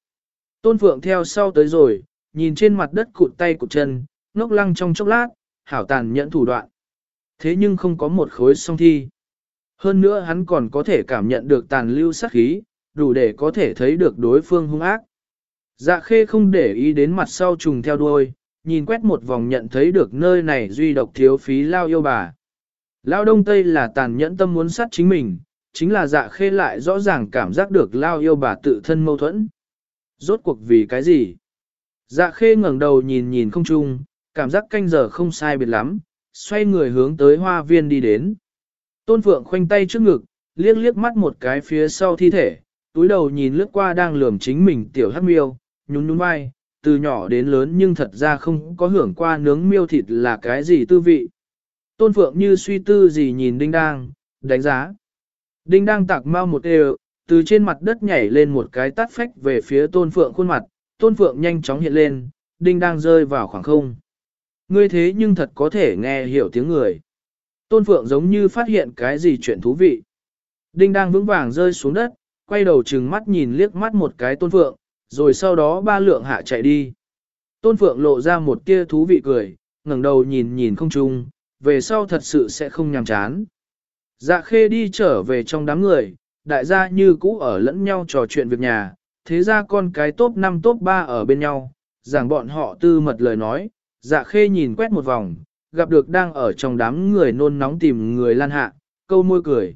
Tôn Phượng theo sau tới rồi, nhìn trên mặt đất cụt tay cụt chân, ngốc lăng trong chốc lát, hảo tàn nhẫn thủ đoạn. Thế nhưng không có một khối song thi. Hơn nữa hắn còn có thể cảm nhận được tàn lưu sát khí, đủ để có thể thấy được đối phương hung ác. Dạ khê không để ý đến mặt sau trùng theo đuôi, nhìn quét một vòng nhận thấy được nơi này duy độc thiếu phí lao yêu bà. Lao đông tây là tàn nhẫn tâm muốn sát chính mình, chính là dạ khê lại rõ ràng cảm giác được lao yêu bà tự thân mâu thuẫn. Rốt cuộc vì cái gì? Dạ khê ngẩng đầu nhìn nhìn không chung, cảm giác canh giờ không sai biệt lắm, xoay người hướng tới hoa viên đi đến. Tôn Phượng khoanh tay trước ngực, liếc liếc mắt một cái phía sau thi thể, túi đầu nhìn lướt qua đang lườm chính mình tiểu hắc miêu, nhún nhún vai, từ nhỏ đến lớn nhưng thật ra không có hưởng qua nướng miêu thịt là cái gì tư vị. Tôn Phượng như suy tư gì nhìn Đinh Đang, đánh giá. Đinh Đang tạc mau một đều, từ trên mặt đất nhảy lên một cái tắt phách về phía Tôn Phượng khuôn mặt, Tôn Phượng nhanh chóng hiện lên, Đinh Đang rơi vào khoảng không. Ngươi thế nhưng thật có thể nghe hiểu tiếng người. Tôn Phượng giống như phát hiện cái gì chuyện thú vị. Đinh Đang vững vàng rơi xuống đất, quay đầu trừng mắt nhìn liếc mắt một cái Tôn Phượng, rồi sau đó ba lượng hạ chạy đi. Tôn Phượng lộ ra một tia thú vị cười, ngẩng đầu nhìn nhìn không trung, về sau thật sự sẽ không nhàm chán. Dạ khê đi trở về trong đám người, đại gia như cũ ở lẫn nhau trò chuyện việc nhà, thế ra con cái top 5 top 3 ở bên nhau, giảng bọn họ tư mật lời nói, dạ khê nhìn quét một vòng, gặp được đang ở trong đám người nôn nóng tìm người Lan Hạ, câu môi cười.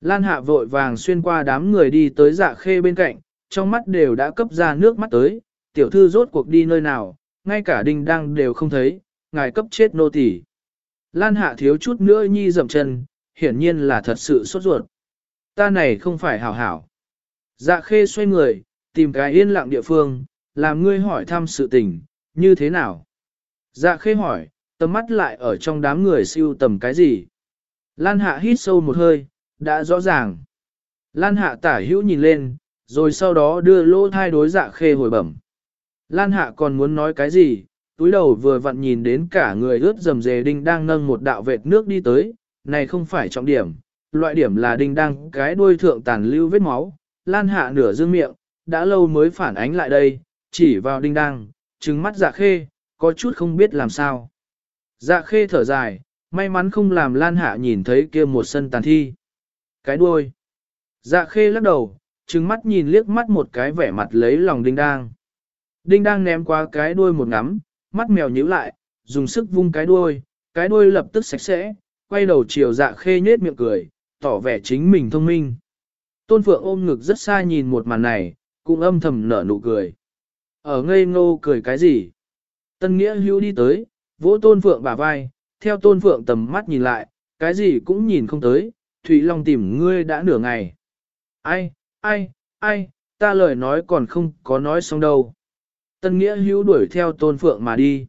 Lan Hạ vội vàng xuyên qua đám người đi tới dạ khê bên cạnh, trong mắt đều đã cấp ra nước mắt tới, tiểu thư rốt cuộc đi nơi nào, ngay cả đinh đăng đều không thấy, ngài cấp chết nô tỳ. Lan Hạ thiếu chút nữa nhi dậm chân, hiển nhiên là thật sự sốt ruột. Ta này không phải hảo hảo. Dạ khê xoay người, tìm cái yên lặng địa phương, làm ngươi hỏi thăm sự tình, như thế nào? Dạ khê hỏi, tầm mắt lại ở trong đám người siêu tầm cái gì? Lan hạ hít sâu một hơi, đã rõ ràng. Lan hạ tả hữu nhìn lên, rồi sau đó đưa lỗ thai đối dạ khê hồi bẩm. Lan hạ còn muốn nói cái gì, túi đầu vừa vặn nhìn đến cả người ướt dầm dề đinh đang nâng một đạo vệt nước đi tới, này không phải trọng điểm, loại điểm là đinh đang cái đuôi thượng tàn lưu vết máu, lan hạ nửa dương miệng, đã lâu mới phản ánh lại đây, chỉ vào đinh đang, trừng mắt dạ khê, có chút không biết làm sao. Dạ khê thở dài, may mắn không làm lan hạ nhìn thấy kia một sân tàn thi. Cái đuôi. Dạ khê lắc đầu, trừng mắt nhìn liếc mắt một cái vẻ mặt lấy lòng đinh đang. Đinh đang ném qua cái đuôi một ngắm, mắt mèo nhíu lại, dùng sức vung cái đuôi, cái đuôi lập tức sạch sẽ, quay đầu chiều dạ khê nhết miệng cười, tỏ vẻ chính mình thông minh. Tôn Phượng ôm ngực rất xa nhìn một màn này, cũng âm thầm nở nụ cười. Ở ngây ngô cười cái gì? Tân Nghĩa hưu đi tới, vỗ Tôn Phượng bả vai, theo Tôn Phượng tầm mắt nhìn lại, cái gì cũng nhìn không tới, Thụy Long tìm ngươi đã nửa ngày. Ai, ai, ai, ta lời nói còn không có nói xong đâu. Tân Nghĩa hữu đuổi theo Tôn Phượng mà đi.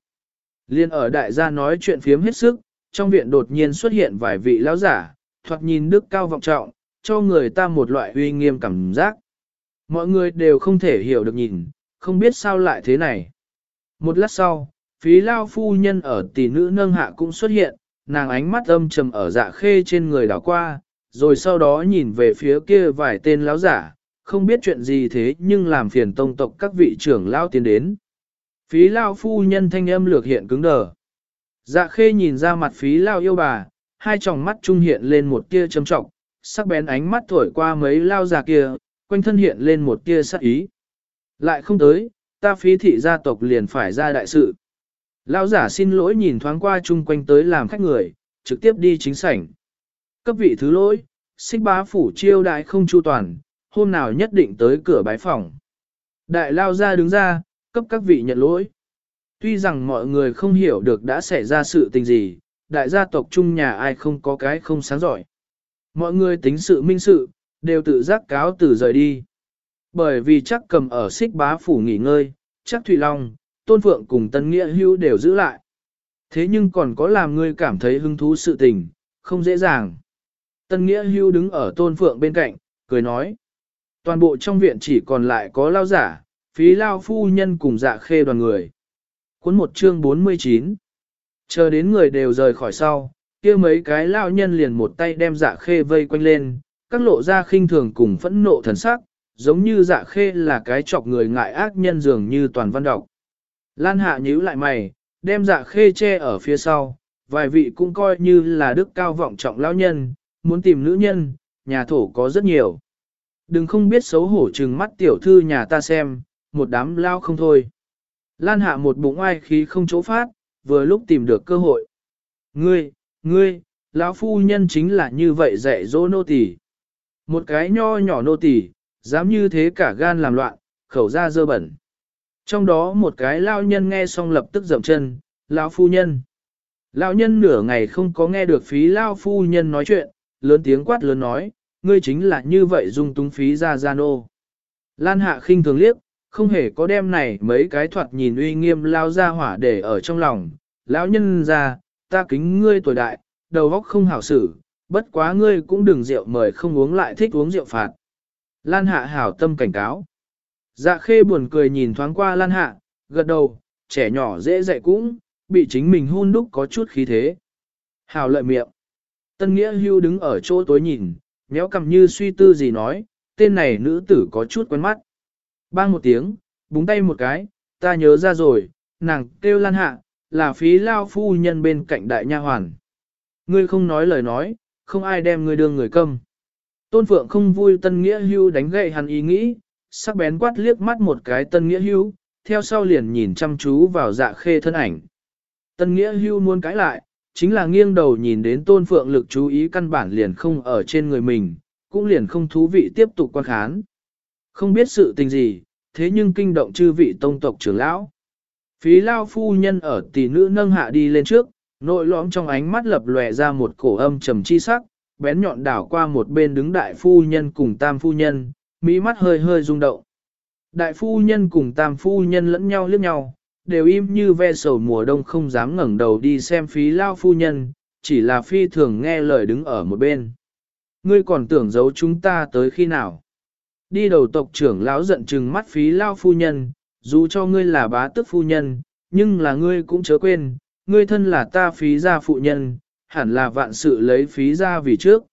Liên ở đại gia nói chuyện phiếm hết sức, trong viện đột nhiên xuất hiện vài vị lão giả, thoạt nhìn đức cao vọng trọng, cho người ta một loại uy nghiêm cảm giác. Mọi người đều không thể hiểu được nhìn, không biết sao lại thế này. Một lát sau, phí lao phu nhân ở tỷ nữ nâng hạ cũng xuất hiện, nàng ánh mắt âm trầm ở dạ khê trên người đảo qua, rồi sau đó nhìn về phía kia vài tên lão giả, không biết chuyện gì thế nhưng làm phiền tông tộc các vị trưởng lao tiến đến. Phí lao phu nhân thanh âm lược hiện cứng đờ. Dạ khê nhìn ra mặt phí lao yêu bà, hai tròng mắt trung hiện lên một tia châm trọng, sắc bén ánh mắt thổi qua mấy lao già kia, quanh thân hiện lên một tia sắc ý. Lại không tới, ta phí thị gia tộc liền phải ra đại sự. Lao giả xin lỗi nhìn thoáng qua chung quanh tới làm khách người, trực tiếp đi chính sảnh. Cấp vị thứ lỗi, xích bá phủ chiêu đại không chu toàn, hôm nào nhất định tới cửa bái phòng. Đại lao ra đứng ra, cấp các vị nhận lỗi. Tuy rằng mọi người không hiểu được đã xảy ra sự tình gì, đại gia tộc chung nhà ai không có cái không sáng giỏi. Mọi người tính sự minh sự, đều tự giác cáo từ rời đi. Bởi vì chắc cầm ở xích bá phủ nghỉ ngơi, chắc Thủy Long, Tôn Phượng cùng Tân Nghĩa Hữu đều giữ lại. Thế nhưng còn có làm ngươi cảm thấy hứng thú sự tình, không dễ dàng. Tân Nghĩa hưu đứng ở Tôn Phượng bên cạnh, cười nói. Toàn bộ trong viện chỉ còn lại có lao giả, phí lao phu nhân cùng dạ khê đoàn người. Cuốn một chương 49 Chờ đến người đều rời khỏi sau, kia mấy cái lao nhân liền một tay đem dạ khê vây quanh lên, các lộ ra khinh thường cùng phẫn nộ thần sắc, giống như dạ khê là cái chọc người ngại ác nhân dường như toàn văn đọc. Lan hạ nhíu lại mày, đem dạ khê che ở phía sau, vài vị cũng coi như là đức cao vọng trọng lão nhân, muốn tìm nữ nhân, nhà thổ có rất nhiều. Đừng không biết xấu hổ trừng mắt tiểu thư nhà ta xem, một đám lao không thôi. Lan hạ một bụng oai khí không chỗ phát, vừa lúc tìm được cơ hội. Ngươi, ngươi, lão phu nhân chính là như vậy dạy dỗ nô tỳ. Một cái nho nhỏ nô tỳ, dám như thế cả gan làm loạn, khẩu ra dơ bẩn. Trong đó một cái lao nhân nghe xong lập tức dậm chân, lão phu nhân. Lão nhân nửa ngày không có nghe được phí lao phu nhân nói chuyện, lớn tiếng quát lớn nói, ngươi chính là như vậy dung túng phí ra gian ô. Lan hạ khinh thường liếc, không hề có đem này mấy cái thoạt nhìn uy nghiêm lao ra hỏa để ở trong lòng. Lão nhân ra, ta kính ngươi tuổi đại, đầu óc không hảo xử, bất quá ngươi cũng đừng rượu mời không uống lại thích uống rượu phạt. Lan hạ hảo tâm cảnh cáo. Dạ khê buồn cười nhìn thoáng qua Lan hạ, gật đầu, trẻ nhỏ dễ dạy cũng, bị chính mình hôn đúc có chút khí thế. Hảo lợi miệng. Tân nghĩa hưu đứng ở chỗ tối nhìn, méo cầm như suy tư gì nói, tên này nữ tử có chút quen mắt. Bang một tiếng, búng tay một cái, ta nhớ ra rồi, nàng kêu lan hạ, là phí lao phu nhân bên cạnh đại nha hoàn. Ngươi không nói lời nói, không ai đem ngươi đưa người câm. Tôn Phượng không vui Tân Nghĩa Hưu đánh gậy hắn ý nghĩ, sắc bén quát liếc mắt một cái Tân Nghĩa Hưu, theo sau liền nhìn chăm chú vào dạ khê thân ảnh. Tân Nghĩa Hưu muốn cãi lại, chính là nghiêng đầu nhìn đến Tôn Phượng lực chú ý căn bản liền không ở trên người mình, cũng liền không thú vị tiếp tục quan khán. Không biết sự tình gì, thế nhưng kinh động chư vị tông tộc trưởng lão. Phí lao phu nhân ở tỷ nữ nâng hạ đi lên trước, nội lõm trong ánh mắt lập lòe ra một cổ âm trầm chi sắc, bén nhọn đảo qua một bên đứng đại phu nhân cùng tam phu nhân, mỹ mắt hơi hơi rung động. Đại phu nhân cùng tam phu nhân lẫn nhau liếc nhau, đều im như ve sầu mùa đông không dám ngẩng đầu đi xem phí lao phu nhân, chỉ là phi thường nghe lời đứng ở một bên. Ngươi còn tưởng giấu chúng ta tới khi nào? Đi đầu tộc trưởng lão giận chừng mắt phí lao phu nhân, dù cho ngươi là bá tức phu nhân, nhưng là ngươi cũng chớ quên, ngươi thân là ta phí gia phụ nhân, hẳn là vạn sự lấy phí gia vì trước.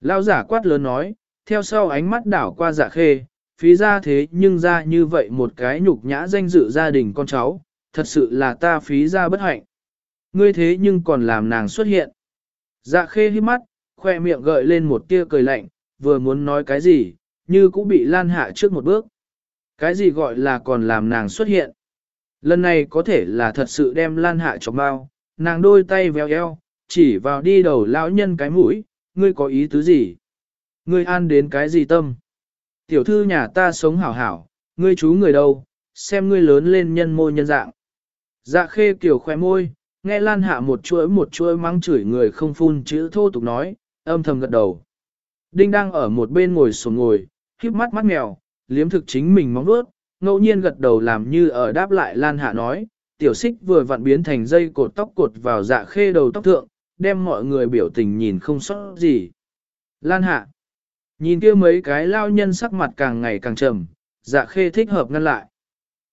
Lao giả quát lớn nói, theo sau ánh mắt đảo qua dạ khê, phí ra thế nhưng ra như vậy một cái nhục nhã danh dự gia đình con cháu, thật sự là ta phí ra bất hạnh. Ngươi thế nhưng còn làm nàng xuất hiện. Dạ khê hít mắt, khoe miệng gợi lên một tia cười lạnh, vừa muốn nói cái gì, như cũng bị lan hạ trước một bước. Cái gì gọi là còn làm nàng xuất hiện? Lần này có thể là thật sự đem lan hạ chọc bao, nàng đôi tay véo eo, chỉ vào đi đầu lão nhân cái mũi, ngươi có ý tứ gì? Ngươi an đến cái gì tâm? Tiểu thư nhà ta sống hảo hảo, ngươi chú người đâu, xem ngươi lớn lên nhân môi nhân dạng. Dạ khê kiểu khoe môi, nghe lan hạ một chuỗi một chuỗi mắng chửi người không phun chữ thô tục nói, âm thầm gật đầu. Đinh đang ở một bên ngồi sổ ngồi, khiếp mắt mắt mèo, liếm thực chính mình móng vuốt, ngẫu nhiên gật đầu làm như ở đáp lại Lan Hạ nói, tiểu xích vừa vặn biến thành dây cột tóc cột vào dạ khê đầu tóc thượng, đem mọi người biểu tình nhìn không sót gì. Lan Hạ, nhìn kia mấy cái lao nhân sắc mặt càng ngày càng trầm, dạ khê thích hợp ngăn lại.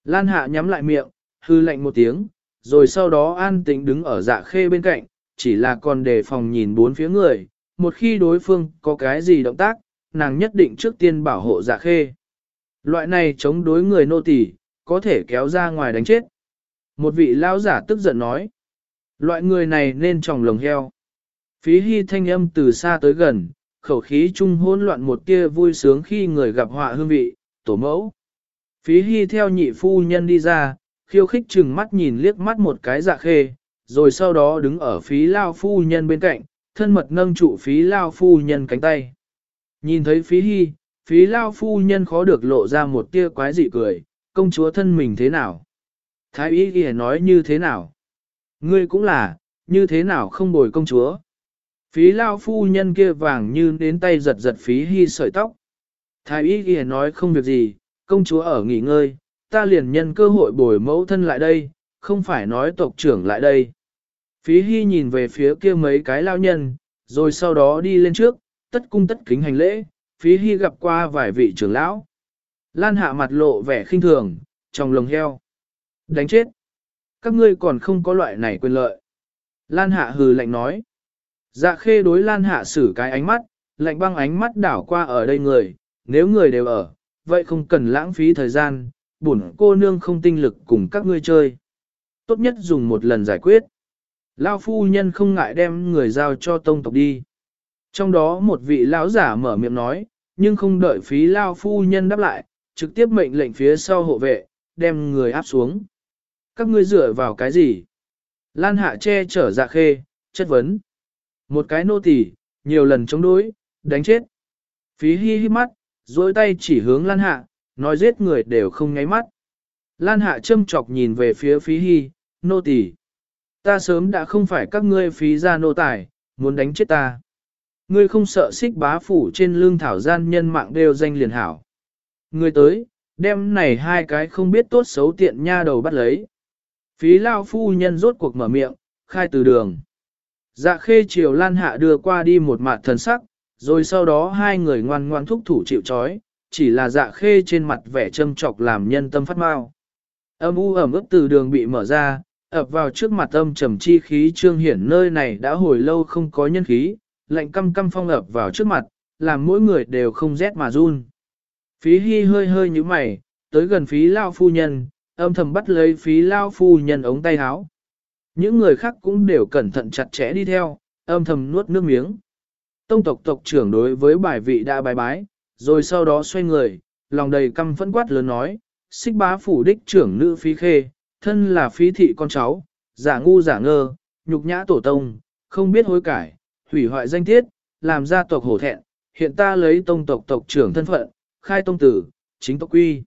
Lan Hạ nhắm lại miệng, hư lạnh một tiếng, rồi sau đó an tĩnh đứng ở dạ khê bên cạnh, chỉ là còn đề phòng nhìn bốn phía người, một khi đối phương có cái gì động tác, nàng nhất định trước tiên bảo hộ dạ khê. Loại này chống đối người nô tỳ có thể kéo ra ngoài đánh chết. Một vị lão giả tức giận nói. Loại người này nên tròng lồng heo. Phí hy thanh âm từ xa tới gần, khẩu khí chung hỗn loạn một tia vui sướng khi người gặp họa hương vị, tổ mẫu. Phí hy theo nhị phu nhân đi ra, khiêu khích chừng mắt nhìn liếc mắt một cái dạ khê, rồi sau đó đứng ở phí lao phu nhân bên cạnh, thân mật nâng trụ phí lao phu nhân cánh tay. Nhìn thấy phí hy, phí lao phu nhân khó được lộ ra một tia quái dị cười, công chúa thân mình thế nào? Thái ý ghi nói như thế nào? Ngươi cũng là, như thế nào không bồi công chúa? Phí lao phu nhân kia vàng như đến tay giật giật phí hy sợi tóc. Thái y kia nói không việc gì, công chúa ở nghỉ ngơi, ta liền nhân cơ hội bồi mẫu thân lại đây, không phải nói tộc trưởng lại đây. Phí hy nhìn về phía kia mấy cái lao nhân, rồi sau đó đi lên trước, tất cung tất kính hành lễ, phí hy gặp qua vài vị trưởng lão. Lan hạ mặt lộ vẻ khinh thường, trong lồng heo. Đánh chết. Các ngươi còn không có loại này quyền lợi. Lan hạ hừ lạnh nói. Dạ khê đối Lan hạ sử cái ánh mắt, lạnh băng ánh mắt đảo qua ở đây người, nếu người đều ở, vậy không cần lãng phí thời gian, bổn cô nương không tinh lực cùng các ngươi chơi. Tốt nhất dùng một lần giải quyết. Lao phu nhân không ngại đem người giao cho tông tộc đi. Trong đó một vị lão giả mở miệng nói, nhưng không đợi phí lao phu nhân đáp lại, trực tiếp mệnh lệnh phía sau hộ vệ, đem người áp xuống. Các ngươi dựa vào cái gì? Lan hạ che chở dạ khê, chất vấn. Một cái nô tỳ, nhiều lần chống đối, đánh chết. Phí hi hi mắt, dối tay chỉ hướng Lan hạ, nói giết người đều không nháy mắt. Lan hạ châm chọc nhìn về phía phí hi, nô tỳ, Ta sớm đã không phải các ngươi phí ra nô tài, muốn đánh chết ta. Ngươi không sợ xích bá phủ trên lương thảo gian nhân mạng đều danh liền hảo. Ngươi tới, đem này hai cái không biết tốt xấu tiện nha đầu bắt lấy. Phí lao phu nhân rốt cuộc mở miệng, khai từ đường. Dạ khê chiều lan hạ đưa qua đi một mặt thần sắc, rồi sau đó hai người ngoan ngoan thúc thủ chịu chói, chỉ là dạ khê trên mặt vẻ châm trọc làm nhân tâm phát mau. Âm u ẩm ướp từ đường bị mở ra, ập vào trước mặt âm trầm chi khí trương hiển nơi này đã hồi lâu không có nhân khí, lạnh căm căm phong ập vào trước mặt, làm mỗi người đều không rét mà run. Phí hy hơi hơi như mày, tới gần phí lao phu nhân, âm thầm bắt lấy phí lao phu nhân ống tay áo. Những người khác cũng đều cẩn thận chặt chẽ đi theo, âm thầm nuốt nước miếng. Tông tộc tộc trưởng đối với bài vị đã bài bái, rồi sau đó xoay người, lòng đầy căm phẫn quát lớn nói, xích bá phủ đích trưởng nữ phí khê, thân là phí thị con cháu, giả ngu giả ngơ, nhục nhã tổ tông, không biết hối cải, hủy hoại danh tiết, làm gia tộc hổ thẹn, hiện ta lấy tông tộc tộc trưởng thân phận, khai tông tử, chính tộc quy.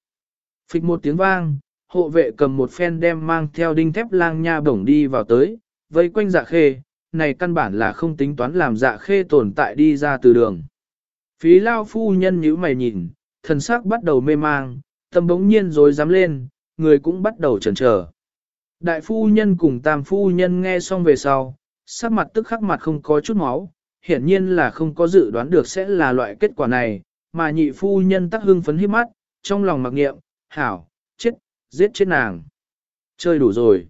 Phịch một tiếng vang, hộ vệ cầm một phen đem mang theo đinh thép lang nha bổng đi vào tới, vây quanh dạ khê, này căn bản là không tính toán làm dạ khê tồn tại đi ra từ đường. Phí lao phu nhân nhíu mày nhìn, thần sắc bắt đầu mê mang, tâm bỗng nhiên rồi dám lên, người cũng bắt đầu chần chờ. Đại phu nhân cùng tam phu nhân nghe xong về sau, sắc mặt tức khắc mặt không có chút máu, hiển nhiên là không có dự đoán được sẽ là loại kết quả này, mà nhị phu nhân tắc hưng phấn hiếp mắt, trong lòng mặc nghiệm, hảo, giết chết nàng. Chơi đủ rồi.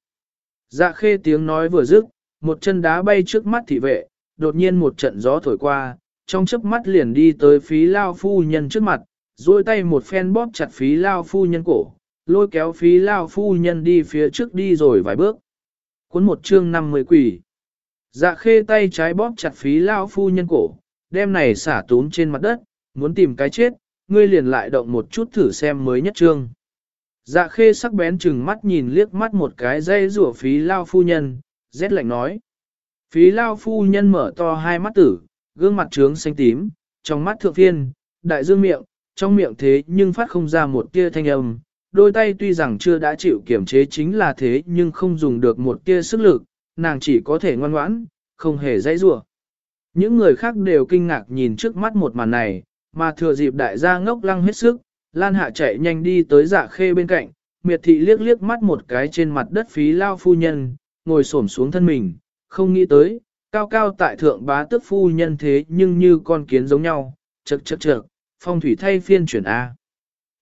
Dạ khê tiếng nói vừa dứt, một chân đá bay trước mắt thị vệ, đột nhiên một trận gió thổi qua, trong chớp mắt liền đi tới phí lao phu nhân trước mặt, duỗi tay một phen bóp chặt phí lao phu nhân cổ, lôi kéo phí lao phu nhân đi phía trước đi rồi vài bước. Cuốn một chương 50 quỷ. Dạ khê tay trái bóp chặt phí lao phu nhân cổ, đem này xả túm trên mặt đất, muốn tìm cái chết, ngươi liền lại động một chút thử xem mới nhất chương. Dạ khê sắc bén chừng mắt nhìn liếc mắt một cái dây rủa phí lao phu nhân, rét lạnh nói. Phí lao phu nhân mở to hai mắt tử, gương mặt trướng xanh tím, trong mắt thượng phiên, đại dương miệng, trong miệng thế nhưng phát không ra một tia thanh âm, đôi tay tuy rằng chưa đã chịu kiểm chế chính là thế nhưng không dùng được một tia sức lực, nàng chỉ có thể ngoan ngoãn, không hề dãy rủa. Những người khác đều kinh ngạc nhìn trước mắt một màn này, mà thừa dịp đại gia ngốc lăng hết sức, Lan Hạ chạy nhanh đi tới dạ khê bên cạnh, miệt thị liếc liếc mắt một cái trên mặt đất phí lao phu nhân, ngồi xổm xuống thân mình, không nghĩ tới, cao cao tại thượng bá tước phu nhân thế nhưng như con kiến giống nhau, chật chật chật, phong thủy thay phiên chuyển A.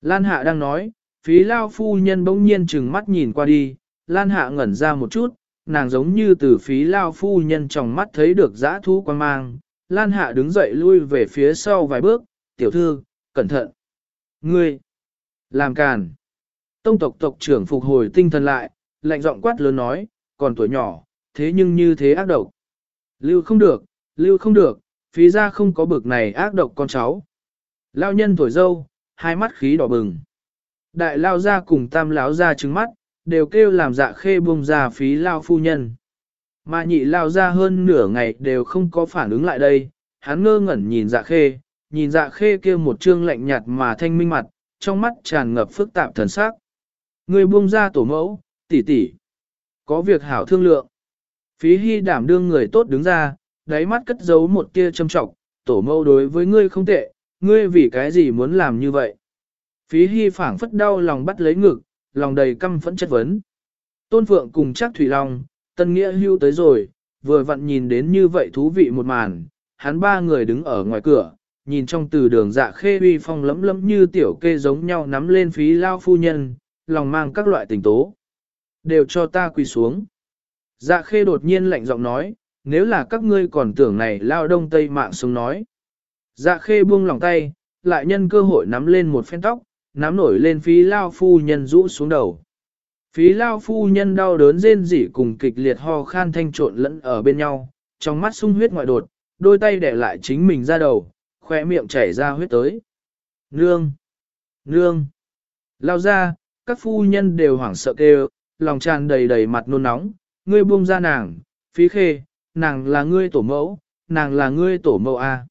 Lan Hạ đang nói, phí lao phu nhân bỗng nhiên chừng mắt nhìn qua đi, Lan Hạ ngẩn ra một chút, nàng giống như từ phí lao phu nhân trong mắt thấy được giã thú quan mang. Lan Hạ đứng dậy lui về phía sau vài bước, tiểu thư, cẩn thận. Ngươi, làm càn. Tông tộc tộc trưởng phục hồi tinh thần lại, lạnh giọng quát lớn nói, còn tuổi nhỏ, thế nhưng như thế ác độc. Lưu không được, lưu không được, phí ra không có bực này ác độc con cháu. Lao nhân tuổi dâu, hai mắt khí đỏ bừng. Đại lao ra cùng tam lão ra trứng mắt, đều kêu làm dạ khê buông ra phí lao phu nhân. Mà nhị lao ra hơn nửa ngày đều không có phản ứng lại đây, hắn ngơ ngẩn nhìn dạ khê, nhìn dạ khê kia một trương lạnh nhạt mà thanh minh mặt, trong mắt tràn ngập phức tạp thần sắc. Người buông ra tổ mẫu, tỷ tỷ, có việc hảo thương lượng. Phí hy đảm đương người tốt đứng ra, đáy mắt cất giấu một tia châm trọng, tổ mẫu đối với ngươi không tệ, ngươi vì cái gì muốn làm như vậy? Phí hy phảng phất đau lòng bắt lấy ngực, lòng đầy căm phẫn chất vấn. Tôn Phượng cùng chắc Thủy Long, Tân Nghĩa hưu tới rồi, vừa vặn nhìn đến như vậy thú vị một màn, hắn ba người đứng ở ngoài cửa, nhìn trong từ đường dạ khê uy phong lấm lấm như tiểu kê giống nhau nắm lên phí lao phu nhân, lòng mang các loại tình tố. Đều cho ta quỳ xuống. Dạ khê đột nhiên lạnh giọng nói, nếu là các ngươi còn tưởng này lao đông tây mạng sống nói. Dạ khê buông lòng tay, lại nhân cơ hội nắm lên một phen tóc, nắm nổi lên phí lao phu nhân rũ xuống đầu. Phí lao phu nhân đau đớn rên rỉ cùng kịch liệt ho khan thanh trộn lẫn ở bên nhau, trong mắt sung huyết ngoại đột, đôi tay để lại chính mình ra đầu, khóe miệng chảy ra huyết tới. Nương! Nương! Lao ra, các phu nhân đều hoảng sợ kêu, lòng tràn đầy đầy mặt nôn nóng, ngươi buông ra nàng, phí khê, nàng là ngươi tổ mẫu, nàng là ngươi tổ mẫu a. À.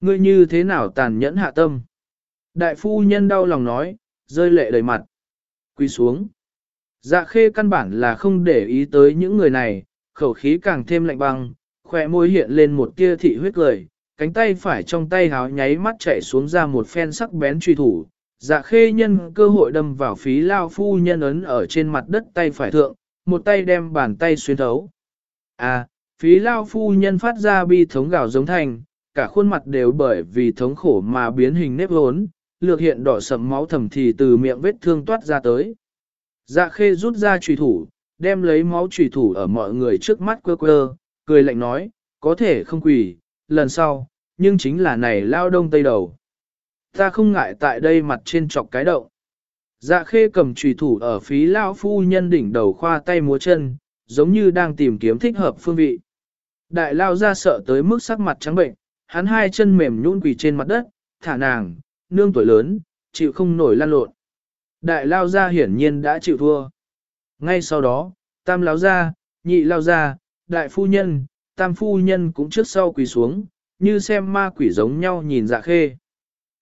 Ngươi như thế nào tàn nhẫn hạ tâm? Đại phu nhân đau lòng nói, rơi lệ đầy mặt. Quy xuống. Dạ khê căn bản là không để ý tới những người này, khẩu khí càng thêm lạnh băng, khỏe môi hiện lên một tia thị huyết cười, cánh tay phải trong tay háo nháy mắt chạy xuống ra một phen sắc bén truy thủ. Dạ khê nhân cơ hội đâm vào phí lao phu nhân ấn ở trên mặt đất tay phải thượng, một tay đem bàn tay xuyên thấu. À, phí lao phu nhân phát ra bi thống gạo giống thành, cả khuôn mặt đều bởi vì thống khổ mà biến hình nếp hốn, lược hiện đỏ sậm máu thầm thì từ miệng vết thương toát ra tới. Dạ khê rút ra trùy thủ, đem lấy máu trùy thủ ở mọi người trước mắt quơ quơ, cười lạnh nói, có thể không quỳ, lần sau, nhưng chính là này lao đông tây đầu. Ta không ngại tại đây mặt trên chọc cái động. Dạ khê cầm trùy thủ ở phí lao phu nhân đỉnh đầu khoa tay múa chân, giống như đang tìm kiếm thích hợp phương vị. Đại lao ra sợ tới mức sắc mặt trắng bệnh, hắn hai chân mềm nhũn quỳ trên mặt đất, thả nàng, nương tuổi lớn, chịu không nổi lan lộn. Đại lao ra hiển nhiên đã chịu thua. Ngay sau đó, tam lao ra, nhị lao ra, đại phu nhân, tam phu nhân cũng trước sau quỳ xuống, như xem ma quỷ giống nhau nhìn dạ khê.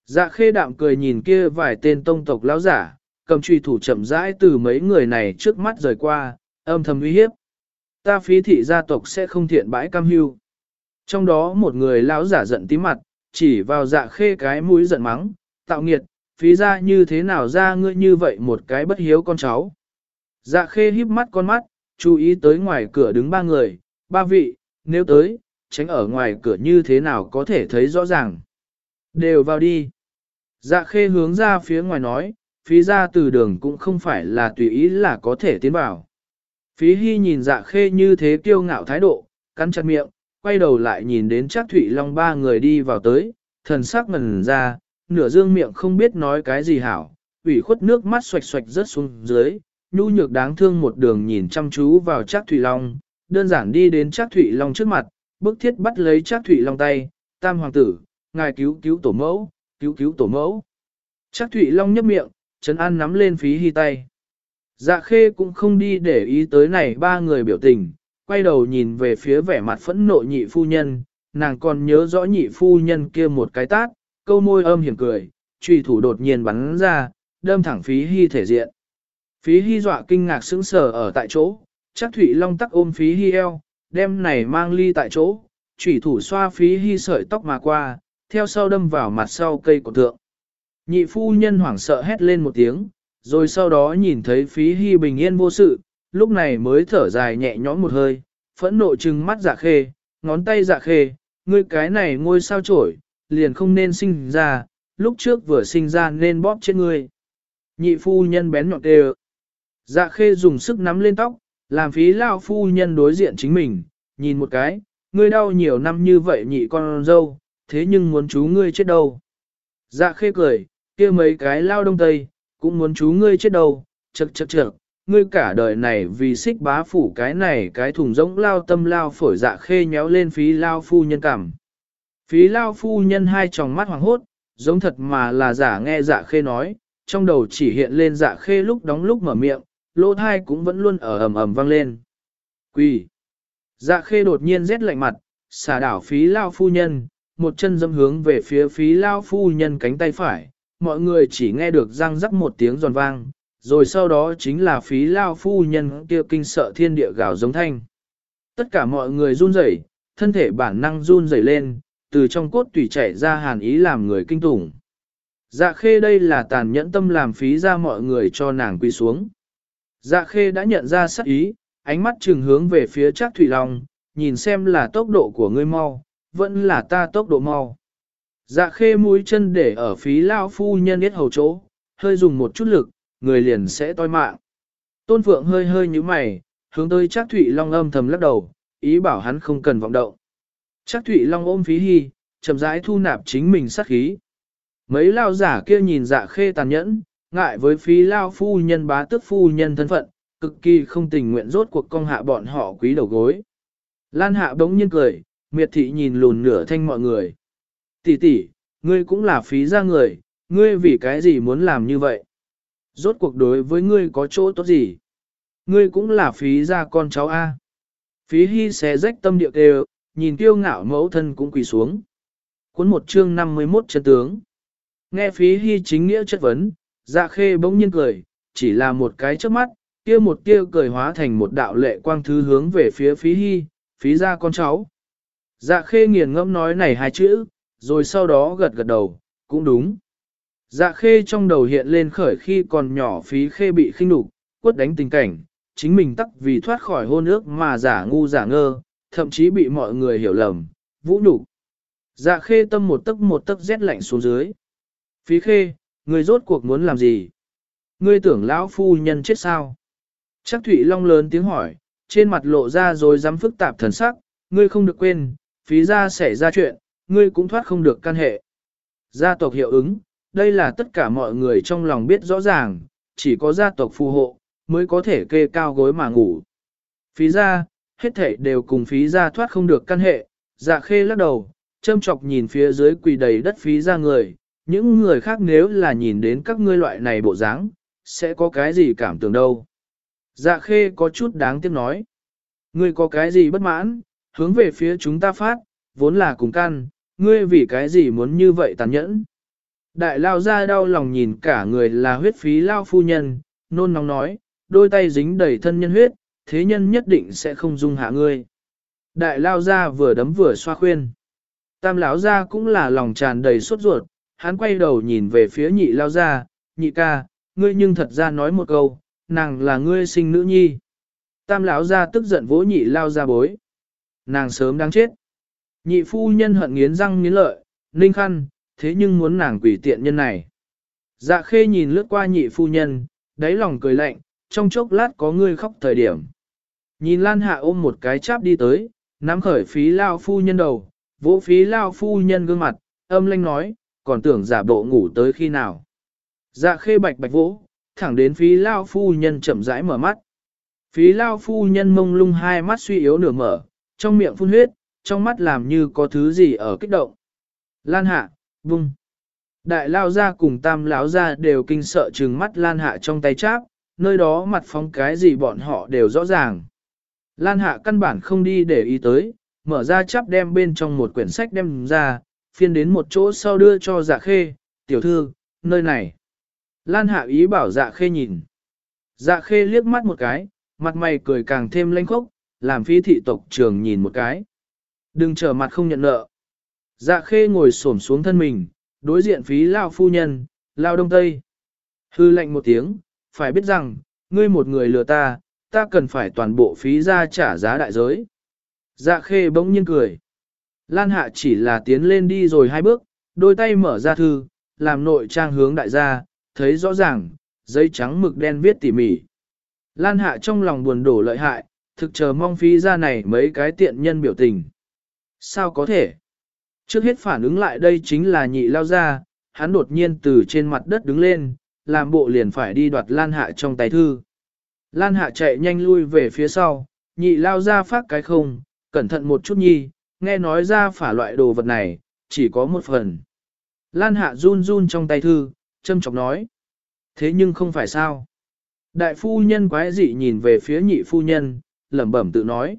Dạ khê đạm cười nhìn kia vài tên tông tộc lão giả, cầm truy thủ chậm rãi từ mấy người này trước mắt rời qua, âm thầm uy hiếp. Ta phí thị gia tộc sẽ không thiện bãi cam hưu. Trong đó một người lão giả giận tí mặt, chỉ vào dạ khê cái mũi giận mắng, tạo nghiệt, phí ra như thế nào ra ngươi như vậy một cái bất hiếu con cháu. Dạ khê híp mắt con mắt, chú ý tới ngoài cửa đứng ba người, ba vị, nếu tới, tránh ở ngoài cửa như thế nào có thể thấy rõ ràng. Đều vào đi. Dạ khê hướng ra phía ngoài nói, phí ra từ đường cũng không phải là tùy ý là có thể tiến vào. Phí hy nhìn dạ khê như thế kiêu ngạo thái độ, cắn chặt miệng, quay đầu lại nhìn đến chắc thủy Long ba người đi vào tới, thần sắc ngần ra, nửa dương miệng không biết nói cái gì hảo, ủy khuất nước mắt xoạch xoạch rớt xuống dưới, nhu nhược đáng thương một đường nhìn chăm chú vào chắc thủy Long, đơn giản đi đến Trác Thụy Long trước mặt, bức thiết bắt lấy Trác Thụy Long tay, tam hoàng tử, ngài cứu cứu tổ mẫu, cứu cứu tổ mẫu. Trác Thụy Long nhấp miệng, Trấn An nắm lên phí hy tay. Dạ khê cũng không đi để ý tới này ba người biểu tình, quay đầu nhìn về phía vẻ mặt phẫn nộ nhị phu nhân, nàng còn nhớ rõ nhị phu nhân kia một cái tát, câu môi âm hiểm cười, truy thủ đột nhiên bắn ra, đâm thẳng phí hy thể diện. Phí hy dọa kinh ngạc sững sờ ở tại chỗ, chắc Thụy Long tắc ôm phí hy eo, đem này mang ly tại chỗ, chủy thủ xoa phí hy sợi tóc mà qua, theo sau đâm vào mặt sau cây cổ thượng. Nhị phu nhân hoảng sợ hét lên một tiếng, rồi sau đó nhìn thấy phí hy bình yên vô sự, lúc này mới thở dài nhẹ nhõm một hơi, phẫn nộ trừng mắt dạ khê, ngón tay dạ khê, ngươi cái này ngôi sao trổi, liền không nên sinh ra, lúc trước vừa sinh ra nên bóp chết ngươi. Nhị phu nhân bén nhọn đều. Dạ khê dùng sức nắm lên tóc, làm phí lao phu nhân đối diện chính mình, nhìn một cái, ngươi đau nhiều năm như vậy nhị con dâu, thế nhưng muốn chú ngươi chết đâu. Dạ khê cười, kia mấy cái lao đông tây, cũng muốn chú ngươi chết đâu, chật chật chật, ngươi cả đời này vì xích bá phủ cái này cái thùng rỗng lao tâm lao phổi dạ khê nhéo lên phí lao phu nhân cảm. Phí lao phu nhân hai tròng mắt hoàng hốt, giống thật mà là giả nghe dạ khê nói, trong đầu chỉ hiện lên dạ khê lúc đóng lúc mở miệng, lỗ thai cũng vẫn luôn ở ầm ầm vang lên. Quỳ! Dạ khê đột nhiên rét lạnh mặt, xả đảo phí lao phu nhân, một chân dâm hướng về phía phí lao phu nhân cánh tay phải, mọi người chỉ nghe được răng rắc một tiếng giòn vang, rồi sau đó chính là phí lao phu nhân kia kinh sợ thiên địa gào giống thanh. Tất cả mọi người run rẩy, thân thể bản năng run rẩy lên, từ trong cốt tủy chảy ra hàn ý làm người kinh tủng. Dạ khê đây là tàn nhẫn tâm làm phí ra mọi người cho nàng quỳ xuống. Dạ khê đã nhận ra sắc ý, ánh mắt trừng hướng về phía chắc thủy long, nhìn xem là tốc độ của ngươi mau, vẫn là ta tốc độ mau. Dạ khê mũi chân để ở phí lao phu nhân biết hầu chỗ, hơi dùng một chút lực, người liền sẽ toi mạng. Tôn Phượng hơi hơi như mày, hướng tới chắc Thụy Long âm thầm lắc đầu, ý bảo hắn không cần vọng động. Chắc Thụy Long ôm phí hy, chậm rãi thu nạp chính mình sát khí. Mấy lao giả kia nhìn dạ khê tàn nhẫn, ngại với phí lao phu nhân bá tước phu nhân thân phận, cực kỳ không tình nguyện rốt cuộc công hạ bọn họ quý đầu gối. Lan hạ bỗng nhiên cười, miệt thị nhìn lùn nửa thanh mọi người. Tỷ tỷ, ngươi cũng là phí ra người, ngươi vì cái gì muốn làm như vậy? Rốt cuộc đối với ngươi có chỗ tốt gì? Ngươi cũng là phí ra con cháu A. Phí hy xé rách tâm điệu đều, nhìn tiêu ngạo mẫu thân cũng quỳ xuống. Cuốn một chương 51 chân tướng. Nghe phí hy chính nghĩa chất vấn, dạ khê bỗng nhiên cười, chỉ là một cái trước mắt, kia một tia cười hóa thành một đạo lệ quang thứ hướng về phía phí hy, phí ra con cháu. Dạ khê nghiền ngẫm nói này hai chữ, rồi sau đó gật gật đầu, cũng đúng. Dạ khê trong đầu hiện lên khởi khi còn nhỏ phí khê bị khinh đục, quất đánh tình cảnh, chính mình tắc vì thoát khỏi hôn ước mà giả ngu giả ngơ, thậm chí bị mọi người hiểu lầm, vũ nhục. Dạ khê tâm một tấc một tấc rét lạnh xuống dưới. Phí khê, Ngươi rốt cuộc muốn làm gì? Ngươi tưởng lão phu nhân chết sao? Chắc Thụy Long lớn tiếng hỏi, trên mặt lộ ra rồi dám phức tạp thần sắc, ngươi không được quên, phí ra xảy ra chuyện, ngươi cũng thoát không được căn hệ. Gia tộc hiệu ứng, đây là tất cả mọi người trong lòng biết rõ ràng, chỉ có gia tộc phù hộ, mới có thể kê cao gối mà ngủ. Phí ra, hết thể đều cùng phí ra thoát không được căn hệ, dạ khê lắc đầu, châm chọc nhìn phía dưới quỳ đầy đất phí ra người, những người khác nếu là nhìn đến các ngươi loại này bộ dáng, sẽ có cái gì cảm tưởng đâu. Dạ khê có chút đáng tiếc nói. Ngươi có cái gì bất mãn, hướng về phía chúng ta phát, vốn là cùng căn, ngươi vì cái gì muốn như vậy tàn nhẫn. Đại lao ra đau lòng nhìn cả người là huyết phí lao phu nhân, nôn nóng nói, đôi tay dính đầy thân nhân huyết, thế nhân nhất định sẽ không dung hạ ngươi. Đại lao ra vừa đấm vừa xoa khuyên. Tam lão ra cũng là lòng tràn đầy sốt ruột, hắn quay đầu nhìn về phía nhị lao ra, nhị ca, ngươi nhưng thật ra nói một câu, nàng là ngươi sinh nữ nhi. Tam lão ra tức giận vỗ nhị lao ra bối. Nàng sớm đáng chết. Nhị phu nhân hận nghiến răng nghiến lợi, ninh khăn, thế nhưng muốn nàng quỷ tiện nhân này. Dạ khê nhìn lướt qua nhị phu nhân, đáy lòng cười lạnh, trong chốc lát có ngươi khóc thời điểm. Nhìn Lan Hạ ôm một cái cháp đi tới, nắm khởi phí lao phu nhân đầu, vỗ phí lao phu nhân gương mặt, âm lanh nói, còn tưởng giả bộ ngủ tới khi nào. Dạ khê bạch bạch vỗ, thẳng đến phí lao phu nhân chậm rãi mở mắt. Phí lao phu nhân mông lung hai mắt suy yếu nửa mở, trong miệng phun huyết, trong mắt làm như có thứ gì ở kích động. Lan hạ, vung. Đại lao ra cùng tam lão ra đều kinh sợ trừng mắt lan hạ trong tay cháp, nơi đó mặt phóng cái gì bọn họ đều rõ ràng. Lan hạ căn bản không đi để ý tới, mở ra chắp đem bên trong một quyển sách đem ra, phiên đến một chỗ sau đưa cho dạ khê, tiểu thư, nơi này. Lan hạ ý bảo dạ khê nhìn. Dạ khê liếc mắt một cái, mặt mày cười càng thêm lanh khốc, làm phi thị tộc trường nhìn một cái. Đừng trở mặt không nhận nợ. Dạ khê ngồi xổm xuống thân mình, đối diện phí lao phu nhân, lao đông tây. Hư lệnh một tiếng, phải biết rằng, ngươi một người lừa ta, ta cần phải toàn bộ phí ra trả giá đại giới. Dạ khê bỗng nhiên cười. Lan hạ chỉ là tiến lên đi rồi hai bước, đôi tay mở ra thư, làm nội trang hướng đại gia, thấy rõ ràng, giấy trắng mực đen viết tỉ mỉ. Lan hạ trong lòng buồn đổ lợi hại, thực chờ mong phí ra này mấy cái tiện nhân biểu tình. Sao có thể? Trước hết phản ứng lại đây chính là nhị lao ra, hắn đột nhiên từ trên mặt đất đứng lên, làm bộ liền phải đi đoạt Lan Hạ trong tay thư. Lan Hạ chạy nhanh lui về phía sau, nhị lao ra phát cái không, cẩn thận một chút nhi, nghe nói ra phả loại đồ vật này, chỉ có một phần. Lan Hạ run run trong tay thư, châm chọc nói. Thế nhưng không phải sao. Đại phu nhân quái dị nhìn về phía nhị phu nhân, lẩm bẩm tự nói.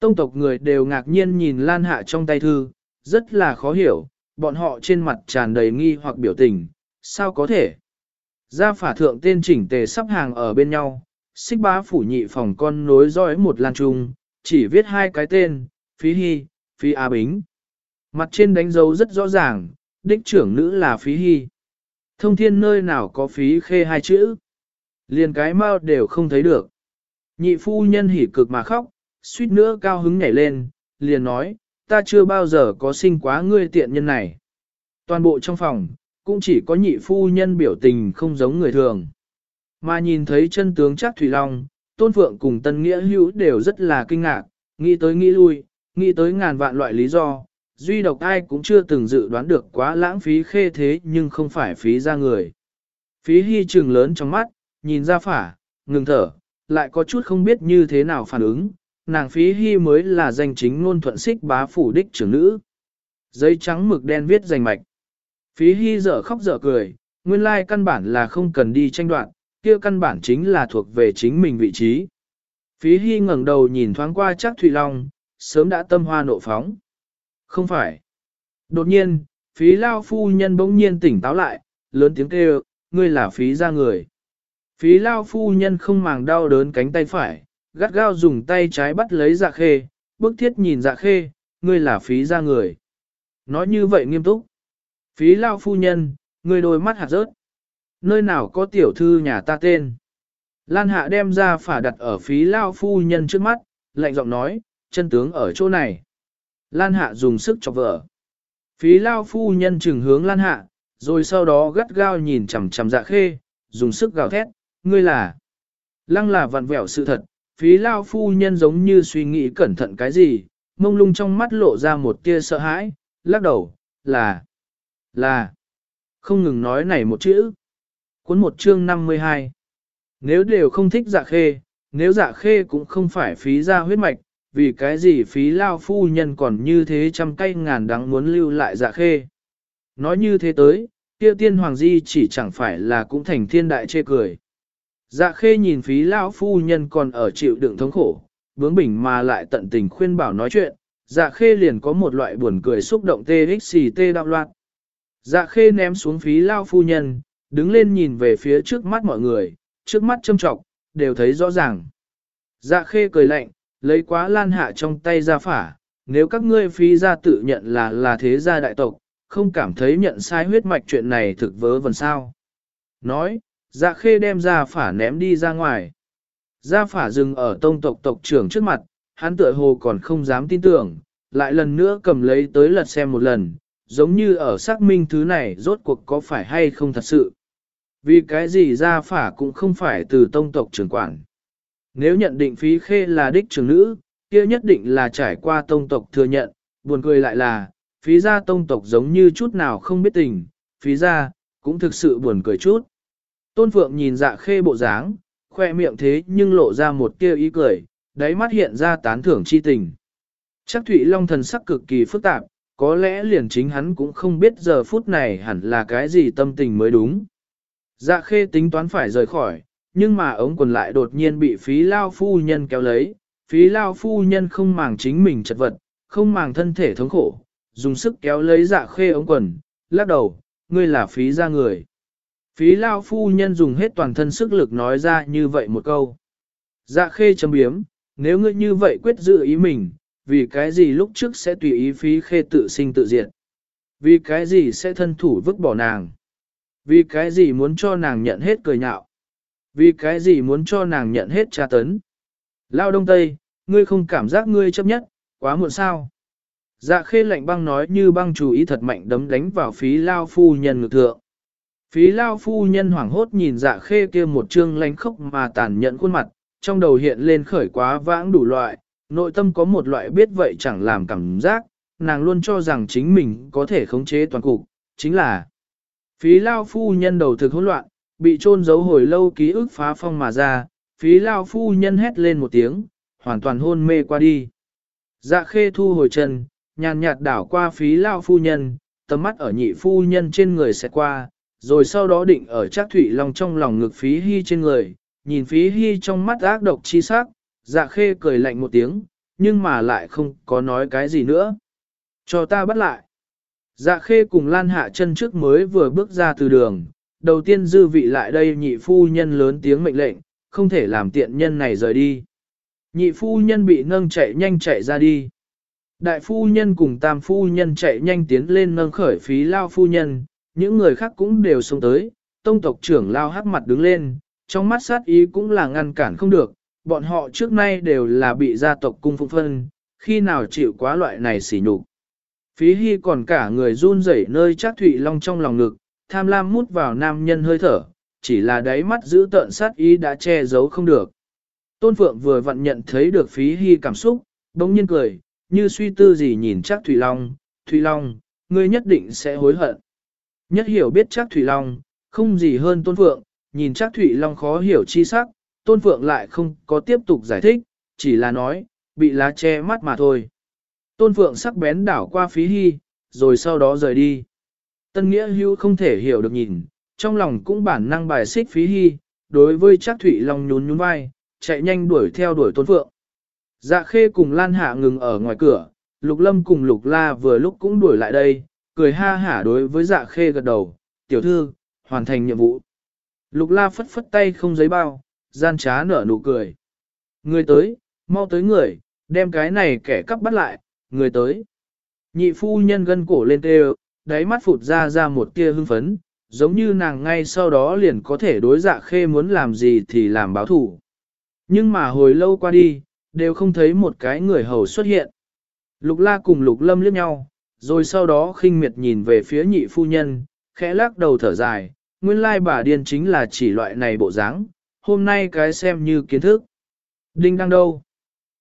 Tông tộc người đều ngạc nhiên nhìn Lan Hạ trong tay thư, rất là khó hiểu, bọn họ trên mặt tràn đầy nghi hoặc biểu tình, sao có thể? Gia phả thượng tên chỉnh tề sắp hàng ở bên nhau, xích bá phủ nhị phòng con nối dõi một lan trung, chỉ viết hai cái tên, phí hy, Phi A Bính. Mặt trên đánh dấu rất rõ ràng, đích trưởng nữ là phí hy. Thông thiên nơi nào có phí khê hai chữ. Liền cái mau đều không thấy được. Nhị phu nhân hỉ cực mà khóc, suýt nữa cao hứng nhảy lên, liền nói, ta chưa bao giờ có sinh quá ngươi tiện nhân này. Toàn bộ trong phòng, cũng chỉ có nhị phu nhân biểu tình không giống người thường. Mà nhìn thấy chân tướng chắc Thủy Long, Tôn Phượng cùng Tân Nghĩa Hữu đều rất là kinh ngạc, nghĩ tới nghĩ lui, nghĩ tới ngàn vạn loại lý do, duy độc ai cũng chưa từng dự đoán được quá lãng phí khê thế nhưng không phải phí ra người. Phí hy trừng lớn trong mắt, nhìn ra phả, ngừng thở, lại có chút không biết như thế nào phản ứng, nàng phí hy mới là danh chính ngôn thuận xích bá phủ đích trưởng nữ. Giấy trắng mực đen viết danh mạch. Phí hy dở khóc dở cười, nguyên lai căn bản là không cần đi tranh đoạn, kia căn bản chính là thuộc về chính mình vị trí. Phí hy ngẩng đầu nhìn thoáng qua chắc Thụy Long, sớm đã tâm hoa nộ phóng. Không phải. Đột nhiên, phí lao phu nhân bỗng nhiên tỉnh táo lại, lớn tiếng kêu, ngươi là phí ra người. Phí lao phu nhân không màng đau đớn cánh tay phải, gắt gao dùng tay trái bắt lấy dạ khê, bức thiết nhìn dạ khê, ngươi là phí ra người. Nói như vậy nghiêm túc. Phí lao phu nhân, ngươi đôi mắt hạt rớt. Nơi nào có tiểu thư nhà ta tên? Lan hạ đem ra phả đặt ở phí lao phu nhân trước mắt, lạnh giọng nói, chân tướng ở chỗ này. Lan hạ dùng sức chọc vợ. Phí lao phu nhân chừng hướng lan hạ, rồi sau đó gắt gao nhìn chằm chằm dạ khê, dùng sức gào thét, ngươi là. Lăng là vặn vẹo sự thật, phí lao phu nhân giống như suy nghĩ cẩn thận cái gì, mông lung trong mắt lộ ra một tia sợ hãi, lắc đầu, là, là, không ngừng nói này một chữ. Cuốn một chương 52. Nếu đều không thích dạ khê, nếu dạ khê cũng không phải phí ra huyết mạch, vì cái gì phí lao phu nhân còn như thế trăm cây ngàn đắng muốn lưu lại dạ khê. Nói như thế tới, kia tiên hoàng di chỉ chẳng phải là cũng thành thiên đại chê cười. Dạ khê nhìn phí lao phu nhân còn ở chịu đựng thống khổ, bướng bỉnh mà lại tận tình khuyên bảo nói chuyện, dạ khê liền có một loại buồn cười xúc động TXT đạo loạn. Dạ khê ném xuống phí lao phu nhân, đứng lên nhìn về phía trước mắt mọi người, trước mắt châm trọng, đều thấy rõ ràng. Dạ khê cười lạnh, lấy quá lan hạ trong tay ra phả, nếu các ngươi phí ra tự nhận là là thế gia đại tộc, không cảm thấy nhận sai huyết mạch chuyện này thực vớ vẩn sao. Nói, dạ khê đem ra phả ném đi ra ngoài. ra phả dừng ở tông tộc tộc trưởng trước mặt, hắn tựa hồ còn không dám tin tưởng, lại lần nữa cầm lấy tới lật xem một lần, giống như ở xác minh thứ này rốt cuộc có phải hay không thật sự. Vì cái gì ra phả cũng không phải từ tông tộc trưởng quản. Nếu nhận định phí khê là đích trưởng nữ, kia nhất định là trải qua tông tộc thừa nhận, buồn cười lại là, phí gia tông tộc giống như chút nào không biết tình, phí gia, cũng thực sự buồn cười chút. Tôn Phượng nhìn dạ khê bộ dáng, khoe miệng thế nhưng lộ ra một tia ý cười, đáy mắt hiện ra tán thưởng chi tình. Chắc Thụy Long thần sắc cực kỳ phức tạp, có lẽ liền chính hắn cũng không biết giờ phút này hẳn là cái gì tâm tình mới đúng. Dạ khê tính toán phải rời khỏi, nhưng mà ống quần lại đột nhiên bị phí lao phu nhân kéo lấy, phí lao phu nhân không màng chính mình chật vật, không màng thân thể thống khổ, dùng sức kéo lấy dạ khê ống quần, lắc đầu, ngươi là phí ra người. Phí lao phu nhân dùng hết toàn thân sức lực nói ra như vậy một câu. Dạ khê chấm biếm, nếu ngươi như vậy quyết giữ ý mình, vì cái gì lúc trước sẽ tùy ý phí khê tự sinh tự diệt? Vì cái gì sẽ thân thủ vứt bỏ nàng? Vì cái gì muốn cho nàng nhận hết cười nhạo? Vì cái gì muốn cho nàng nhận hết tra tấn? Lao đông tây, ngươi không cảm giác ngươi chấp nhất, quá muộn sao? Dạ khê lạnh băng nói như băng chủ ý thật mạnh đấm đánh vào phí lao phu nhân ngược thượng. Phí lao phu nhân hoảng hốt nhìn dạ khê kia một trương lánh khốc mà tàn nhẫn khuôn mặt, trong đầu hiện lên khởi quá vãng đủ loại, nội tâm có một loại biết vậy chẳng làm cảm giác, nàng luôn cho rằng chính mình có thể khống chế toàn cục, chính là phí lao phu nhân đầu thực hỗn loạn, bị trôn giấu hồi lâu ký ức phá phong mà ra, phí lao phu nhân hét lên một tiếng, hoàn toàn hôn mê qua đi. Dạ khê thu hồi chân, nhàn nhạt đảo qua phí lao phu nhân, tầm mắt ở nhị phu nhân trên người sẽ qua, rồi sau đó định ở chắc thủy long trong lòng ngực phí hy trên người, nhìn phí hy trong mắt ác độc chi sắc, dạ khê cười lạnh một tiếng, nhưng mà lại không có nói cái gì nữa. Cho ta bắt lại. Dạ khê cùng lan hạ chân trước mới vừa bước ra từ đường, đầu tiên dư vị lại đây nhị phu nhân lớn tiếng mệnh lệnh, không thể làm tiện nhân này rời đi. Nhị phu nhân bị nâng chạy nhanh chạy ra đi. Đại phu nhân cùng tam phu nhân chạy nhanh tiến lên nâng khởi phí lao phu nhân, những người khác cũng đều xông tới, tông tộc trưởng lao hắc mặt đứng lên, trong mắt sát ý cũng là ngăn cản không được, bọn họ trước nay đều là bị gia tộc cung phụng phân, khi nào chịu quá loại này xỉ nhục. Phí hy còn cả người run rẩy nơi chắc thụy long trong lòng ngực, tham lam mút vào nam nhân hơi thở, chỉ là đáy mắt giữ tợn sát ý đã che giấu không được. Tôn Phượng vừa vặn nhận thấy được phí hy cảm xúc, bỗng nhiên cười, như suy tư gì nhìn chắc Thủy Long, Thủy Long, ngươi nhất định sẽ hối hận. Nhất hiểu biết chắc Thủy Long, không gì hơn Tôn Phượng, nhìn chắc Thủy Long khó hiểu chi sắc, Tôn Phượng lại không có tiếp tục giải thích, chỉ là nói, bị lá che mắt mà thôi. Tôn Phượng sắc bén đảo qua phí hy, rồi sau đó rời đi. Tân Nghĩa Hưu không thể hiểu được nhìn, trong lòng cũng bản năng bài xích phí hy, đối với chắc Thụy Long nhún nhún vai, chạy nhanh đuổi theo đuổi Tôn Phượng. Dạ khê cùng Lan Hạ ngừng ở ngoài cửa, Lục Lâm cùng Lục La vừa lúc cũng đuổi lại đây, cười ha hả đối với dạ khê gật đầu, tiểu thư, hoàn thành nhiệm vụ. Lục La phất phất tay không giấy bao, gian trá nở nụ cười. Người tới, mau tới người, đem cái này kẻ cắp bắt lại, người tới. Nhị phu nhân gân cổ lên tê đáy mắt phụt ra ra một tia hưng phấn, giống như nàng ngay sau đó liền có thể đối dạ khê muốn làm gì thì làm báo thủ. Nhưng mà hồi lâu qua đi, đều không thấy một cái người hầu xuất hiện. Lục la cùng lục lâm liếc nhau, rồi sau đó khinh miệt nhìn về phía nhị phu nhân, khẽ lắc đầu thở dài, nguyên lai bà điên chính là chỉ loại này bộ dáng, hôm nay cái xem như kiến thức. Đinh đang đâu?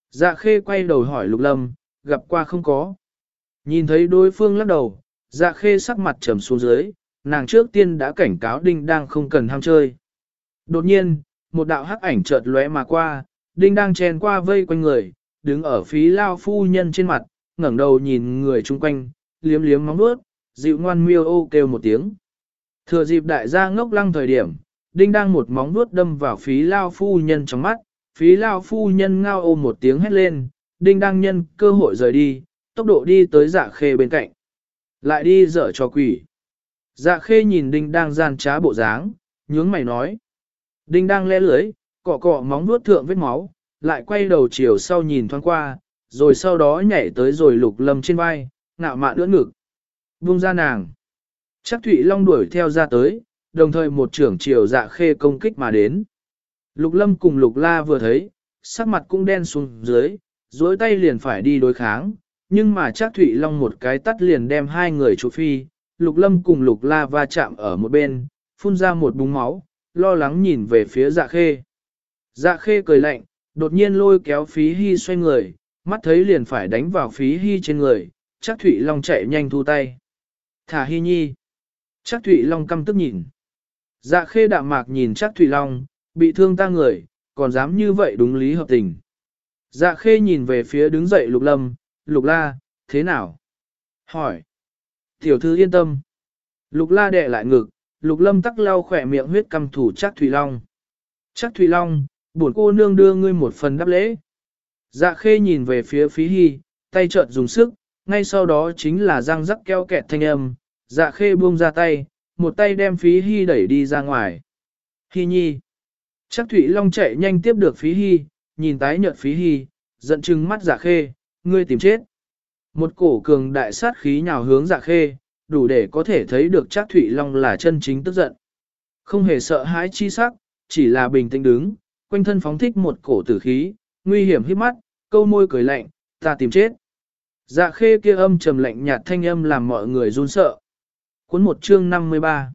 Dạ khê quay đầu hỏi lục lâm, gặp qua không có. Nhìn thấy đối phương lắc đầu, dạ khê sắc mặt trầm xuống dưới, nàng trước tiên đã cảnh cáo đinh đang không cần ham chơi. Đột nhiên, một đạo hắc ảnh chợt lóe mà qua, đinh đang chen qua vây quanh người, đứng ở phí lao phu nhân trên mặt, ngẩng đầu nhìn người chung quanh, liếm liếm móng vuốt, dịu ngoan miêu ô kêu một tiếng. Thừa dịp đại gia ngốc lăng thời điểm, đinh đang một móng vuốt đâm vào phí lao phu nhân trong mắt, phí lao phu nhân ngao ô một tiếng hét lên, đinh đang nhân cơ hội rời đi, tốc độ đi tới dạ khê bên cạnh. Lại đi dở cho quỷ. Dạ khê nhìn đinh đang gian trá bộ dáng, nhướng mày nói. Đinh đang lẽ lưới, cọ cọ móng vuốt thượng vết máu, lại quay đầu chiều sau nhìn thoáng qua, rồi sau đó nhảy tới rồi lục lâm trên vai, ngạo mạn ưỡn ngực. Buông ra nàng. Chắc Thụy Long đuổi theo ra tới, đồng thời một trưởng chiều dạ khê công kích mà đến. Lục lâm cùng lục la vừa thấy, sắc mặt cũng đen xuống dưới, dối tay liền phải đi đối kháng, nhưng mà chắc Thụy Long một cái tắt liền đem hai người trụ phi, lục lâm cùng lục la va chạm ở một bên, phun ra một búng máu, lo lắng nhìn về phía dạ khê. Dạ khê cười lạnh, đột nhiên lôi kéo phí hy xoay người, mắt thấy liền phải đánh vào phí hy trên người, chắc Thụy Long chạy nhanh thu tay. Thả hy nhi. Chắc Thụy Long căm tức nhìn. Dạ khê đạm mạc nhìn chắc Thụy Long, bị thương ta người, còn dám như vậy đúng lý hợp tình. Dạ khê nhìn về phía đứng dậy lục lâm, lục la, thế nào? Hỏi. Tiểu thư yên tâm. Lục la đệ lại ngực, lục lâm tắc lau khỏe miệng huyết căm thủ chắc Thủy Long. Chắc Thủy Long, bổn cô nương đưa ngươi một phần đáp lễ. Dạ khê nhìn về phía phí hy, tay chợt dùng sức, ngay sau đó chính là răng rắc keo kẹt thanh âm, dạ khê buông ra tay, một tay đem phí hy đẩy đi ra ngoài. Hy nhi. Chắc Thủy Long chạy nhanh tiếp được phí hy, nhìn tái nhợt phí hy, giận chừng mắt dạ khê, ngươi tìm chết. Một cổ cường đại sát khí nhào hướng dạ khê, đủ để có thể thấy được chắc Thụy Long là chân chính tức giận. Không hề sợ hãi chi sắc, chỉ là bình tĩnh đứng, quanh thân phóng thích một cổ tử khí, nguy hiểm hít mắt, câu môi cười lạnh, ta tìm chết. Dạ khê kia âm trầm lạnh nhạt thanh âm làm mọi người run sợ. Cuốn một chương 53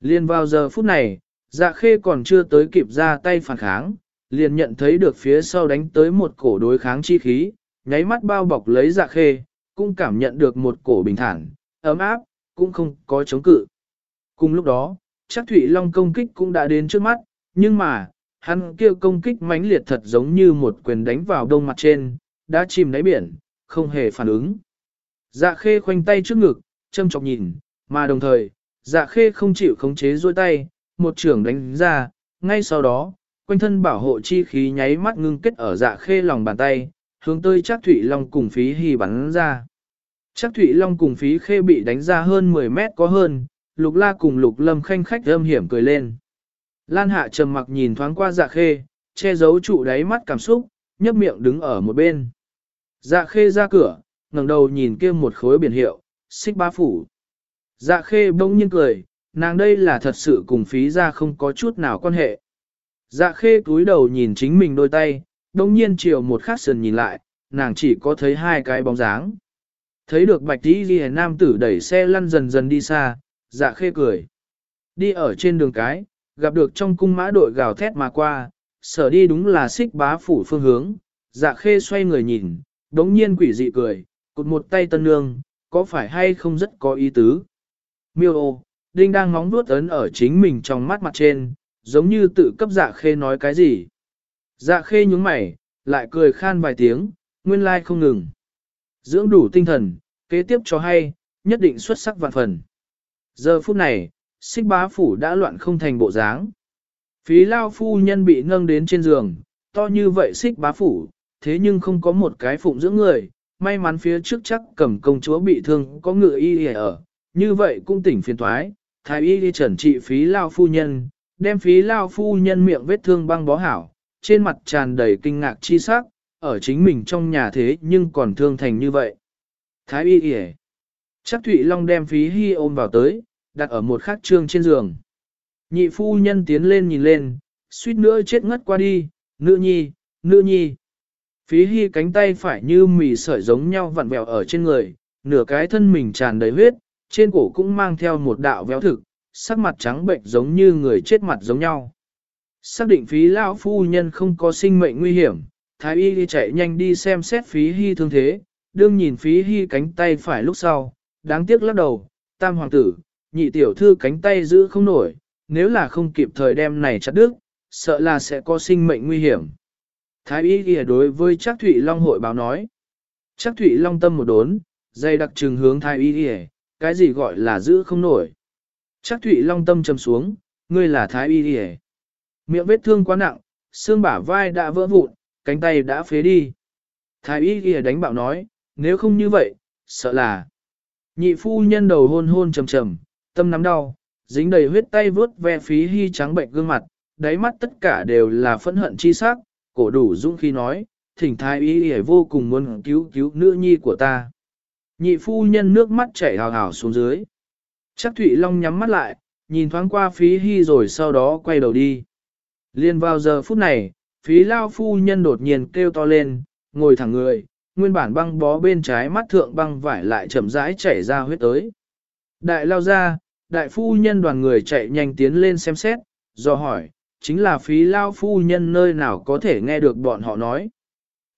Liên vào giờ phút này, dạ khê còn chưa tới kịp ra tay phản kháng, liền nhận thấy được phía sau đánh tới một cổ đối kháng chi khí, nháy mắt bao bọc lấy dạ khê, cũng cảm nhận được một cổ bình thản, ấm áp, cũng không có chống cự. Cùng lúc đó, chắc Thụy Long công kích cũng đã đến trước mắt, nhưng mà, hắn kia công kích mãnh liệt thật giống như một quyền đánh vào đông mặt trên, đã chìm đáy biển, không hề phản ứng. Dạ khê khoanh tay trước ngực, châm chọc nhìn, mà đồng thời, dạ khê không chịu khống chế duỗi tay, một trưởng đánh ra, ngay sau đó, quanh thân bảo hộ chi khí nháy mắt ngưng kết ở dạ khê lòng bàn tay, hướng tới chắc Thụy Long cùng phí hy bắn ra. Chắc Thụy Long cùng phí khê bị đánh ra hơn 10 mét có hơn, lục la cùng lục lâm khanh khách âm hiểm cười lên. Lan hạ trầm mặc nhìn thoáng qua dạ khê, che giấu trụ đáy mắt cảm xúc, nhấp miệng đứng ở một bên. Dạ khê ra cửa, ngẩng đầu nhìn kia một khối biển hiệu, xích ba phủ. Dạ khê bỗng nhiên cười, nàng đây là thật sự cùng phí ra không có chút nào quan hệ. Dạ khê cúi đầu nhìn chính mình đôi tay, bỗng nhiên chiều một khát sườn nhìn lại, nàng chỉ có thấy hai cái bóng dáng. Thấy được bạch tí ghi nam tử đẩy xe lăn dần dần đi xa, dạ khê cười. Đi ở trên đường cái, gặp được trong cung mã đội gào thét mà qua, sở đi đúng là xích bá phủ phương hướng, dạ khê xoay người nhìn, đống nhiên quỷ dị cười, cụt một tay tân nương, có phải hay không rất có ý tứ. Miêu ô, đinh đang ngóng vuốt ấn ở chính mình trong mắt mặt trên, giống như tự cấp dạ khê nói cái gì. Dạ khê nhúng mày, lại cười khan vài tiếng, nguyên lai không ngừng. Dưỡng đủ tinh thần, kế tiếp cho hay, nhất định xuất sắc vạn phần. Giờ phút này, xích bá phủ đã loạn không thành bộ dáng. Phí lao phu nhân bị nâng đến trên giường, to như vậy xích bá phủ, thế nhưng không có một cái phụng dưỡng người, may mắn phía trước chắc cầm công chúa bị thương có ngựa y ở, như vậy cũng tỉnh phiền thoái, thái y đi trần trị phí lao phu nhân, đem phí lao phu nhân miệng vết thương băng bó hảo, trên mặt tràn đầy kinh ngạc chi sắc, ở chính mình trong nhà thế nhưng còn thương thành như vậy. Thái y y chắc Thụy Long đem phí hy ôm vào tới, đặt ở một khắc trương trên giường. Nhị phu nhân tiến lên nhìn lên, suýt nữa chết ngất qua đi, nữ nhi, nữ nhi. Phí hy cánh tay phải như mì sợi giống nhau vặn vẹo ở trên người, nửa cái thân mình tràn đầy huyết, trên cổ cũng mang theo một đạo véo thực, sắc mặt trắng bệnh giống như người chết mặt giống nhau. Xác định phí lão phu nhân không có sinh mệnh nguy hiểm, thái y đi chạy nhanh đi xem xét phí hy thương thế, đương nhìn phí hy cánh tay phải lúc sau, đáng tiếc lắc đầu, tam hoàng tử, nhị tiểu thư cánh tay giữ không nổi, nếu là không kịp thời đem này chặt đứt, sợ là sẽ có sinh mệnh nguy hiểm. Thái y ghi đối với Trác Thụy Long hội báo nói. Trác Thụy Long tâm một đốn, dây đặc trừng hướng Thái y ghi, cái gì gọi là giữ không nổi. Trác Thụy Long tâm trầm xuống, ngươi là Thái y ghi. Miệng vết thương quá nặng, xương bả vai đã vỡ vụn, cánh tay đã phế đi. Thái y ghi đánh bạo nói, nếu không như vậy, sợ là. Nhị phu nhân đầu hôn hôn trầm trầm, tâm nắm đau, dính đầy huyết tay vớt ve phí hy trắng bệnh gương mặt, đáy mắt tất cả đều là phẫn hận chi sắc, cổ đủ dũng khi nói, thỉnh thái y ghi vô cùng muốn cứu cứu nữ nhi của ta. Nhị phu nhân nước mắt chảy hào hào xuống dưới. Chắc Thụy Long nhắm mắt lại, nhìn thoáng qua phí hy rồi sau đó quay đầu đi. Liên vào giờ phút này, phí lao phu nhân đột nhiên kêu to lên, ngồi thẳng người, nguyên bản băng bó bên trái mắt thượng băng vải lại chậm rãi chảy ra huyết tới. Đại lao ra, đại phu nhân đoàn người chạy nhanh tiến lên xem xét, do hỏi, chính là phí lao phu nhân nơi nào có thể nghe được bọn họ nói.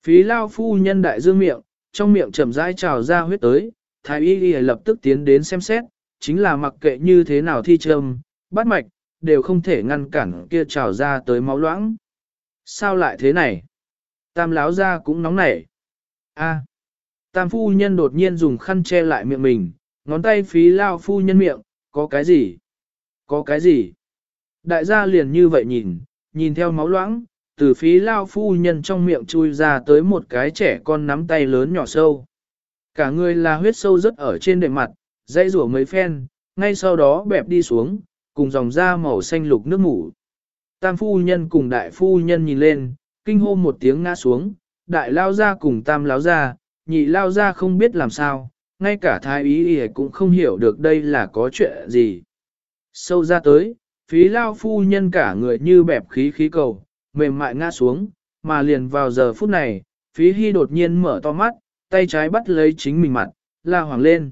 Phí lao phu nhân đại dương miệng, trong miệng chậm rãi trào ra huyết tới, thái y y lập tức tiến đến xem xét, chính là mặc kệ như thế nào thi trầm, bắt mạch, đều không thể ngăn cản kia trào ra tới máu loãng. Sao lại thế này? Tam láo ra cũng nóng nảy. A. Tam phu nhân đột nhiên dùng khăn che lại miệng mình, ngón tay phí lao phu nhân miệng, có cái gì? Có cái gì? Đại gia liền như vậy nhìn, nhìn theo máu loãng, từ phí lao phu nhân trong miệng chui ra tới một cái trẻ con nắm tay lớn nhỏ sâu. Cả người là huyết sâu rất ở trên đệm mặt, dây rủa mấy phen, ngay sau đó bẹp đi xuống, cùng dòng da màu xanh lục nước ngủ. Tam phu nhân cùng đại phu nhân nhìn lên, kinh hô một tiếng ngã xuống, đại lao ra cùng tam lao ra, nhị lao ra không biết làm sao, ngay cả thái ý ý cũng không hiểu được đây là có chuyện gì. Sâu ra tới, phí lao phu nhân cả người như bẹp khí khí cầu, mềm mại ngã xuống, mà liền vào giờ phút này, phí hy đột nhiên mở to mắt, tay trái bắt lấy chính mình mặt, la hoàng lên.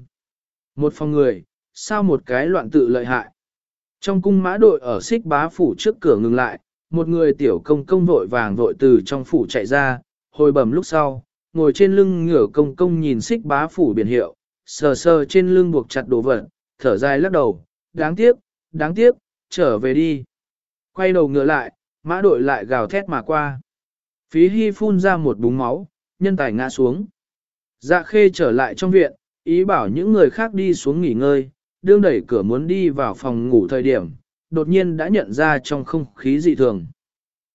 Một phòng người, sao một cái loạn tự lợi hại. Trong cung mã đội ở xích bá phủ trước cửa ngừng lại, một người tiểu công công vội vàng vội từ trong phủ chạy ra, hồi bẩm lúc sau, ngồi trên lưng ngửa công công nhìn xích bá phủ biển hiệu, sờ sờ trên lưng buộc chặt đồ vật, thở dài lắc đầu, đáng tiếc, đáng tiếc, trở về đi. Quay đầu ngựa lại, mã đội lại gào thét mà qua. Phí hy phun ra một búng máu, nhân tài ngã xuống. Dạ khê trở lại trong viện, ý bảo những người khác đi xuống nghỉ ngơi, đương đẩy cửa muốn đi vào phòng ngủ thời điểm, đột nhiên đã nhận ra trong không khí dị thường.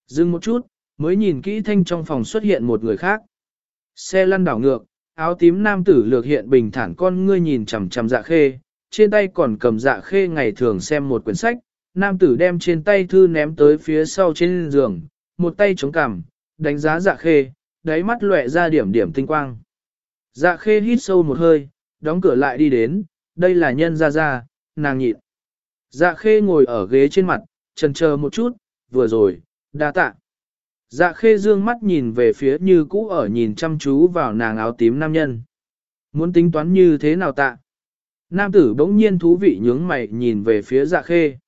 Dừng một chút, mới nhìn kỹ thanh trong phòng xuất hiện một người khác. Xe lăn đảo ngược, áo tím nam tử lược hiện bình thản con ngươi nhìn chằm chằm dạ khê, trên tay còn cầm dạ khê ngày thường xem một quyển sách, nam tử đem trên tay thư ném tới phía sau trên giường, một tay chống cằm, đánh giá dạ khê, đáy mắt lóe ra điểm điểm tinh quang. Dạ khê hít sâu một hơi, đóng cửa lại đi đến, đây là nhân ra ra, nàng nhịn. Dạ khê ngồi ở ghế trên mặt, trần chờ một chút, vừa rồi, đa tạ. Dạ khê dương mắt nhìn về phía như cũ ở nhìn chăm chú vào nàng áo tím nam nhân. Muốn tính toán như thế nào tạ? Nam tử bỗng nhiên thú vị nhướng mày nhìn về phía dạ khê.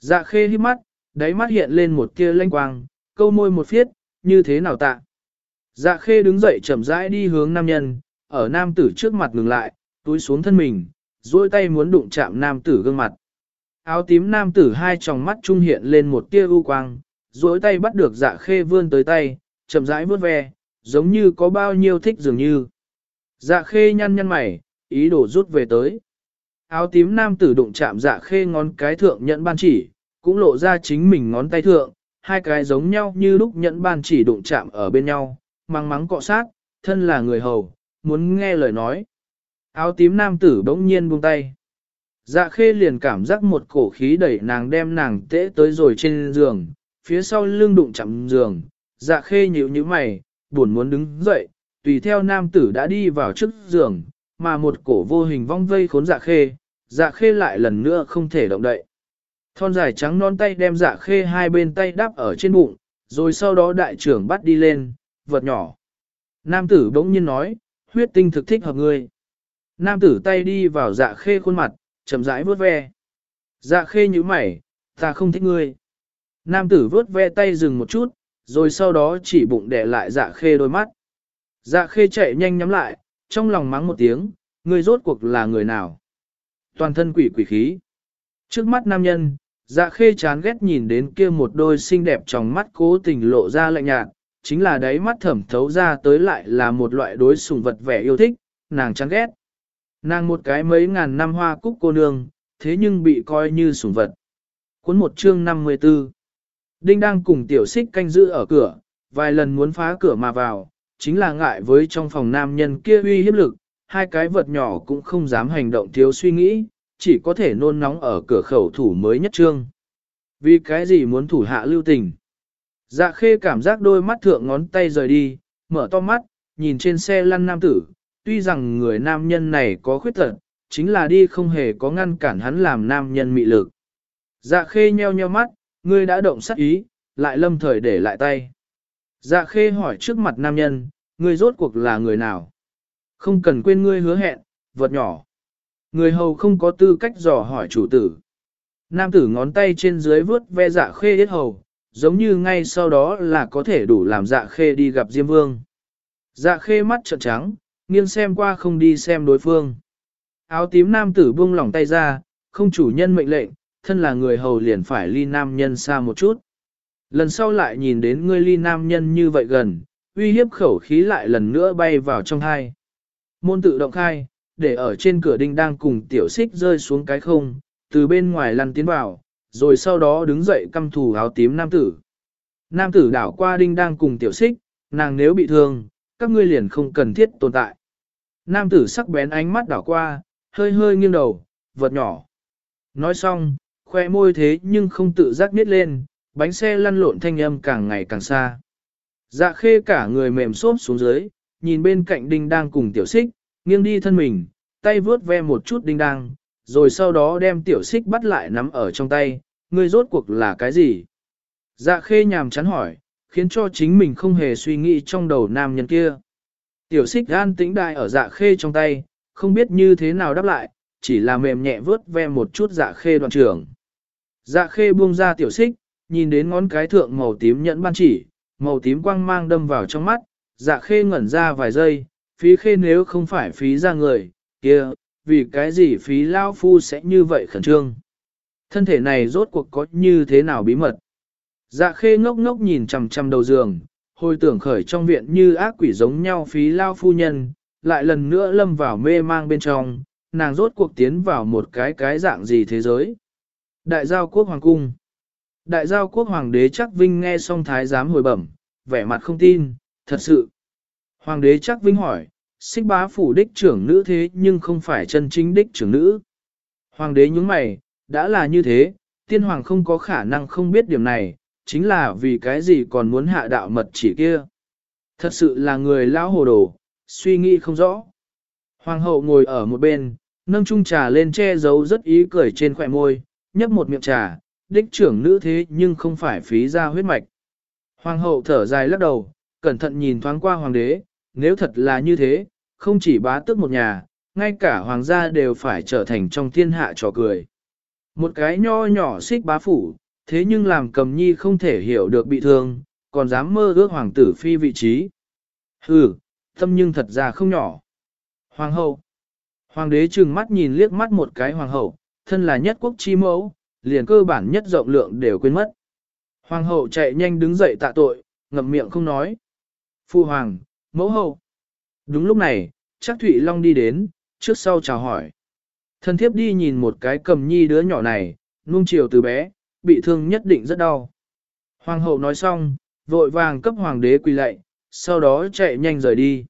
Dạ khê hít mắt, đáy mắt hiện lên một tia lanh quang, câu môi một phiết, như thế nào tạ? Dạ khê đứng dậy chậm rãi đi hướng nam nhân, ở nam tử trước mặt ngừng lại, túi xuống thân mình, duỗi tay muốn đụng chạm nam tử gương mặt. Áo tím nam tử hai tròng mắt trung hiện lên một tia u quang, duỗi tay bắt được dạ khê vươn tới tay, chậm rãi vuốt ve, giống như có bao nhiêu thích dường như. Dạ khê nhăn nhăn mày, ý đồ rút về tới. Áo tím nam tử đụng chạm dạ khê ngón cái thượng nhận ban chỉ, cũng lộ ra chính mình ngón tay thượng, hai cái giống nhau như lúc nhận ban chỉ đụng chạm ở bên nhau, mang mắng cọ sát, thân là người hầu, muốn nghe lời nói. Áo tím nam tử bỗng nhiên buông tay. Dạ khê liền cảm giác một cổ khí đẩy nàng đem nàng tễ tới rồi trên giường, phía sau lưng đụng chạm giường. Dạ khê nhíu như mày, buồn muốn đứng dậy, tùy theo nam tử đã đi vào trước giường, mà một cổ vô hình vong vây khốn dạ khê, dạ khê lại lần nữa không thể động đậy. Thon dài trắng non tay đem dạ khê hai bên tay đắp ở trên bụng, rồi sau đó đại trưởng bắt đi lên, vật nhỏ. Nam tử bỗng nhiên nói, huyết tinh thực thích hợp ngươi. Nam tử tay đi vào dạ khê khuôn mặt, chậm rãi vuốt ve. Dạ khê như mày, ta không thích ngươi. Nam tử vuốt ve tay dừng một chút, rồi sau đó chỉ bụng để lại dạ khê đôi mắt. Dạ khê chạy nhanh nhắm lại, trong lòng mắng một tiếng, ngươi rốt cuộc là người nào? Toàn thân quỷ quỷ khí. Trước mắt nam nhân, dạ khê chán ghét nhìn đến kia một đôi xinh đẹp trong mắt cố tình lộ ra lạnh nhạt, chính là đáy mắt thẩm thấu ra tới lại là một loại đối sùng vật vẻ yêu thích, nàng chán ghét. Nàng một cái mấy ngàn năm hoa cúc cô nương, thế nhưng bị coi như sủng vật. Cuốn một chương 54 Đinh đang cùng tiểu xích canh giữ ở cửa, vài lần muốn phá cửa mà vào, chính là ngại với trong phòng nam nhân kia uy hiếp lực, hai cái vật nhỏ cũng không dám hành động thiếu suy nghĩ, chỉ có thể nôn nóng ở cửa khẩu thủ mới nhất trương. Vì cái gì muốn thủ hạ lưu tình? Dạ khê cảm giác đôi mắt thượng ngón tay rời đi, mở to mắt, nhìn trên xe lăn nam tử, tuy rằng người nam nhân này có khuyết tật, chính là đi không hề có ngăn cản hắn làm nam nhân mị lực. Dạ khê nheo nheo mắt, ngươi đã động sát ý, lại lâm thời để lại tay. Dạ khê hỏi trước mặt nam nhân, ngươi rốt cuộc là người nào? Không cần quên ngươi hứa hẹn, vật nhỏ. Người hầu không có tư cách dò hỏi chủ tử. Nam tử ngón tay trên dưới vướt ve dạ khê hết hầu, giống như ngay sau đó là có thể đủ làm dạ khê đi gặp Diêm Vương. Dạ khê mắt trợn trắng, nghiêng xem qua không đi xem đối phương. Áo tím nam tử buông lỏng tay ra, không chủ nhân mệnh lệnh, thân là người hầu liền phải ly nam nhân xa một chút. Lần sau lại nhìn đến ngươi ly nam nhân như vậy gần, uy hiếp khẩu khí lại lần nữa bay vào trong hai. Môn tự động khai, để ở trên cửa đinh đang cùng tiểu xích rơi xuống cái không, từ bên ngoài lăn tiến vào, rồi sau đó đứng dậy căm thù áo tím nam tử. Nam tử đảo qua đinh đang cùng tiểu xích, nàng nếu bị thương, các ngươi liền không cần thiết tồn tại. Nam tử sắc bén ánh mắt đảo qua, hơi hơi nghiêng đầu, vật nhỏ. Nói xong, khoe môi thế nhưng không tự giác nít lên, bánh xe lăn lộn thanh âm càng ngày càng xa. Dạ khê cả người mềm xốp xuống dưới, nhìn bên cạnh đinh đang cùng tiểu xích, nghiêng đi thân mình, tay vướt ve một chút đinh đang, rồi sau đó đem tiểu xích bắt lại nắm ở trong tay, ngươi rốt cuộc là cái gì? Dạ khê nhàm chán hỏi, khiến cho chính mình không hề suy nghĩ trong đầu nam nhân kia. Tiểu xích gan tĩnh đại ở dạ khê trong tay, không biết như thế nào đáp lại, chỉ là mềm nhẹ vớt ve một chút dạ khê đoạn trường. Dạ khê buông ra tiểu xích, nhìn đến ngón cái thượng màu tím nhẫn ban chỉ, màu tím quang mang đâm vào trong mắt, dạ khê ngẩn ra vài giây, phí khê nếu không phải phí ra người, kia, vì cái gì phí lao phu sẽ như vậy khẩn trương. Thân thể này rốt cuộc có như thế nào bí mật. Dạ khê ngốc ngốc nhìn chằm chằm đầu giường, hồi tưởng khởi trong viện như ác quỷ giống nhau phí lao phu nhân, lại lần nữa lâm vào mê mang bên trong, nàng rốt cuộc tiến vào một cái cái dạng gì thế giới. Đại giao quốc hoàng cung Đại giao quốc hoàng đế chắc vinh nghe xong thái giám hồi bẩm, vẻ mặt không tin, thật sự. Hoàng đế chắc vinh hỏi, xích bá phủ đích trưởng nữ thế nhưng không phải chân chính đích trưởng nữ. Hoàng đế nhúng mày, đã là như thế, tiên hoàng không có khả năng không biết điểm này, chính là vì cái gì còn muốn hạ đạo mật chỉ kia. Thật sự là người lão hồ đồ, suy nghĩ không rõ. Hoàng hậu ngồi ở một bên, nâng chung trà lên che giấu rất ý cười trên khỏe môi, nhấp một miệng trà, đích trưởng nữ thế nhưng không phải phí ra huyết mạch. Hoàng hậu thở dài lắc đầu, cẩn thận nhìn thoáng qua hoàng đế, nếu thật là như thế, không chỉ bá tước một nhà, ngay cả hoàng gia đều phải trở thành trong thiên hạ trò cười. Một cái nho nhỏ xích bá phủ, thế nhưng làm cầm nhi không thể hiểu được bị thương, còn dám mơ ước hoàng tử phi vị trí. Hừ, tâm nhưng thật ra không nhỏ. Hoàng hậu. Hoàng đế trừng mắt nhìn liếc mắt một cái hoàng hậu, thân là nhất quốc chi mẫu, liền cơ bản nhất rộng lượng đều quên mất. Hoàng hậu chạy nhanh đứng dậy tạ tội, ngậm miệng không nói. Phu hoàng, mẫu hậu. Đúng lúc này, chắc Thụy Long đi đến, trước sau chào hỏi. thân thiếp đi nhìn một cái cầm nhi đứa nhỏ này, nuông chiều từ bé, bị thương nhất định rất đau. Hoàng hậu nói xong, vội vàng cấp hoàng đế quỳ lạy, sau đó chạy nhanh rời đi.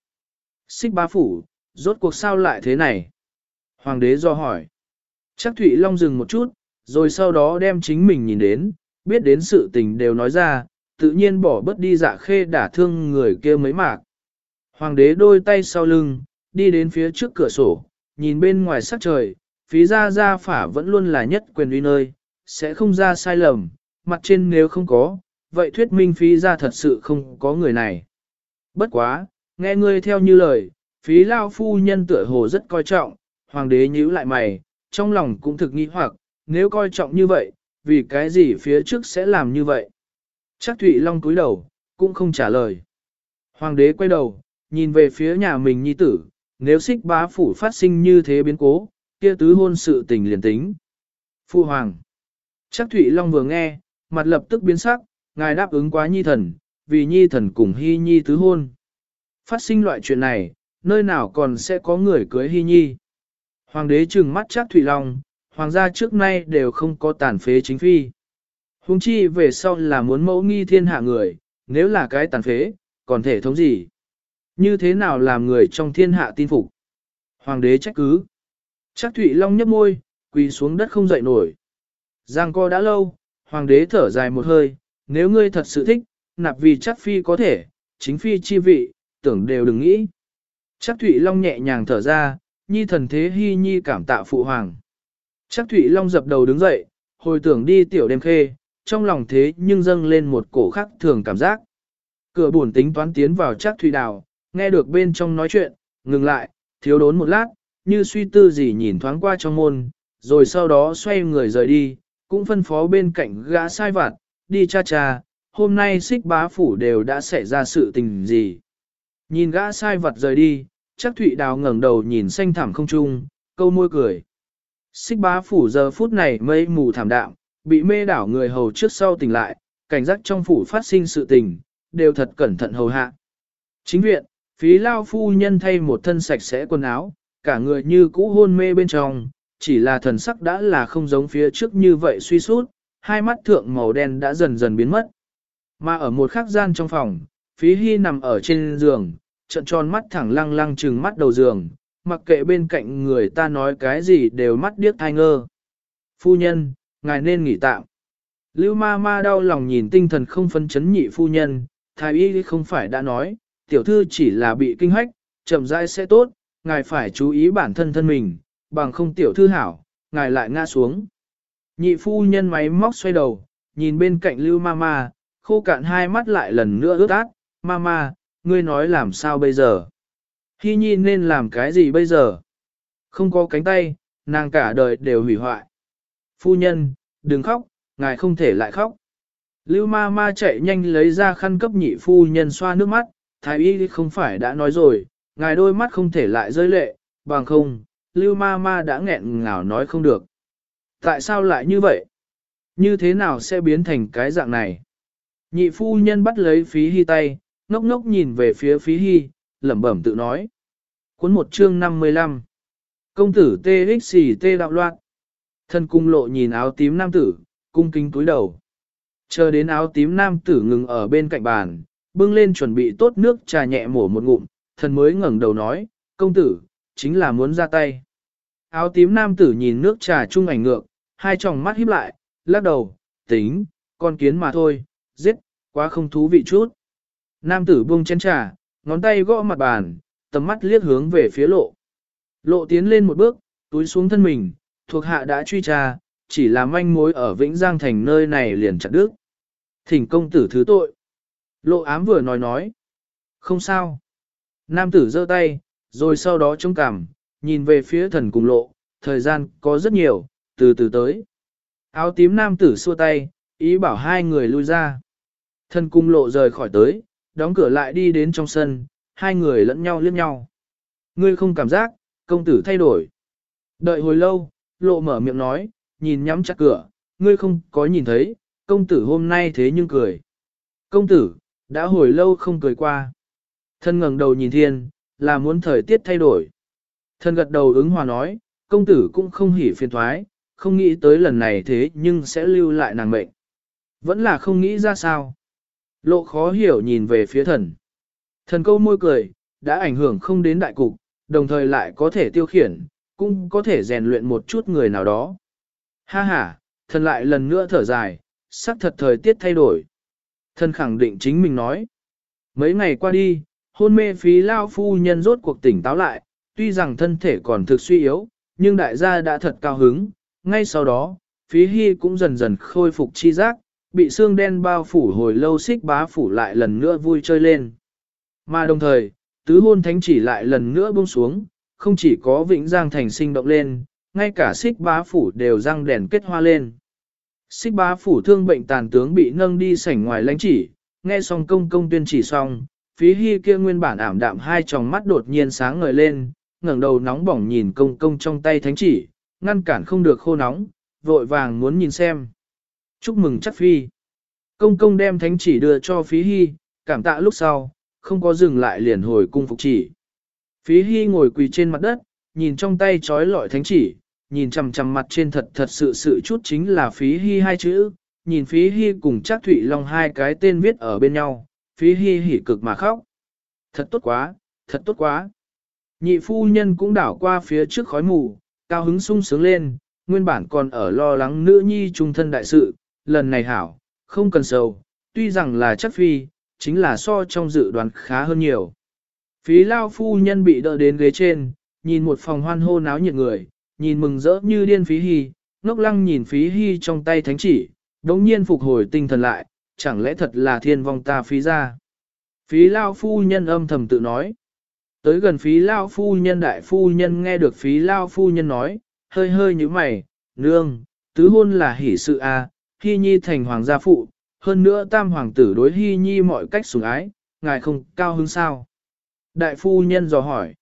Xích bá phủ, rốt cuộc sao lại thế này? Hoàng đế do hỏi. Chắc Thụy Long dừng một chút, rồi sau đó đem chính mình nhìn đến, biết đến sự tình đều nói ra, tự nhiên bỏ bớt đi dạ khê đả thương người kia mấy mạc. Hoàng đế đôi tay sau lưng, đi đến phía trước cửa sổ, nhìn bên ngoài sắc trời, phí ra ra phả vẫn luôn là nhất quyền uy nơi, sẽ không ra sai lầm, mặt trên nếu không có, vậy thuyết minh phí ra thật sự không có người này. Bất quá, nghe ngươi theo như lời, phí lao phu nhân tựa hồ rất coi trọng, hoàng đế nhíu lại mày, trong lòng cũng thực nghi hoặc, nếu coi trọng như vậy, vì cái gì phía trước sẽ làm như vậy? Chắc Thụy Long cúi đầu, cũng không trả lời. Hoàng đế quay đầu, nhìn về phía nhà mình nhi tử, nếu xích bá phủ phát sinh như thế biến cố, kia tứ hôn sự tình liền tính. Phu Hoàng. Chắc Thụy Long vừa nghe, mặt lập tức biến sắc, ngài đáp ứng quá nhi thần, vì nhi thần cùng hy nhi tứ hôn. Phát sinh loại chuyện này, nơi nào còn sẽ có người cưới hy nhi. Hoàng đế trừng mắt chắc Thụy Long, hoàng gia trước nay đều không có tàn phế chính phi. Hùng chi về sau là muốn mẫu nghi thiên hạ người, nếu là cái tàn phế, còn thể thống gì? Như thế nào làm người trong thiên hạ tin phục? Hoàng đế trách cứ. Chắc Thụy Long nhấp môi, quỳ xuống đất không dậy nổi. Giang co đã lâu, hoàng đế thở dài một hơi, nếu ngươi thật sự thích, nạp vì chắc phi có thể, chính phi chi vị, tưởng đều đừng nghĩ. Chắc Thụy Long nhẹ nhàng thở ra, nhi thần thế hy nhi cảm tạ phụ hoàng. Chắc Thụy Long dập đầu đứng dậy, hồi tưởng đi tiểu đêm khê, trong lòng thế nhưng dâng lên một cổ khắc thường cảm giác. Cửa buồn tính toán tiến vào chắc Thụy Đào, nghe được bên trong nói chuyện, ngừng lại, thiếu đốn một lát, như suy tư gì nhìn thoáng qua trong môn, rồi sau đó xoay người rời đi, cũng phân phó bên cạnh gã sai vặt, đi cha cha, hôm nay xích bá phủ đều đã xảy ra sự tình gì. Nhìn gã sai vặt rời đi, chắc Thụy Đào ngẩng đầu nhìn xanh thẳm không trung, câu môi cười. Xích bá phủ giờ phút này mây mù thảm đạm, bị mê đảo người hầu trước sau tỉnh lại, cảnh giác trong phủ phát sinh sự tình, đều thật cẩn thận hầu hạ. Chính viện, phí lao phu nhân thay một thân sạch sẽ quần áo, cả người như cũ hôn mê bên trong, chỉ là thần sắc đã là không giống phía trước như vậy suy sút, hai mắt thượng màu đen đã dần dần biến mất. Mà ở một khắc gian trong phòng, phí hy nằm ở trên giường, trận tròn mắt thẳng lăng lăng trừng mắt đầu giường, mặc kệ bên cạnh người ta nói cái gì đều mắt điếc thai ngơ. Phu nhân, ngài nên nghỉ tạm. Lưu ma ma đau lòng nhìn tinh thần không phân chấn nhị phu nhân, thái y không phải đã nói, tiểu thư chỉ là bị kinh hách, chậm rãi sẽ tốt, ngài phải chú ý bản thân thân mình, bằng không tiểu thư hảo, ngài lại ngã xuống. Nhị phu nhân máy móc xoay đầu, nhìn bên cạnh lưu ma ma, khô cạn hai mắt lại lần nữa ướt át, ma ma, ngươi nói làm sao bây giờ? Hy nhi nên làm cái gì bây giờ? Không có cánh tay, nàng cả đời đều hủy hoại. Phu nhân, đừng khóc, ngài không thể lại khóc. Lưu ma ma chạy nhanh lấy ra khăn cấp nhị phu nhân xoa nước mắt, thái y không phải đã nói rồi, ngài đôi mắt không thể lại rơi lệ, bằng không, lưu ma ma đã nghẹn ngào nói không được. Tại sao lại như vậy? Như thế nào sẽ biến thành cái dạng này? Nhị phu nhân bắt lấy phí hy tay, ngốc ngốc nhìn về phía phí hy, lẩm bẩm tự nói. Cuốn một chương 55 Công tử TXT đạo loạn. Thân cung lộ nhìn áo tím nam tử, cung kính túi đầu. Chờ đến áo tím nam tử ngừng ở bên cạnh bàn, bưng lên chuẩn bị tốt nước trà nhẹ mổ một ngụm, thần mới ngẩng đầu nói, công tử, chính là muốn ra tay. Áo tím nam tử nhìn nước trà chung ảnh ngược, hai tròng mắt híp lại, lắc đầu, tính, con kiến mà thôi, giết, quá không thú vị chút. Nam tử buông chén trà, ngón tay gõ mặt bàn, tầm mắt liếc hướng về phía lộ. Lộ tiến lên một bước, túi xuống thân mình, thuộc hạ đã truy tra, chỉ là manh mối ở Vĩnh Giang thành nơi này liền chặt đứt. Thỉnh công tử thứ tội. Lộ ám vừa nói nói. Không sao. Nam tử giơ tay, rồi sau đó trông cằm, nhìn về phía thần cùng lộ, thời gian có rất nhiều, từ từ tới. Áo tím nam tử xua tay, ý bảo hai người lui ra. Thần cung lộ rời khỏi tới, đóng cửa lại đi đến trong sân, hai người lẫn nhau liếc nhau. Ngươi không cảm giác, công tử thay đổi. Đợi hồi lâu, lộ mở miệng nói, nhìn nhắm chặt cửa, ngươi không có nhìn thấy, công tử hôm nay thế nhưng cười. Công tử, đã hồi lâu không cười qua. Thân ngẩng đầu nhìn thiên, là muốn thời tiết thay đổi. Thần gật đầu ứng hòa nói, công tử cũng không hỉ phiền thoái, không nghĩ tới lần này thế nhưng sẽ lưu lại nàng mệnh. Vẫn là không nghĩ ra sao. Lộ khó hiểu nhìn về phía thần. Thần câu môi cười, đã ảnh hưởng không đến đại cục, đồng thời lại có thể tiêu khiển, cũng có thể rèn luyện một chút người nào đó. Ha ha, thần lại lần nữa thở dài, sắc thật thời tiết thay đổi. Thần khẳng định chính mình nói. Mấy ngày qua đi, hôn mê phí lao phu nhân rốt cuộc tỉnh táo lại, tuy rằng thân thể còn thực suy yếu, nhưng đại gia đã thật cao hứng. Ngay sau đó, phí hy cũng dần dần khôi phục chi giác, bị xương đen bao phủ hồi lâu xích bá phủ lại lần nữa vui chơi lên. Mà đồng thời, tứ hôn thánh chỉ lại lần nữa buông xuống, không chỉ có vĩnh giang thành sinh động lên, ngay cả xích bá phủ đều răng đèn kết hoa lên. Xích bá phủ thương bệnh tàn tướng bị nâng đi sảnh ngoài lãnh chỉ, nghe xong công công tuyên chỉ xong, phí hy kia nguyên bản ảm đạm hai tròng mắt đột nhiên sáng ngời lên, ngẩng đầu nóng bỏng nhìn công công trong tay thánh chỉ, ngăn cản không được khô nóng, vội vàng muốn nhìn xem. Chúc mừng chắc phi. Công công đem thánh chỉ đưa cho phí hy, cảm tạ lúc sau, không có dừng lại liền hồi cung phục chỉ. Phí hy ngồi quỳ trên mặt đất, nhìn trong tay trói lọi thánh chỉ, nhìn chằm chằm mặt trên thật thật sự sự chút chính là phí hy hai chữ, nhìn phí hy cùng chắc thụy long hai cái tên viết ở bên nhau, phí Hi hỉ cực mà khóc. Thật tốt quá, thật tốt quá. Nhị phu nhân cũng đảo qua phía trước khói mù, cao hứng sung sướng lên, nguyên bản còn ở lo lắng nữ nhi trung thân đại sự, lần này hảo, không cần sầu, tuy rằng là chắc phi, chính là so trong dự đoán khá hơn nhiều. Phí lao phu nhân bị đỡ đến ghế trên, nhìn một phòng hoan hô náo nhiệt người, nhìn mừng rỡ như điên phí hy, ngốc lăng nhìn phí hy trong tay thánh chỉ, đống nhiên phục hồi tinh thần lại, chẳng lẽ thật là thiên vong ta phí ra. Phí lao phu nhân âm thầm tự nói. Tới gần phí lao phu nhân đại phu nhân nghe được phí lao phu nhân nói, hơi hơi như mày, nương, tứ hôn là hỷ sự a, à, hy nhi thành hoàng gia phụ, hơn nữa tam hoàng tử đối hy nhi mọi cách sủng ái, ngài không cao hứng sao. Đại phu nhân dò hỏi.